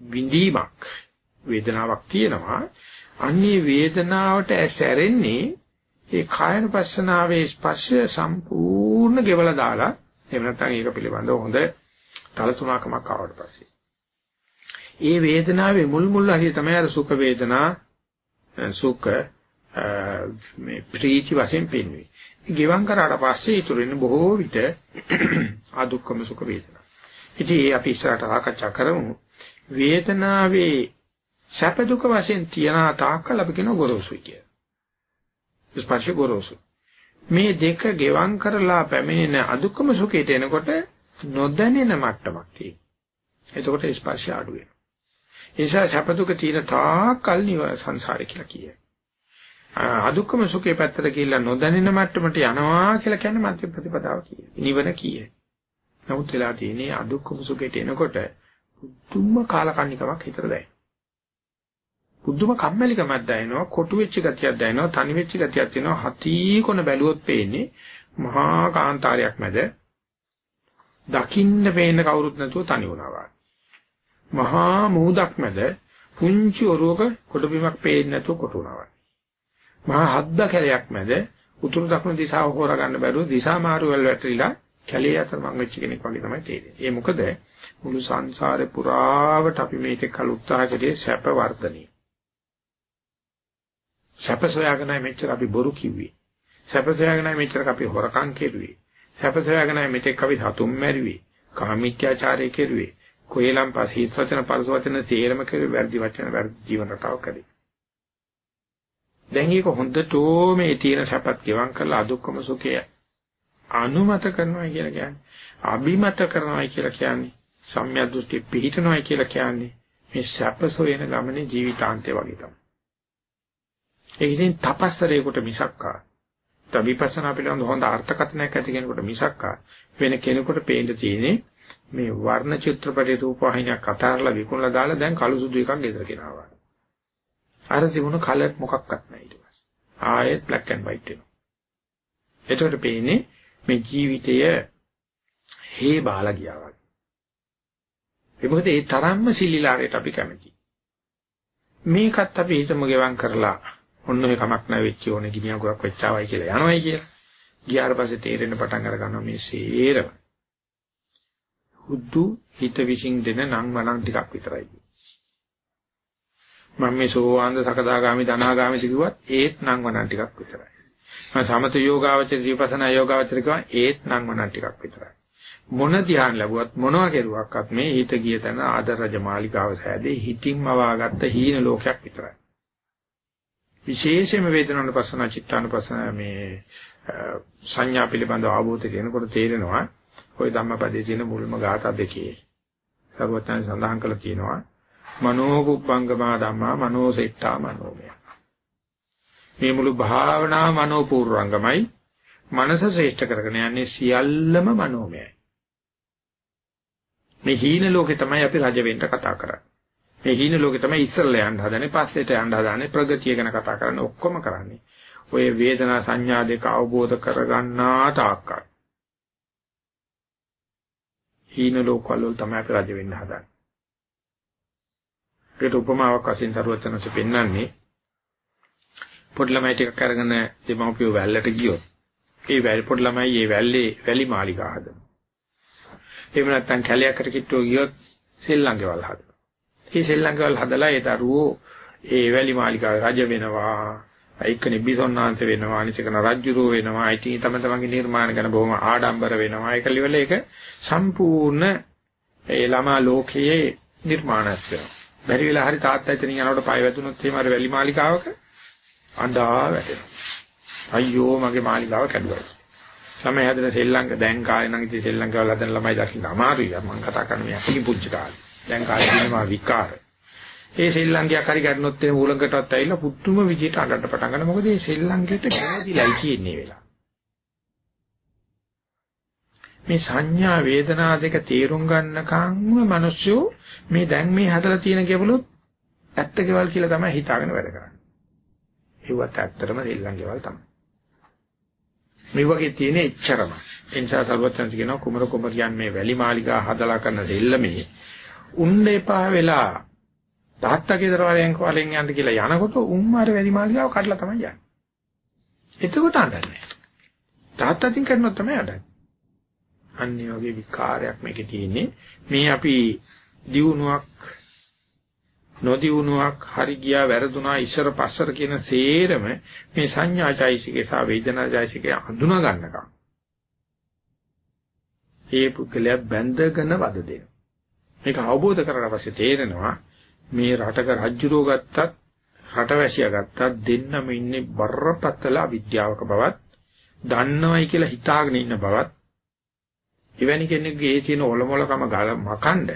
විඳීමක් වේදනාවක් තියෙනවා. අන්නේ වේදනාවට ඇසැරෙන්නේ ඒ කායන පස්සනාවේ ස්පර්ශය සම්පූර්ණ ගෙවලා දාලා එහෙම නැත්නම් ඒක පිළිබඳව හොඳ තලතුණකමක් ආවට පස්සේ ඒ වේදනාවේ මුල් මුල් හරිය තමයි අර සුඛ වේදනා සුඛ මේ ප්‍රීති වශයෙන් පෙන්වන්නේ. ගෙවම් කරාට පස්සේ ඊටු වෙන බොහෝ විට අදුක්කම සුඛ වේදනා. ඉතින් ඒ අපි ඉස්සරහට සාකච්ඡා කරමු. වේදනාවේ සැප දුක වශයෙන් තියන තාක්කල් අපි කියන ගොරෝසුයි කියලා. ස්පර්ශ ගොරෝසු. මේ දෙක ගෙවම් කරලා පැමිණෙන අදුක්කම සුඛයට එනකොට නොදැනෙන මට්ටමක් තියෙනවා. එතකොට ස්පර්ශය අඩු වෙනවා. ඒ නිසා සැප දුක තියෙන තාක්කල් නිව සංසාරේ කියලා කියයි. අදුක්කම සුඛේ පැත්තට ගිහිල්ලා නොදැනෙන මට්ටමට යනවා කියලා කියන්නේ මධ්‍ය ප්‍රතිපදාව කියයි. නිවන කියයි. නමුත් වෙලා තියෙන්නේ අදුක්කම සුඛයට එනකොට පුදුම කාලකන්නිකමක් හිතට දැනෙනවා. පුදුම කම්මැලිකමක් දැනෙනවා, කොටු වෙච්ච ගතියක් දැනෙනවා, තනි වෙච්ච ගතියක් තියෙනවා. හති කොන බැලුවොත් පේන්නේ මහා කාන්තාරයක් මැද දකින්න පේන්න කවුරුත් නැතුව තනි වුණා මහා මූදක් මැද පුංචි ඔරුවක කොටබිමක් පේන්නේ නැතුව කොට වුණා මහා හද්ද කැලයක් මැද උතුරු දකුණු දිශාව හොරා ගන්න බැරුව දිශා මාරු වල වැටිලා කැලේ අතර මං වෙච්ච කෙනෙක් වගේ තමයි තේරෙන්නේ. ඒ මොකද මුළු සංසාරේ පුරාවට අපි මේක කල උත්සාහ කරේ සැප වර්ධනය. සැප සොයාගෙනයි මෙච්චර අපි බොරු කිව්වේ. සැප සොයාගෙනයි මෙච්චර අපි හොරකම් කෙරුවේ. සැප සොයාගෙනයි මෙතෙක් අපි සතුම් මැරුවේ. කාමීත්‍යාචාරය කෙරුවේ. කොහෙලම් පස් හිස් වචන පරස වචන තේරම කෙරුවේ වැරදි වචන වැරදි ජීවන රටාව කරේ. දැන් ඒක හොඳටෝ මේ තියෙන සැපත් ගෙවම් කරලා අදුක්කම සුඛය අනුමත කරනවා කියලා කියන්නේ අභිමත කරනවා කියලා කියන්නේ සම්‍යක් දෘෂ්ටි පිහිටනවා කියලා කියන්නේ මේ සැප සොයන ගමනේ ජීවිතාන්තය වගේ තමයි. ඒ ඉතින් තපස්සරේකට මිසක්කා විපස්සනා පිළිබඳ හොඳ අර්ථකථනයක් ඇති කෙනෙකුට මිසක්කා වෙන කෙනෙකුට පේන්න තියෙන්නේ මේ වර්ණ චිත්‍රපටි රූපවාහිනියක් අතාරලා විකුණලා දාලා දැන් කළු සුදු එකක් ගෙදර ගෙනාවා. අර තිබුණු කලර් මොකක්වත් නැහැ ඊට පස්සේ. ආයෙත් black and white වෙනවා. එතකොට පේන්නේ මේ ජීවිතය හේ බාලා ගියා වගේ. ඒ මොකද ඒ තරම්ම සිලිලාරයට අපි කැමති. මේකත් අපි හිතමු ගෙවම් කරලා ඔන්න ඔය කමක් නැ වෙච්ච ඕනේ ගිනිය ගොඩක් වෙච්චාවයි කියලා යනවායි කියලා. ගියාට පස්සේ තේරෙන්න පටන් අර ගන්නවා මේ සේරම. හුදු හිත විසින් දෙන නම් වණන් ටිකක් විතරයි. මම මේ සෝවාන්ද සකදාගාමි ධනාගාමි කිව්වත් ඒත් නම් වණන් ටිකක් විතරයි. මම සමත යෝගාවචර විපස්සනා යෝගාවචර කිව්වා ඒත් නම් වණන් ටිකක් විතරයි. මොන ධ්‍යාන ලැබුවත් මොනවා කෙරුවක්වත් මේ හිත ගිය තැන ආදර රජ මාලිකාව සෑදේ හිතින්ම වාගත්ත හීන ලෝකයක් විතරයි. විශේෂයෙන්ම වේදනානුපස්සන චිත්තානුපස්සන මේ සංඥා පිළිබඳව අවබෝධ කරනකොට තේරෙනවා ওই ධම්මපදයේ තියෙන මුල්ම ගාථා දෙකේ සර්වඥයන් සඳහන් කළා තියෙනවා මනෝකුප්පංගමා ධම්මා මනෝසෙට්ටා මනෝමය මේ මුළු භාවනා මනෝපූර්වංගමයි මනස ශ්‍රේෂ්ඨ කරගෙන යන්නේ සියල්ලම මනෝමයයි මේ හීන ලෝකේ තමයි අපි රජ වෙන්න කතා කරන්නේ මේ හීන ලෝකේ තමයි ඉස්සරලා යන්න හදනේ පස්සේට යන්න හදනේ ප්‍රගතිය ගැන කතා කරන්නේ ඔක්කොම කරන්නේ. ඔය වේදනා සංඥා දෙක අවබෝධ කරගන්නා තාක්කල්. හීන ලෝකවල තමයි අපි රජ වෙන්න හදන්නේ. ඒකට උපමාවක් වශයෙන් සරුවචනස පෙන්වන්නේ පොඩි ළමයි ටිකක් අරගෙන දෙමව්පියෝ වැල්ලට ගියොත් ඒ වැල් පොඩි ළමයි ඒ වැල්ලේ වැලි මාලිගා හදනවා. එහෙම නැත්නම් කැලයකට කිට්ටුව ගියොත් සෙල්ලංගේවල් හදනවා. මේ සෙල්ලංකවල හදලා ඒ දරුවෝ ඒ වැලි මාලිකාවේ රජ වෙනවා. එක්කනේ බිසොන්නාංශ වෙනවා. අනිසකන රජුරෝ වෙනවා. ඉතින් තම තමන්ගේ නිර්මාණ ගැන බොහොම ආඩම්බර වෙනවා. ඒක livel ඒක සම්පූර්ණ ඒ ළමා ලෝකයේ නිර්මාණයක් වෙනවා. බැරි වෙලා හරි තාත්තා එතනින් යනකොට පය වැදුනොත් එහෙම අර වැලි මාලිකාවක අඬා වැටෙනවා. අයියෝ මගේ මාලිකාව කැඩුවා. ළමයි හදන සෙල්ලංක දැන් කාලේ නම් ඉතින් සෙල්ලංකවල හදන ළමයි දකින්න අමාරුයි. මම කතා කරන්නේ මේ අකිලි පුංචි කාලේ. දැන් කාලේ තියෙනවා විකාර. ඒ ශ්‍රී ලංකියා කරි ගන්නොත් එහෙම ඌලඟටවත් ඇවිල්ලා පුදුම විදියට අඬන්න පටන් ගන්නවා. මොකද මේ ශ්‍රී ලංකෙට ගැළදීලායි කියන්නේ වෙලා. මේ සංඥා වේදනා දෙක තේරුම් ගන්නකම්ම මිනිස්සු මේ දැන් මේ හදලා තියෙන කෙවලුත් ඇත්ත කෙවල් කියලා තමයි හිතාගෙන වැඩ කරන්නේ. ඒවත් ඇත්තටම ශ්‍රී ලංකේවල් තමයි. මේ වගේ තියෙන එච්චරම. ඒ නිසා සර්වඥාන්ති කියනවා කුමර කුමරියන් මේ වැලි මාලිගා හදලා කරන දෙල්ලමේ උන්න එපා වෙලා තාත්තගේ දරවලෙන් කොලෙන් යන්න කියලා යනකොට උම්මාර වැලි මාලිගාව කඩලා තමයි යන්නේ. එතකොට අඬන්නේ. තාත්තකින් කරනොත් තමයි අඬන්නේ. අන්නේ වගේ විකාරයක් මේකේ තියෙන්නේ. මේ අපි දියුණුවක් නොදියුණුවක් හරි ගියා වැරදුනා ඉස්සර පස්සර කියන සේරම මේ සංඥාචෛසිකේ සහ වේදනාචෛසිකේ අඳුනා ගන්නකම්. ඒ පුද්ගලයා බැඳගෙන වද දෙනවා. මේක අවබෝධ කරගන්න පස්සේ තේරෙනවා. මේ රටක රජ්ජුරෝ ගත්තත් රටවැසියා ගත්තත් දෙන්නම ඉන්නේ බරපතල අවිද්‍යාවක බවත් දන්නවයි කියලා හිතාගෙන ඉන්න බවත් එවැනි කෙනෙකුගේ ඒ තියෙන ඔලොමලකම ගල මකණ්ඩ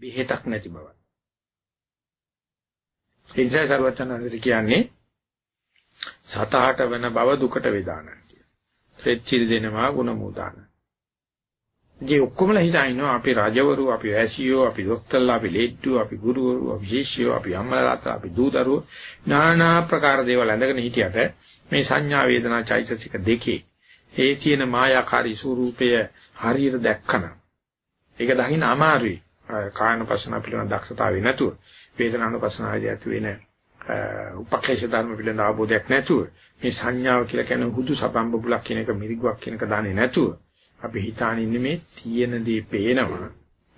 බෙහෙතක් නැති බව. ඒ නිසා සර්වචනන්දර කියන්නේ සතහට වෙන බව දුකට වේදාන කියන. සෙච්චිල් දෙනවා ගුණ මූදාන. ඉතින් ඔක්කොමලා හිතා ඉන්නවා අපි රජවරු, අපි ඇසියෝ, අපි දොස්තරලා, අපි ලේට්ටු, අපි ගුරුවරු, අපි ශිෂ්‍යයෝ, අපි අම්මලා තාත්තා, අපි දූ දරුවෝ নানা ප්‍රකාර දේවල් ඇඳගෙන හිටියට මේ සංඥා වේදනා චෛතසික දෙකේ ඒ තියෙන මායාකාරී ස්වરૂපය හරියට දැක්කම. ඒක දකින්න අමාරුයි. කායනුපස්සන පිළිබඳ දක්ෂතාවය නැතුව වේදනානුපස්සනාවේදී ඇති වෙන උපක්ලේශ ධර්ම පිළිබඳ අවබෝධයක් නැතුව මේ සංඥාව කියලා කියන හුදු සපම්බුලක් කියන එක මිරිගුවක් කියන එක දන්නේ නැතුව අපි හිතාන ඉන්නේ මේ තියෙන දේ පේනවා.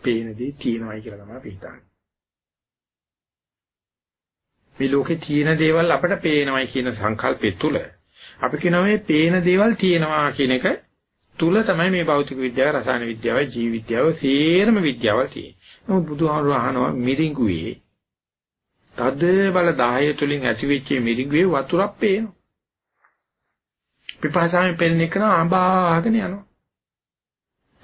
පේන දේ තියෙනවයි කියලා තමයි අපි හිතන්නේ. මේ ලෝකේ තියෙන දේවල් අපට පේනවයි කියන සංකල්පය තුල අපි කියනවා මේ පේන දේවල් තියෙනවා කියන එක තුල තමයි මේ භෞතික විද්‍යාව, රසායන විද්‍යාව, ජීව විද්‍යාව, සේරම විද්‍යාවල් තියෙන්නේ. නමුත් බුදුහාමුදුරුවෝ අහනවා මිරිඟුවේ තද බල 10 තුලින් ඇතිවෙච්ච මිරිඟුවේ වතුරක් පේනවා. පිපාසාවෙන් පෙළෙන එක නම් අඹාගෙන යනවා.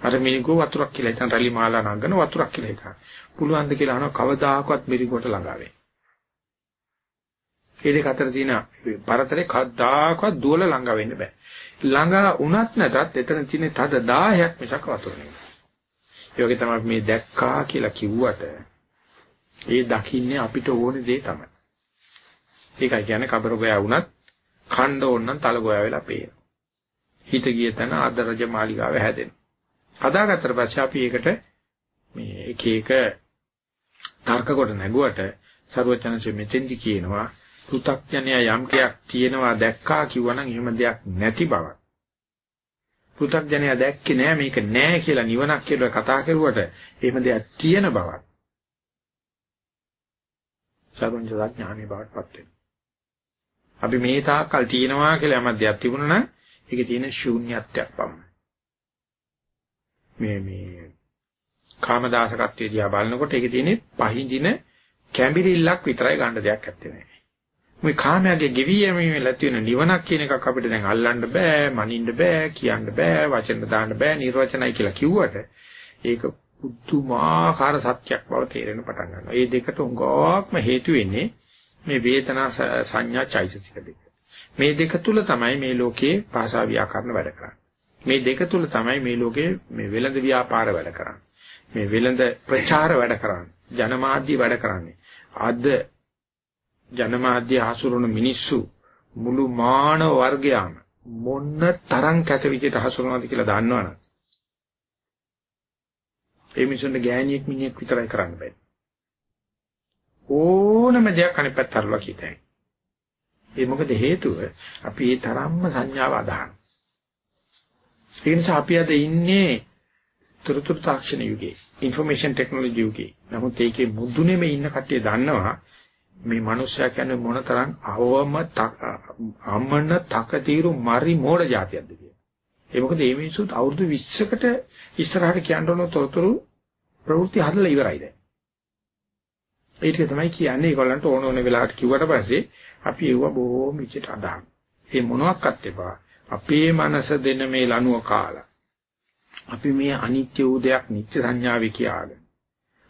අර මිරිඟුව වතුරක් කියලා හිතන රැලි මාලා නංගන වතුරක් කියලා හිතන. පුළුවන් ද කියලා අහනවා කවදාකවත් මිරිඟුවට ළඟා වෙන්න. ඒ දෙක අතර තියෙන පරතරේ කවදාකවත් දුවල ළඟා වෙන්න බෑ. ළඟා වුණත් නැතත් එතන තියෙන තද 10ක් මිසක් වතුර නෙවෙයි. ඒ වගේ තමයි මේ දැක්කා කියලා කිව්වට ඒ දකින්නේ අපිට ඕනේ දේ තමයි. ඒකයි කියන්නේ කබර ගෝයා වුණත් ඛණ්ඩ ඕනනම් තල ගෝයා වෙලා පේනවා. හිත ගිය තැන ආදරජ මාලිගාව හැදෙනවා. හදාගත්තට පස්සේ අපි ඒකට මේ එක එක තර්ක කොට නැගුවට සරුවචනසේ මෙතෙන්දි කියනවා පෘ탁ඥය යම් කයක් තියෙනවා දැක්කා කිව්වනම් එහෙම දෙයක් නැති බවක්. පෘ탁ඥය දැක්කේ නෑ මේක නෑ කියලා නිවනක් කියලා කතා කරුවට එහෙම දෙයක් තියෙන බවක්. සරුංජලා ඥානෙ බවටපත් වෙනවා. අපි මේ තාක්කල් තියෙනවා කියලා යමක් දෙයක් තිබුණා නම් ඒකේ තියෙන ශූන්‍යත්වයක් පමණයි. මේ මේ කාමදාසකත්වයේ දිහා බලනකොට ඒකේ තියෙන පහින්දින කැඹිරිල්ලක් විතරයි ගන්න දෙයක් නැත්තේ නෑ. මේ කාමයාගේ ගෙවි යෑමේ ලැබ වෙන නිවනක් කියන එකක් අපිට දැන් අල්ලන්න බෑ, මනින්න බෑ, කියන්න බෑ, වචන දාන්න බෑ, නිර්වචනයි කියලා කිව්වට ඒක පුදුමාකාර සත්‍යක් බව තේරෙන පටන් ගන්නවා. මේ දෙකට උඟාක්ම හේතු වෙන්නේ මේ වේදනා සංඥා චෛතසික දෙක. මේ දෙක තුල තමයි මේ ලෝකේ භාෂා ව්‍යාකරණ වැඩ කරන්නේ. මේ දෙක තුල තමයි මේ ලෝකේ මේ වෙළඳ ව්‍යාපාර වැඩ කරන්නේ. මේ වෙළඳ ප්‍රචාර වැඩ කරන්නේ. ජනමාධ්‍ය වැඩ කරන්නේ. අද ජනමාධ්‍ය හසුරුවන මිනිස්සු මුළු මානව වර්ගයාම මොන්න තරම් කැත විදිහට හසුරුවනවද කියලා දන්නවනම් ඒ මිනිසුන්ගේ ගෑණියෙක් මිනිහෙක් විතරයි කරන්න බෑ. ඕනම දෙයක් අනිත් පැත්තට හරවලා කියතයි. ඒ මොකද හේතුව? අපි ඒ තරම්ම සංඥාව අදහන. ඒ නිසා අපි අද ඉන්නේ තොරතුරු තාක්ෂණ යුගයේ ইনফরমේෂන් ටෙක්නොලොජි යුගයේ. නමුත් ඒකේ මුදුනේම ඉන්න කට්ටිය දන්නවා මේ මනුස්සයා කියන්නේ මොනතරම් අවම අමන තකතිරු මරි මෝඩ જાතියක්ද කියලා. ඒ මොකද මේ මිනිස්සුත් අවුරුදු 20කට ඉස්සරහට කියන්න ඕන තොරතුරු ප්‍රවෘත්ති හදලා ඉවරයි දැන්. ඒක තමයි කියන්නේ ඒගොල්ලන්ට ඕන ඕන වෙලාවට කිව්වට පස්සේ අපි ඒව බොහොම විචිත අදහන. ඒ මොනවාක්වත් එපා. අපේ මනස දෙන මේ ලනුව කාලා. අපි මේ අනිත්‍ය වූ දෙයක් නිත්‍ය සංඥාවේ කියාගෙන.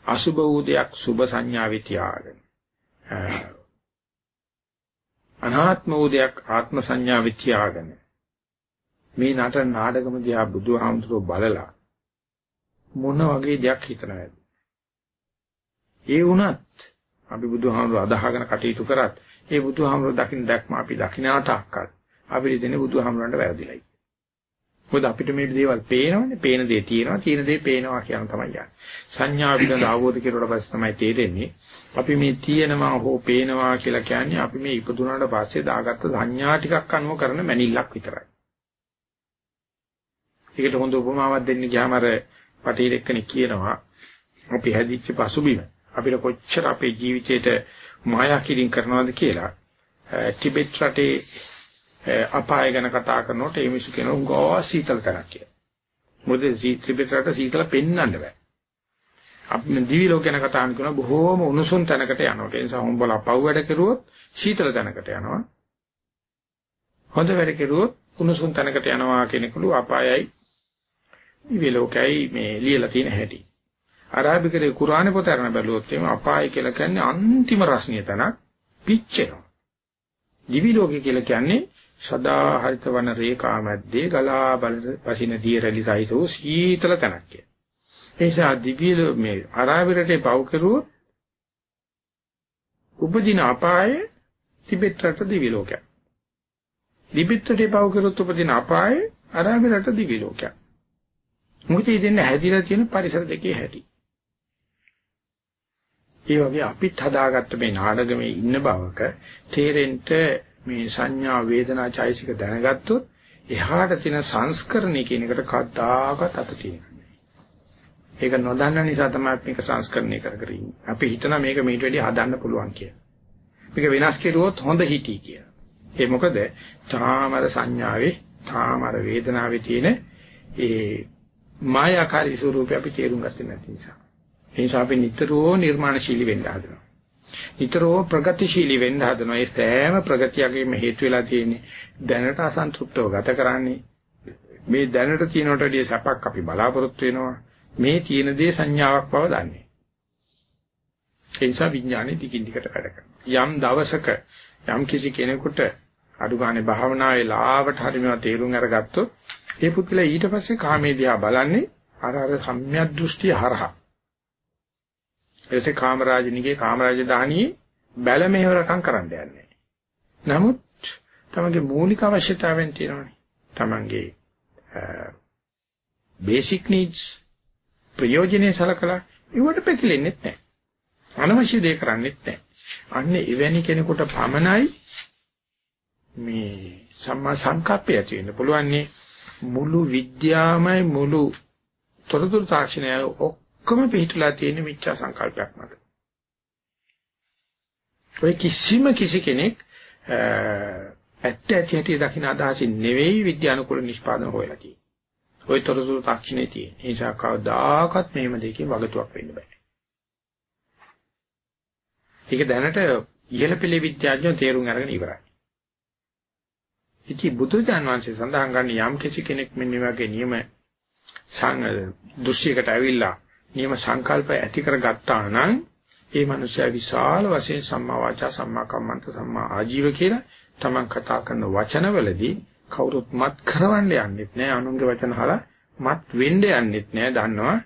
අසුභ වූ දෙයක් සුභ සංඥාවේ තියාගෙන. අනාත්ම උදයක් ආත්ම සංඥා විත්‍යාගෙන මේ නටන නාටකම දිහා බුදුහාමුදුරුවෝ බලලා මොන වගේ දෙයක් හිතනවද ඒ වුණත් අපි බුදුහාමුදුරුවෝ අදහගෙන කටයුතු කරත් ඒ බුදුහාමුදුරු දකින්න දැක්ම අපි දකිනා තාක්කල් අපිට දෙන්නේ බුදුහාමුදුරන්ට වැරදිලයි. මොකද අපිට මේ දේවල් පේනවනේ, පේන දේ තියෙනවා, තියෙන දේ පේනවා කියන තමයි යන්නේ. සංඥා පිළිබඳ අවබෝධ කෙරුවට පස්සේ තමයි තේරෙන්නේ අපි මේ තියෙනවා හෝ පේනවා කියලා කියන්නේ අපි මේ ඉපදුනාට පස්සේ දාගත්ත සංඥා ටිකක් අනුව කරන මැනිල්ලක් විතරයි. ඒකට හොඳ උපමාවක් දෙන්න ගියාම අර පටීර එක්කෙනෙක් කියනවා අපි හැදිච්ච පසුබිම අපිට කොච්චර අපේ ජීවිතේට මායා කිරින් කරනවද කියලා ටිබෙට් රටේ අපාය ගැන කතා කරනකොට ඒ මිනිස්සු කියනවා ගෝ සීතල තැනක් කියලා. මොකද ටිබෙට් රට සීතල පෙන්වන්න බෑ. අපි දිවි ලෝක ගැන කතා කරන බොහෝම උණුසුම් තැනකට යනවා. ඒ නිසා හොම්බලා පව් වැඩ කෙරුවොත් සීතල තැනකට යනවා. හොඳ වැඩ කෙරුවොත් උණුසුම් තැනකට යනවා කෙනෙකුළු අපායයි දිවි ලෝකයි මේ ලියලා තියෙන හැටි. අරාබිකේ කුරානේ පොත අරන බැලුවොත් එimhe අපාය කියලා කියන්නේ අන්තිම රස්නිය තැනක් පිච්චෙනවා. දිවි ලෝකේ කියලා කියන්නේ සදා හරිත වන රේඛා මැද්දේ ගලා බල පසින දියරලි සහිත වූ සීතල තැනක් කිය. ඒ නිසා දිවි මේ අරාබිරටේ පව් කරුවොත් උපදින අපායේ තිබෙත් රට දිවි ලෝකයක්. දිබෙත් රටේ පව් කරුවොත් උපදින අපායේ අරාබිරට දිවි ලෝකයක්. මොකද මේ දෙන්න හැදිලා තියෙන පරිසර දෙකේ හැටි. ඒ වගේ අපිත් හදාගත්ත මේ නාඩගමේ ඉන්න බවක තේරෙන්න මේ සංඥා වේදනා චෛසික දැනගත්තොත් එහාට තියෙන සංස්කරණය කියන එකට කද්දාකත් අත තියෙනවා. ඒක නොදන්න නිසා තමයි මේක සංස්කරණය කර කර ඉන්නේ. අපි හිතනවා මේක මීට වැඩිය හදන්න පුළුවන් කියලා. මේක වෙනස් කෙරුවොත් හොඳ හිටි කියලා. ඒ මොකද තාමර සංඥාවේ තාමර වේදනාවේ තියෙන ඒ මායාකාරී ස්වરૂපය අපි තේරුම් ගත්තේ නැති නිසා. ඒ නිසා අපි නිතරම නිර්මාණශීලී වෙන්න හදනවා. නිතරම ප්‍රගතිශීලී වෙන්න හදනවා. ඒ සෑම ප්‍රගතියකම හේතු වෙලා තියෙන්නේ දැනට අසන්තුෂ්ටව ගත කරන්නේ. මේ දැනට තියෙනට වැඩිය සැපක් අපි බලාපොරොත්තු වෙනවා. මේ තියෙන දේ සංඥාවක් බව දන්නේ. ඒ නිසා විඥානේ දිගින් දිගට වැඩ කරනවා. යම් දවසක යම් කිසි කෙනෙකුට අඩු ගානේ භාවනාවේ ලාවට හරි මේවා තේරුම් අරගත්තොත් ඒ පුද්ගලයා ඊට පස්සේ කාමේ දිහා බලන්නේ අර අර සම්‍යක් දෘෂ්ටිය හරහා. එසේ කාමරාජිනිගේ කාමරාජ දහණියේ බැල මෙහෙවරකම් කරන්න යන්නේ. නමුත් තමගේ මූලික අවශ්‍යතාවෙන් තියෙනවානේ. තමන්ගේ බේසික් නීඩ්ස් ප්‍රයෝජනේ සලකලා ඒවට පැකිලෙන්නේ නැහැ. අනවශ්‍ය දේ කරන්නේ නැහැ. අන්න එවැනි කෙනෙකුට පමණයි මේ සම්මා සංකප්පය ඇති වෙන්න පුළුවන්නේ මුළු විද්‍යාවමයි මුළු තොරතුරු තාක්ෂණය ඔක්කොම පිටුලා තියෙන මිච්ඡා සංකල්පයක් මත. ඔය කිසිම කිසි කෙනෙක් ඇත්ත ඇති හැටි දකින්න අදහසින් නෙවෙයි විද්‍යානුකූල නිෂ්පාදන හොයලා තියෙන්නේ. ওই තොරතුරු තාක්ෂණයේ තියෙන. ඒ නිසා කවදාකවත් මෙහෙම දෙයකින් වගතුවක් වෙන්න බෑ. ඒක දැනට ඉහළ පෙළේ විද්‍යාඥයෝ තේරුම් අරගෙන ඉවරයි. ඉති බුදුජාන් වහන්සේ සඳහන් කරන යම් කිසි කෙනෙක් මෙන්න මේ වගේ නියම සං දෘශ්‍යයකට ඇවිල්ලා නියම සංකල්ප ඇති කරගත්තා නම් ඒ මනුස්සයා විශාල වශයෙන් සම්මා වාචා සම්මා කම්මන්ත සම්මා ආජීව කියලා තමන් කතා කරන වචනවලදී කවුරුත් මත් කරවන්න යන්නෙත් නෑ අනුන්ගේ වචන අහලා මත් වෙන්න යන්නෙත් නෑ දන්නවා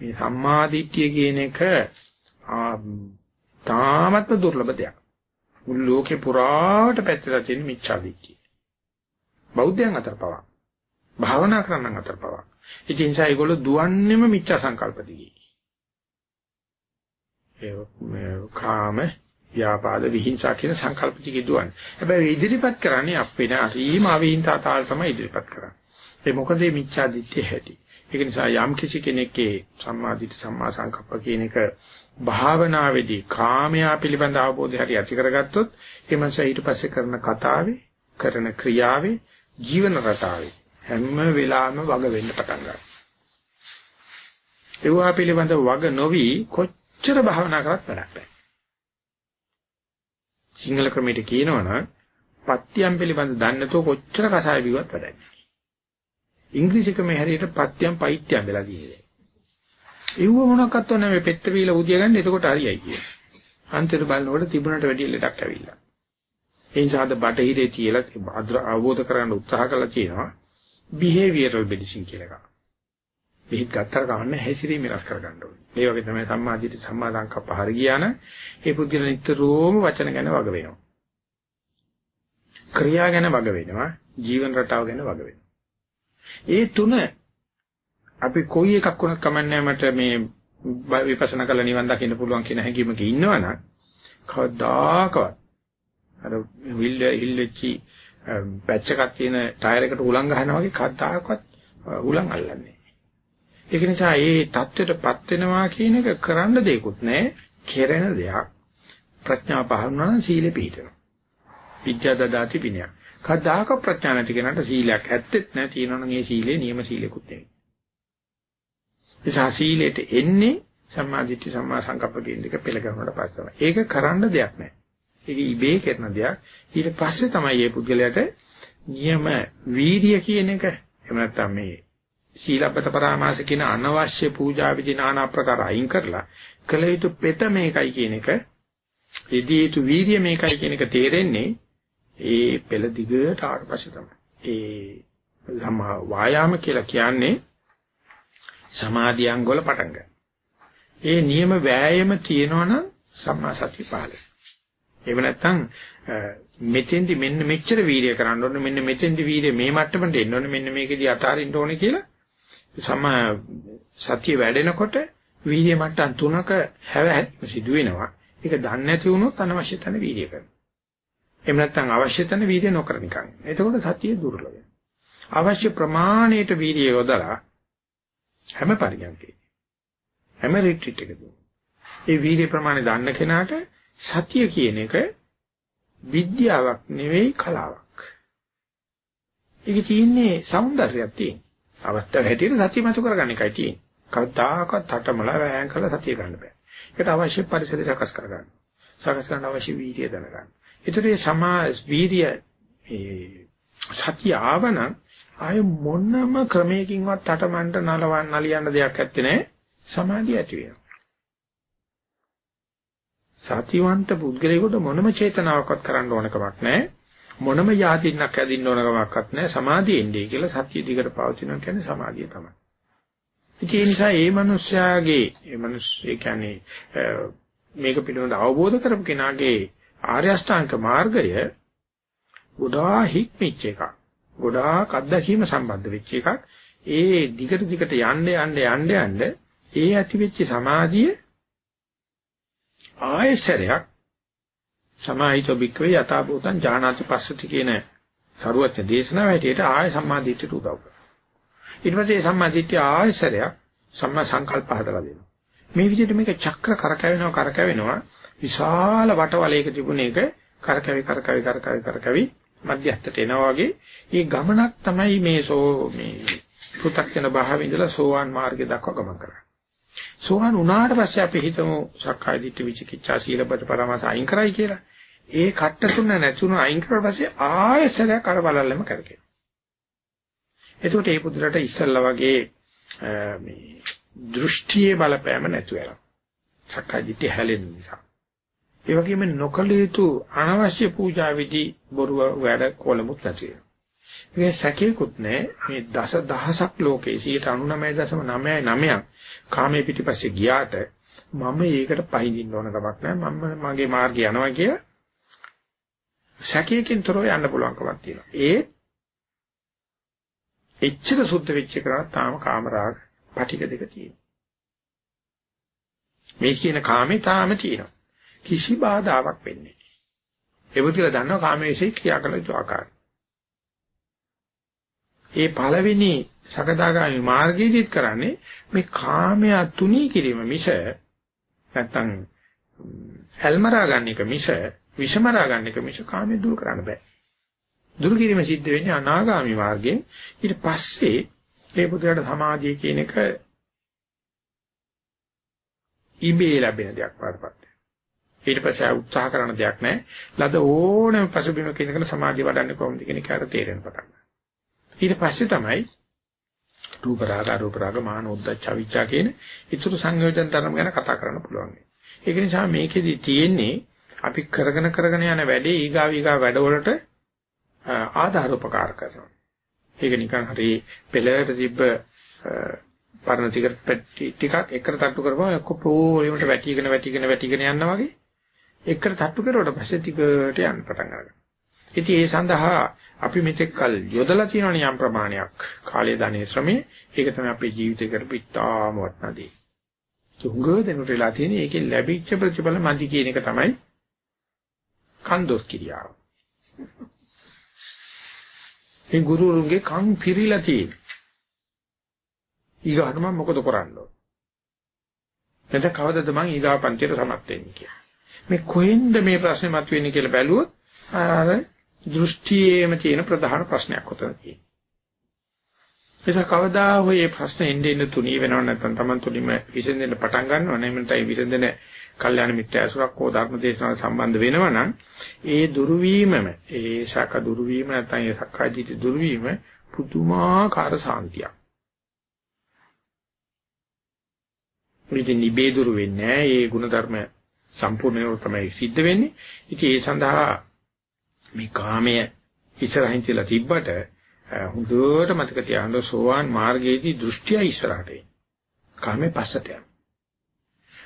මේ සම්මා දිට්ඨිය කියන එක තාමත්ම දුර්ලභ දෙයක්. මුළු ලෝකේ පුරාවට පැතිරලා තියෙන මිච්ඡා දිට්ඨිය. බෞද්ධයන් අතර පවා භාවනා කරනන් අතර පවා ඒ නිසා ඒගොල්ලෝ දුවන්නේම මිච්ඡා සංකල්ප දිගේ. ඒ කාම ව්‍යාපාද විහිංසා කියන සංකල්ප ටික දුවන්නේ. හැබැයි ඉදිරිපත් කරන්නේ අපේන අරීම අවිහිංසා තාල තමයි ඉදිරිපත් කරන්නේ. ඒ මොකද මේ මිච්ඡා දිට්ඨිය හැටි. ඒක නිසා යම් කිසි කෙනෙක්ගේ සම්මා දිට්ඨි සම්මා සංකප්ප කියන එක භාවනාවේදී කාමයා පිළිබඳ අවබෝධය හරි ඇති කරගත්තොත් ඒ මනස ඊට පස්සේ කරන කතාවේ කරන ක්‍රියාවේ ජීවන රටාවේ හැම වෙලාවෙම වග වෙන්න පටන් ගන්නවා. ඒවා පිළිබඳ වග නොවි කොච්චර භාවනා කරත් වැඩක් නැහැ. සිංහල ක්‍රමයට කියනවනම් පත්‍යම් පිළිබඳ දන්නේ නැතුව කොච්චර කසාය බිව්වත් වැඩක් නැහැ. ඉංග්‍රීසි ක්‍රමයේ හැටියට පත්‍යම් පයිත්‍යම් වෙලා තියෙන්නේ. ඒව මොනක්වත් නැහැ මේ පෙත්ත වීල උදිය ගන්න එතකොට හරියයි කියන්නේ. අන්තිමට බලනකොට තිබුණට වැඩිය ලෙඩක් ඇවිල්ලා. ඒ නිසා අද බටහිරේ තියලා අවබෝධ කරගන්න උත්සාහ කළා තියෙනවා. Behavioral medicine කියලා එකක්. මෙහිත් ගත්තර ගන්න හැසිරීම වෙනස් කරගන්න ඕනේ. මේ වගේ තමයි සම්මාදිට සම්මා සංකප්ප හරි ගියා නම් ඒ පුද්ගල නිතරම වචන ගැන වග වෙනවා. ක්‍රියා ගැන වග වෙනවා, ජීවන රටාව ගැන වග වෙනවා. ඒ තුන අපි කොයි එකක් වුණත් කමන්නේ මට මේ විපස්සනා කළ නිවන් දකින්න පුළුවන් කියන හැඟීමක ඉන්නවනම් කවදාකවත් අර හිල් හිල්ලෙච්චි පැච් එකක් තියෙන ටයර් එකට උලන් ගහනවා වගේ කවදාකවත් උලන් අල්ලන්නේ ඒක නිසා මේ தත්වෙටපත් වෙනවා කියන එක කරන්න දෙයක්වත් නැහැ. කෙරෙන දෙයක්. ප්‍රඥා පහරුණා නම් සීලෙ පිහිටනවා. විද්‍යා දදාති විනය කවදාක ප්‍රඥා නැති කෙනාට සීලයක් ඇත්තෙත් නැහැ. තියෙනවනම් ඒ සීලේ නියම සීලෙකුත් නෙවෙයි. නිසා සීලයට එන්නේ සම්මාදිට්ඨි සම්මා සංකප්ප කියන දෙක පෙළ ගන්නවට පස්සම. ඒක කරන්න දෙයක් නැහැ. ඒක ඉබේ කරන දෙයක්. ඊට පස්සේ තමයි මේ පුද්ගලයාට නියම වීර්ය කියන එක එහෙම නැත්නම් මේ සීලබ්බත පරාමාස කියන අනවශ්‍ය පූජා විදි නානා ප්‍රකාර අයින් කරලා කළ යුතු පෙත මේකයි කියන එක එදී යුතු වීර්ය මේකයි කියන එක තේරෙන්නේ ඒ පෙළ දිගට ආවට පස්සේ තමයි. ඒ සමා වායාම කියලා කියන්නේ සමාධි අංගවල පටන් ගන්න. ඒ නියම වෑයම තියෙනවනම් සම්මා සතිය පහළ එහෙම නැත්නම් මෙතෙන්දි මෙන්න මෙච්චර වීර්ය කරන්න ඕනේ මෙන්න මෙතෙන්දි වීර්ය මේ මට්ටමට එන්න ඕනේ මෙන්න මේකෙදි අතාරින්න ඕනේ කියලා සම සතිය වැඩෙනකොට වීර්ය මට්ටම් තුනක හැවැත්ම සිදු වෙනවා. ඒක දන්නේ නැති වුණොත් අනවශ්‍ය තැන වීර්ය කරනවා. එහෙම නැත්නම් අවශ්‍ය තැන වීර්ය නොකර නිකන්. එතකොට සතිය දුර්වල වෙනවා. අවශ්‍ය ප්‍රමාණයට වීර්ය යොදලා හැම පරියන්කේ හැම රිට්‍රීට් එකකදී ඒ වීර්ය ප්‍රමාණය දන්න කෙනාට සතිය කියන එක විද්‍යාවක් නෙවෙයි කලාවක්. ඒක තියෙන්නේ సౌందර්යයක් තියෙන. අවස්ථාව හැටියට සතිය මතු කරගන්න එකයි තියෙන්නේ. කවදාකවත් හටමල වෑයම් කරලා සතිය ගන්න බෑ. ඒකට අවශ්‍ය පරිසරය සකස් කරගන්න. සකස් කරන්න අවශ්‍ය වීර්යය දැනගන්න. ඒතරේ සමා වීර්ය ඒ සතිය ආවනම් ආය මොනම ක්‍රමයකින්වත් තටමඬ නලවන්න නලියන්න දෙයක් ඇත්තේ නැහැ සමාධිය ඇති වෙනවා සතිවන්ත පුද්ගලයෙකුට මොනම චේතනාවක්වත් කරන්න ඕන කමක් නැහැ. මොනම යාතින්නක් ඇදින්න ඕන කමක්වත් නැහැ. සමාධිය එන්නේ කියලා සතිය දිගට පවතිනවා කියන්නේ සමාධිය තමයි. ඒ නිසා මේ මිනිස්යාගේ මේ මිනිස් ඒ කියන්නේ මේක පිළිබඳව අවබෝධ කරපු කෙනාගේ ආර්ය අෂ්ටාංග මාර්ගය ගොඩාක් හික්මිච්ච එකක්. ගොඩාක් අත්දැකීම සම්බන්ධ වෙච්ච එකක්. ඒ දිගට දිගට යන්න යන්න යන්න යන්න ඒ ඇති වෙච්ච සමාධිය ආයසරයක් සමාහිත බික්කවේ යථාභූතං ඥානාති පස්සති කියන සරුවත්න දේශනාව හැටියට ආය සම්මාදිට්ඨියට උදව් කරනවා. ඊට පස්සේ සම්මාදිට්ඨිය ආයසරයක් සම්මා සංකල්ප හදලා දෙනවා. මේ විදිහට මේක චක්‍ර කරකැවෙනවා කරකැවෙනවා විශාල වටවලයක තිබුණ එක කරකැවි කරකැවි කරකැවි කරකැවි මධ්‍යස්ථට එනවා වගේ මේ ගමනක් තමයි මේ සෝ මේ පෘථග්ජන භාවයේ ඉඳලා සෝවාන් මාර්ගය දක්වා ගමන් කරන්නේ. සෝවාන් වුණාට පස්සේ අපි හිතමු සක්කාය දිට්ඨි විචිකිච්ඡා සීලබ්බත පරමාස අයින් කරයි කියලා. ඒ කට්ට තුන නැතුණු අයින් කරලා පස්සේ ආයෙසරයක් අර බලල්ලම කරගෙන. එතකොට මේ පුදුරට ඉස්සල්ලා වගේ මේ දෘෂ්ටියේ බලපෑම නැතු වෙනවා. සක්කාය දිට්ඨිය හැලෙන නිසා. ඒ වගේම නොකල යුතු අනවශ්‍ය පූජා විදි බොරුව වැඩ කොලමුත් නැති වෙනවා. මේ සැකේකුත් නැහැ. මේ දස දහසක් ලෝකේ 99.99ක් කාමයේ පිටිපස්සේ ගියාට මම ඒකට පහඳින්න ඕන කමක් නැහැ. මම මගේ මාර්ගය යනවා කිය සැකයකින් තොරව යන්න පුළුවන් කමක් තියෙනවා. ඒ එච්චර සුද්ධ වෙච්ච කරා තාම කාමරාග පටික දෙක තියෙනවා. මේ කියන කාමේ තාම තියෙනවා. කිසි බාධාවක් වෙන්නේ නැහැ. ඒක කියලා දන්නවා කාමයේ ක්‍රියා කළ යුතු ආකාරය. ඒ පළවෙනි සකදාගාමි මාර්ගයේදීත් කරන්නේ මේ කාමය තුනී කිරීම මිස නැත්තම් හැල්මරා ගන්න එක මිස විෂමරා ගන්න එක මිස කාමය දුරු කරන්න බෑ. දුරු කිරීම සිද්ධ වෙන්නේ අනාගාමි මාර්ගයෙන්. ඊට පස්සේ මේ පුදුරට සමාධිය කියන එක ඉබේ ලැබෙන දෙයක් වඩපත්. ඊට පස්සේ උත්සාහ කරන දෙයක් නැහැ. ලද ඕනම පසුබිමක ඉඳගෙන සමාධිය වඩන්නේ කොහොමද කියන එක අර තේරෙන පටන් ගන්නවා. ඊට පස්සේ තමයි රූප රාග රූප රාග මාන උද්දච්ච අවිච්ඡා කියන ඊතුරු සංයෝජන ධර්ම ගැන කතා කරන්න පුළුවන්. ඒක නිසා මේකෙදි තියෙන්නේ අපි කරගෙන කරගෙන යන වැඩේ ඊගාව ඊගාව වැඩවලට ආධාර උපකාර කරනවා. ඒක නිකන් හරි පෙළට තිබ්බ පරණ ටිකක් එකට තට්ටු කරපුවම ඔක්කො පොළොවට වැටිගෙන වැටිගෙන වැටිගෙන යනවා වගේ එකට තට්ටු කරුවට පස්සේ ටිකට යන්න පටන් ගන්නවා. ඉතින් ඒ සඳහා අපි මෙතෙක් කල් යොදලා තියෙන යම් ප්‍රමාණයක් කාලය ධනෙ ශ්‍රමේ ඒක තමයි අපේ ජීවිතේ කරපු ඉතාම වටිනා දේ. තුංග දෙනුට වෙලා තියෙන ඒකෙන් ලැබිච්ච ප්‍රතිඵල මදි කියන එක තමයි කන්දොස් කිරියාව. ඒ ගුරුරුන්ගේ කන් පිරීලා තියෙන. ඊගාට මම මොකද කරන්න ඕන? එතන කවදද මං ඊගා පන්තියට සමත් වෙන්නේ කියලා. මේ කොහෙන්ද මේ ප්‍රශ්නේ මතුවෙන්නේ කියලා බැලුවොත් අර දෘෂ්ටියේම තියෙන ප්‍රධාන ප්‍රශ්නයක් උතන තියෙනවා. ඒක කවදා හෝ මේ ප්‍රශ්නේ එන්නේ එන්න තුනී වෙනව නැත්නම් Taman තුලින්ම විසඳෙන්න පටන් ගන්නව නෙමෙයි නැත්නම් විසඳෙන කල්යාණ මිත්‍ර ඇසුරක් හෝ ධර්ම දේශනාව සම්බන්ධ වෙනවනම් ඒ දුරු වීමම ඒ ශාක දුරු වීම නැත්නම් ඒ සක්කාය දිට්ඨි දුරු වීම පුදුමාකාර සාන්තියක්. ඉතින් නිබේදුරු වෙන්නේ නැහැ. ඒ ಗುಣධර්ම සම්පූර්ණව තමයි සිද්ධ වෙන්නේ. ඉතින් ඒ සඳහා මේ කාමය ඉස්සරහින් තියලා තිබ්බට හොඳට මතක තියාගන්න සෝවාන් මාර්ගයේදී දෘෂ්ටිය ඉස්සරහට එන්නේ. කාමේ පස්සට යනවා.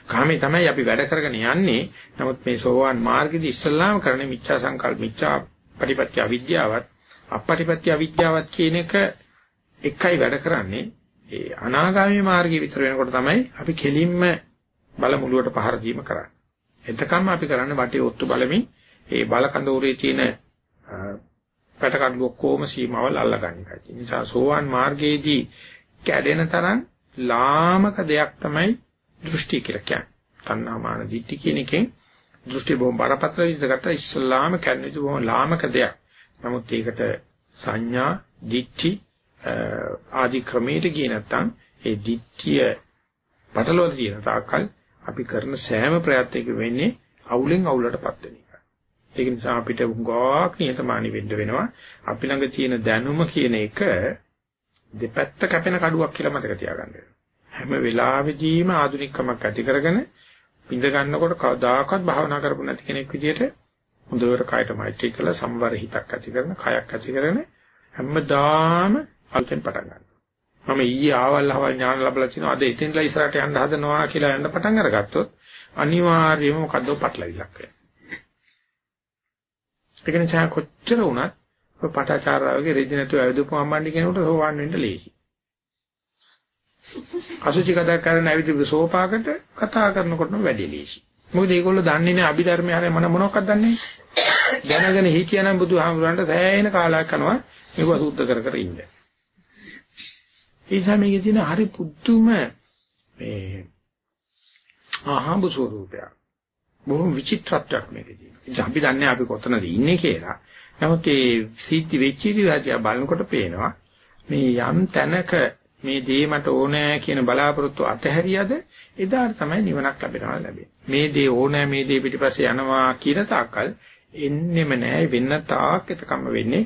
කාමේ තමයි අපි වැඩ කරගෙන යන්නේ. නමුත් මේ සෝවාන් මාර්ගයේදී ඉස්සල්ලාම කරන්නේ මිච්ඡා සංකල්ප, මිච්ඡා පටිපත්‍ය අවිද්‍යාවත්, අපපටිපත්‍ය අවිද්‍යාවත් කියන එක එකයි වැඩ කරන්නේ. ඒ අනාගාමී මාර්ගය විතර වෙනකොට තමයි අපි කෙලින්ම බල මුලුවට පහර දීම කරන්නේ. එතකම්ම අපි කරන්නේ වටේ ඔත්තු බලමින් ඒ බල කඳවුරේ තියෙන පැටකඩු ඔක්කොම සීමාවල් අල්ලගන්න එකයි. ඒ නිසා සෝවාන් මාර්ගයේදී කැඩෙන තරම් ලාමක දෙයක් තමයි දෘෂ්ටි කියලා කියන්නේ. තණ්හාමාන දිට්ඨි කියන එකෙන් දෘෂ්ටි බොහොම බරපතල විදිහකට ඉස්ලාම කියන්නේ බොහොම ලාමක දෙයක්. නමුත් ඒකට සංඥා, දිට්ඨි ආදි ක්‍රමයට ගියේ නැත්නම් ඒ දිට්ඨිය පටලවලා තියෙන තාක්කල් අපි කරන සෑම ප්‍රයත්නයක වෙන්නේ අවුලෙන් අවුලටපත් වෙන එක. ඒක නිසා අපිට උගාක් නියතමානී වෙන්න වෙනවා. අපි ළඟ තියෙන දැනුම කියන එක දෙපැත්ත කැපෙන කඩුවක් කියලා මතක තියාගන්න හැම වෙලාවෙදීම ආධුනිකකමක් ඇති කරගෙන පිඳ ගන්නකොට කවදාකවත් භාවනා කරපු නැති කෙනෙක් විදිහට හොඳට කායට මෛත්‍රී කළා සම්වර හිතක් ඇති කරන කයක් ඇති කරන හැමදාම අලුතෙන් පටන් ගන්නවා. මම ඊයේ ආවල් අවල් ඥාන ලැබලා තිනවා අද එතෙන්ලා ඉස්සරහට යන්න හදනවා කියලා යන්න පටන් අරගත්තොත් අනිවාර්යයෙන්ම මොකද්ද පටලවිලක් වෙනවා. ඒක නිසා කොච්චර වුණත් ඔය පටාචාරාවගේ රෙජිනතු ඇවිදපු අම්මන්ඩි කෙනෙකුට සෝවන් වෙන්න ලේසි. අසුචි කතා කරන ඇවිදපු සෝපාකට කතා කරනකොටම වැඩි ලේසි. මොකද ඒගොල්ලෝ දන්නේ නැහැ අභිධර්මය හරිය මොන මොනවක්වත් දන්නේ නැහැ. දැනගෙන හිටියනම් බුදුහාමුදුරන්ට සෑහෙන කාලයක් යනවා මේක සූද්ධ කර කර ඉන්න. ඒ නිසා මේකේ තියෙන හරි පුදුම මේ ආහඹ ස්වරූපයක්. බොහොම විචිත්‍රත්වයක් මේකේ තියෙනවා. අපි දන්නේ අපි කොතනද ඉන්නේ කියලා. නමුත් ඒ සීටි වෙච්ච ඉතිහාසය බලනකොට පේනවා මේ යම් තැනක මේ දේ මට ඕනෑ කියන බලාපොරොත්තු අතහැරියද එදාට තමයි නිවනක් ලැබෙනවා ලැබෙන්නේ. මේ දේ ඕනෑ මේ දේ පිටිපස්සේ යනවා කියන තාක්කල් එන්නෙම නෑ වෙන්න තාක් එතකම වෙන්නේ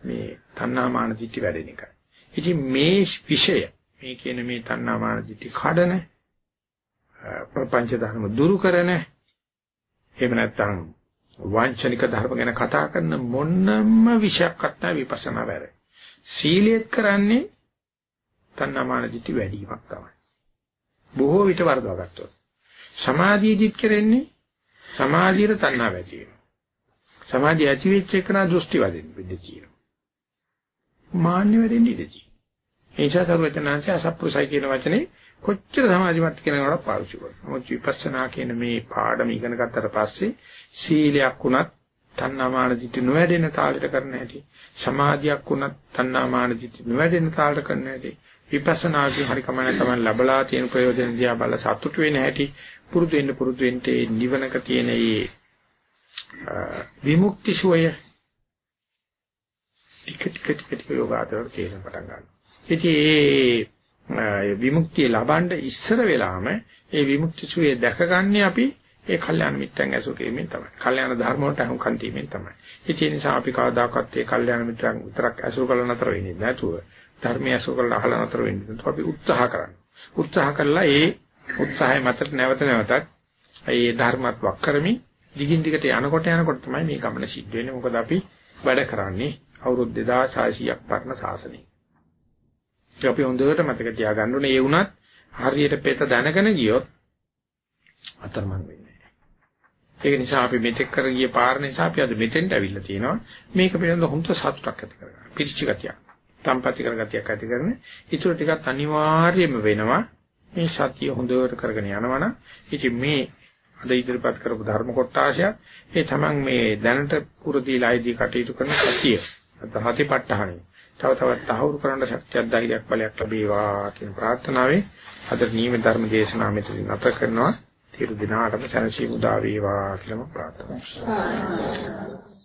මේ තණ්හාමාන දිටි වැඩෙන එකයි. ඉතින් මේ විෂය මේ කියන මේ තණ්හාමාන දිටි කඩන ප්‍රපංච ධර්ම දුරු කරන එහෙම නැත්නම් වංචනික ධර්ම ගැන කතා කරන මොනම විෂයක්වත් නැහැ විපස්සනා වැඩ. සීලියත් කරන්නේ තණ්හාමාන දිටි වැඩිවීමක් තමයි. බොහෝ විට වර්ධව ගත්තොත්. සමාධියදිත් කරන්නේ සමාධියට තණ්හා වැඩි වෙනවා. සමාධිය ඇති වෙච්ච එක නා දෘෂ්ටි වදින්න ඉඩ තියෙනවා. මාන්න වෙරෙන්න ඉඩ තියෙනවා. ඒ නිසා සර්වචනාංශය අසප්පුසයි කියන වචනේ කොච්චර සමාධිමත් කෙනෙකුට පාවිච්චි කරනවා. මොකද විපස්සනා කියන මේ පාඩම ඉගෙන ගත්තට පස්සේ සීලයක් වුණත් තණ්හාමාන දිටි නොවැඩෙන තාලෙට කරන්න හැටි. සමාධියක් වුණත් තණ්හාමාන දිටි නොවැඩෙන තාලෙට කරන්න හැටි. විපස්සනාදී හරි කමන තමයි ලැබලා තියෙන ප්‍රයෝජන දිහා බල සතුටු වෙන හැටි පුරුදු වෙන්න පුරුදු වෙන්න නිවනක තියෙන මේ විමුක්ති සෝය ටික ටික ටික ටික යෝගාචර තේරෙන පටන් ගන්නවා. ඉතින් ඒ විමුක්තිය ලබන්න ඉස්සර වෙලාම ඒ විමුක්ති සුවේ දැකගන්නේ අපි ඒ කල්යාණ මිත්‍රයන් ඇසුරීමෙන් තමයි. කල්යාණ ධර්ම වලට අහුම්කන් දීමෙන් තමයි. ඒ නිසා අපි කවදාකවත් ඒ කල්යාණ මිත්‍රයන් විතරක් ඇසුරු කරලා නතර වෙන්නේ නැතුව ධර්මය ඇසුරු කරලා අහලා නතර වෙන්නේ නැතුව අපි උත්සාහ කරනවා. උත්සාහ කළා ඒ උත්සාහය මතට නැවත නැවතත් ඒ ධර්මات වක් කරමින් දිගින් දිගට යනකොට යනකොට තමයි මේ ගමන සිද්ධ වෙන්නේ. මොකද අපි වැඩ කරන්නේ අවුරුදු 2600ක් පරණ ශාසනය. ඒක අපි හොඳට මතක තියාගන්න ඕනේ. ඒ වුණත් හරියට පෙත දැනගෙන ගියොත් අතරමං වෙන්නේ නැහැ. ඒක නිසා අපි මෙතෙක් කර ගිය පාර නිසා අපි අද මෙතෙන්ට අවිල්ලා තියෙනවා. මේක පිළිබඳව හුඟ සතුටක් ඇති කරගන්න. පිරිච්ච ගතියක්. සම්පatti කරගතියක් ඇති කරන. ඊටු ටිකක් අනිවාර්යයෙන්ම වෙනවා. මේ සතිය හොඳට කරගෙන යනවනම් ඉතින් මේ අද ඉදිරිපත් කරපු ධර්ම කොටාශය ඒ තමන් මේ දැනට පුරුදීලායිදී කටයුතු කරන සතිය අතහතිපත්තහණි තව තවත් තහවුරු කරන්න ශක්තියක් ධෛර්යයක් බලයක් ලැබේවා කියන ප්‍රාර්ථනාවෙන් අද නියම ධර්ම දේශනාව මෙතනින් නැත කරනවා. සියලු දිනාටම සැනසීම උදා වේවා කියලා ප්‍රාර්ථනා කරනවා.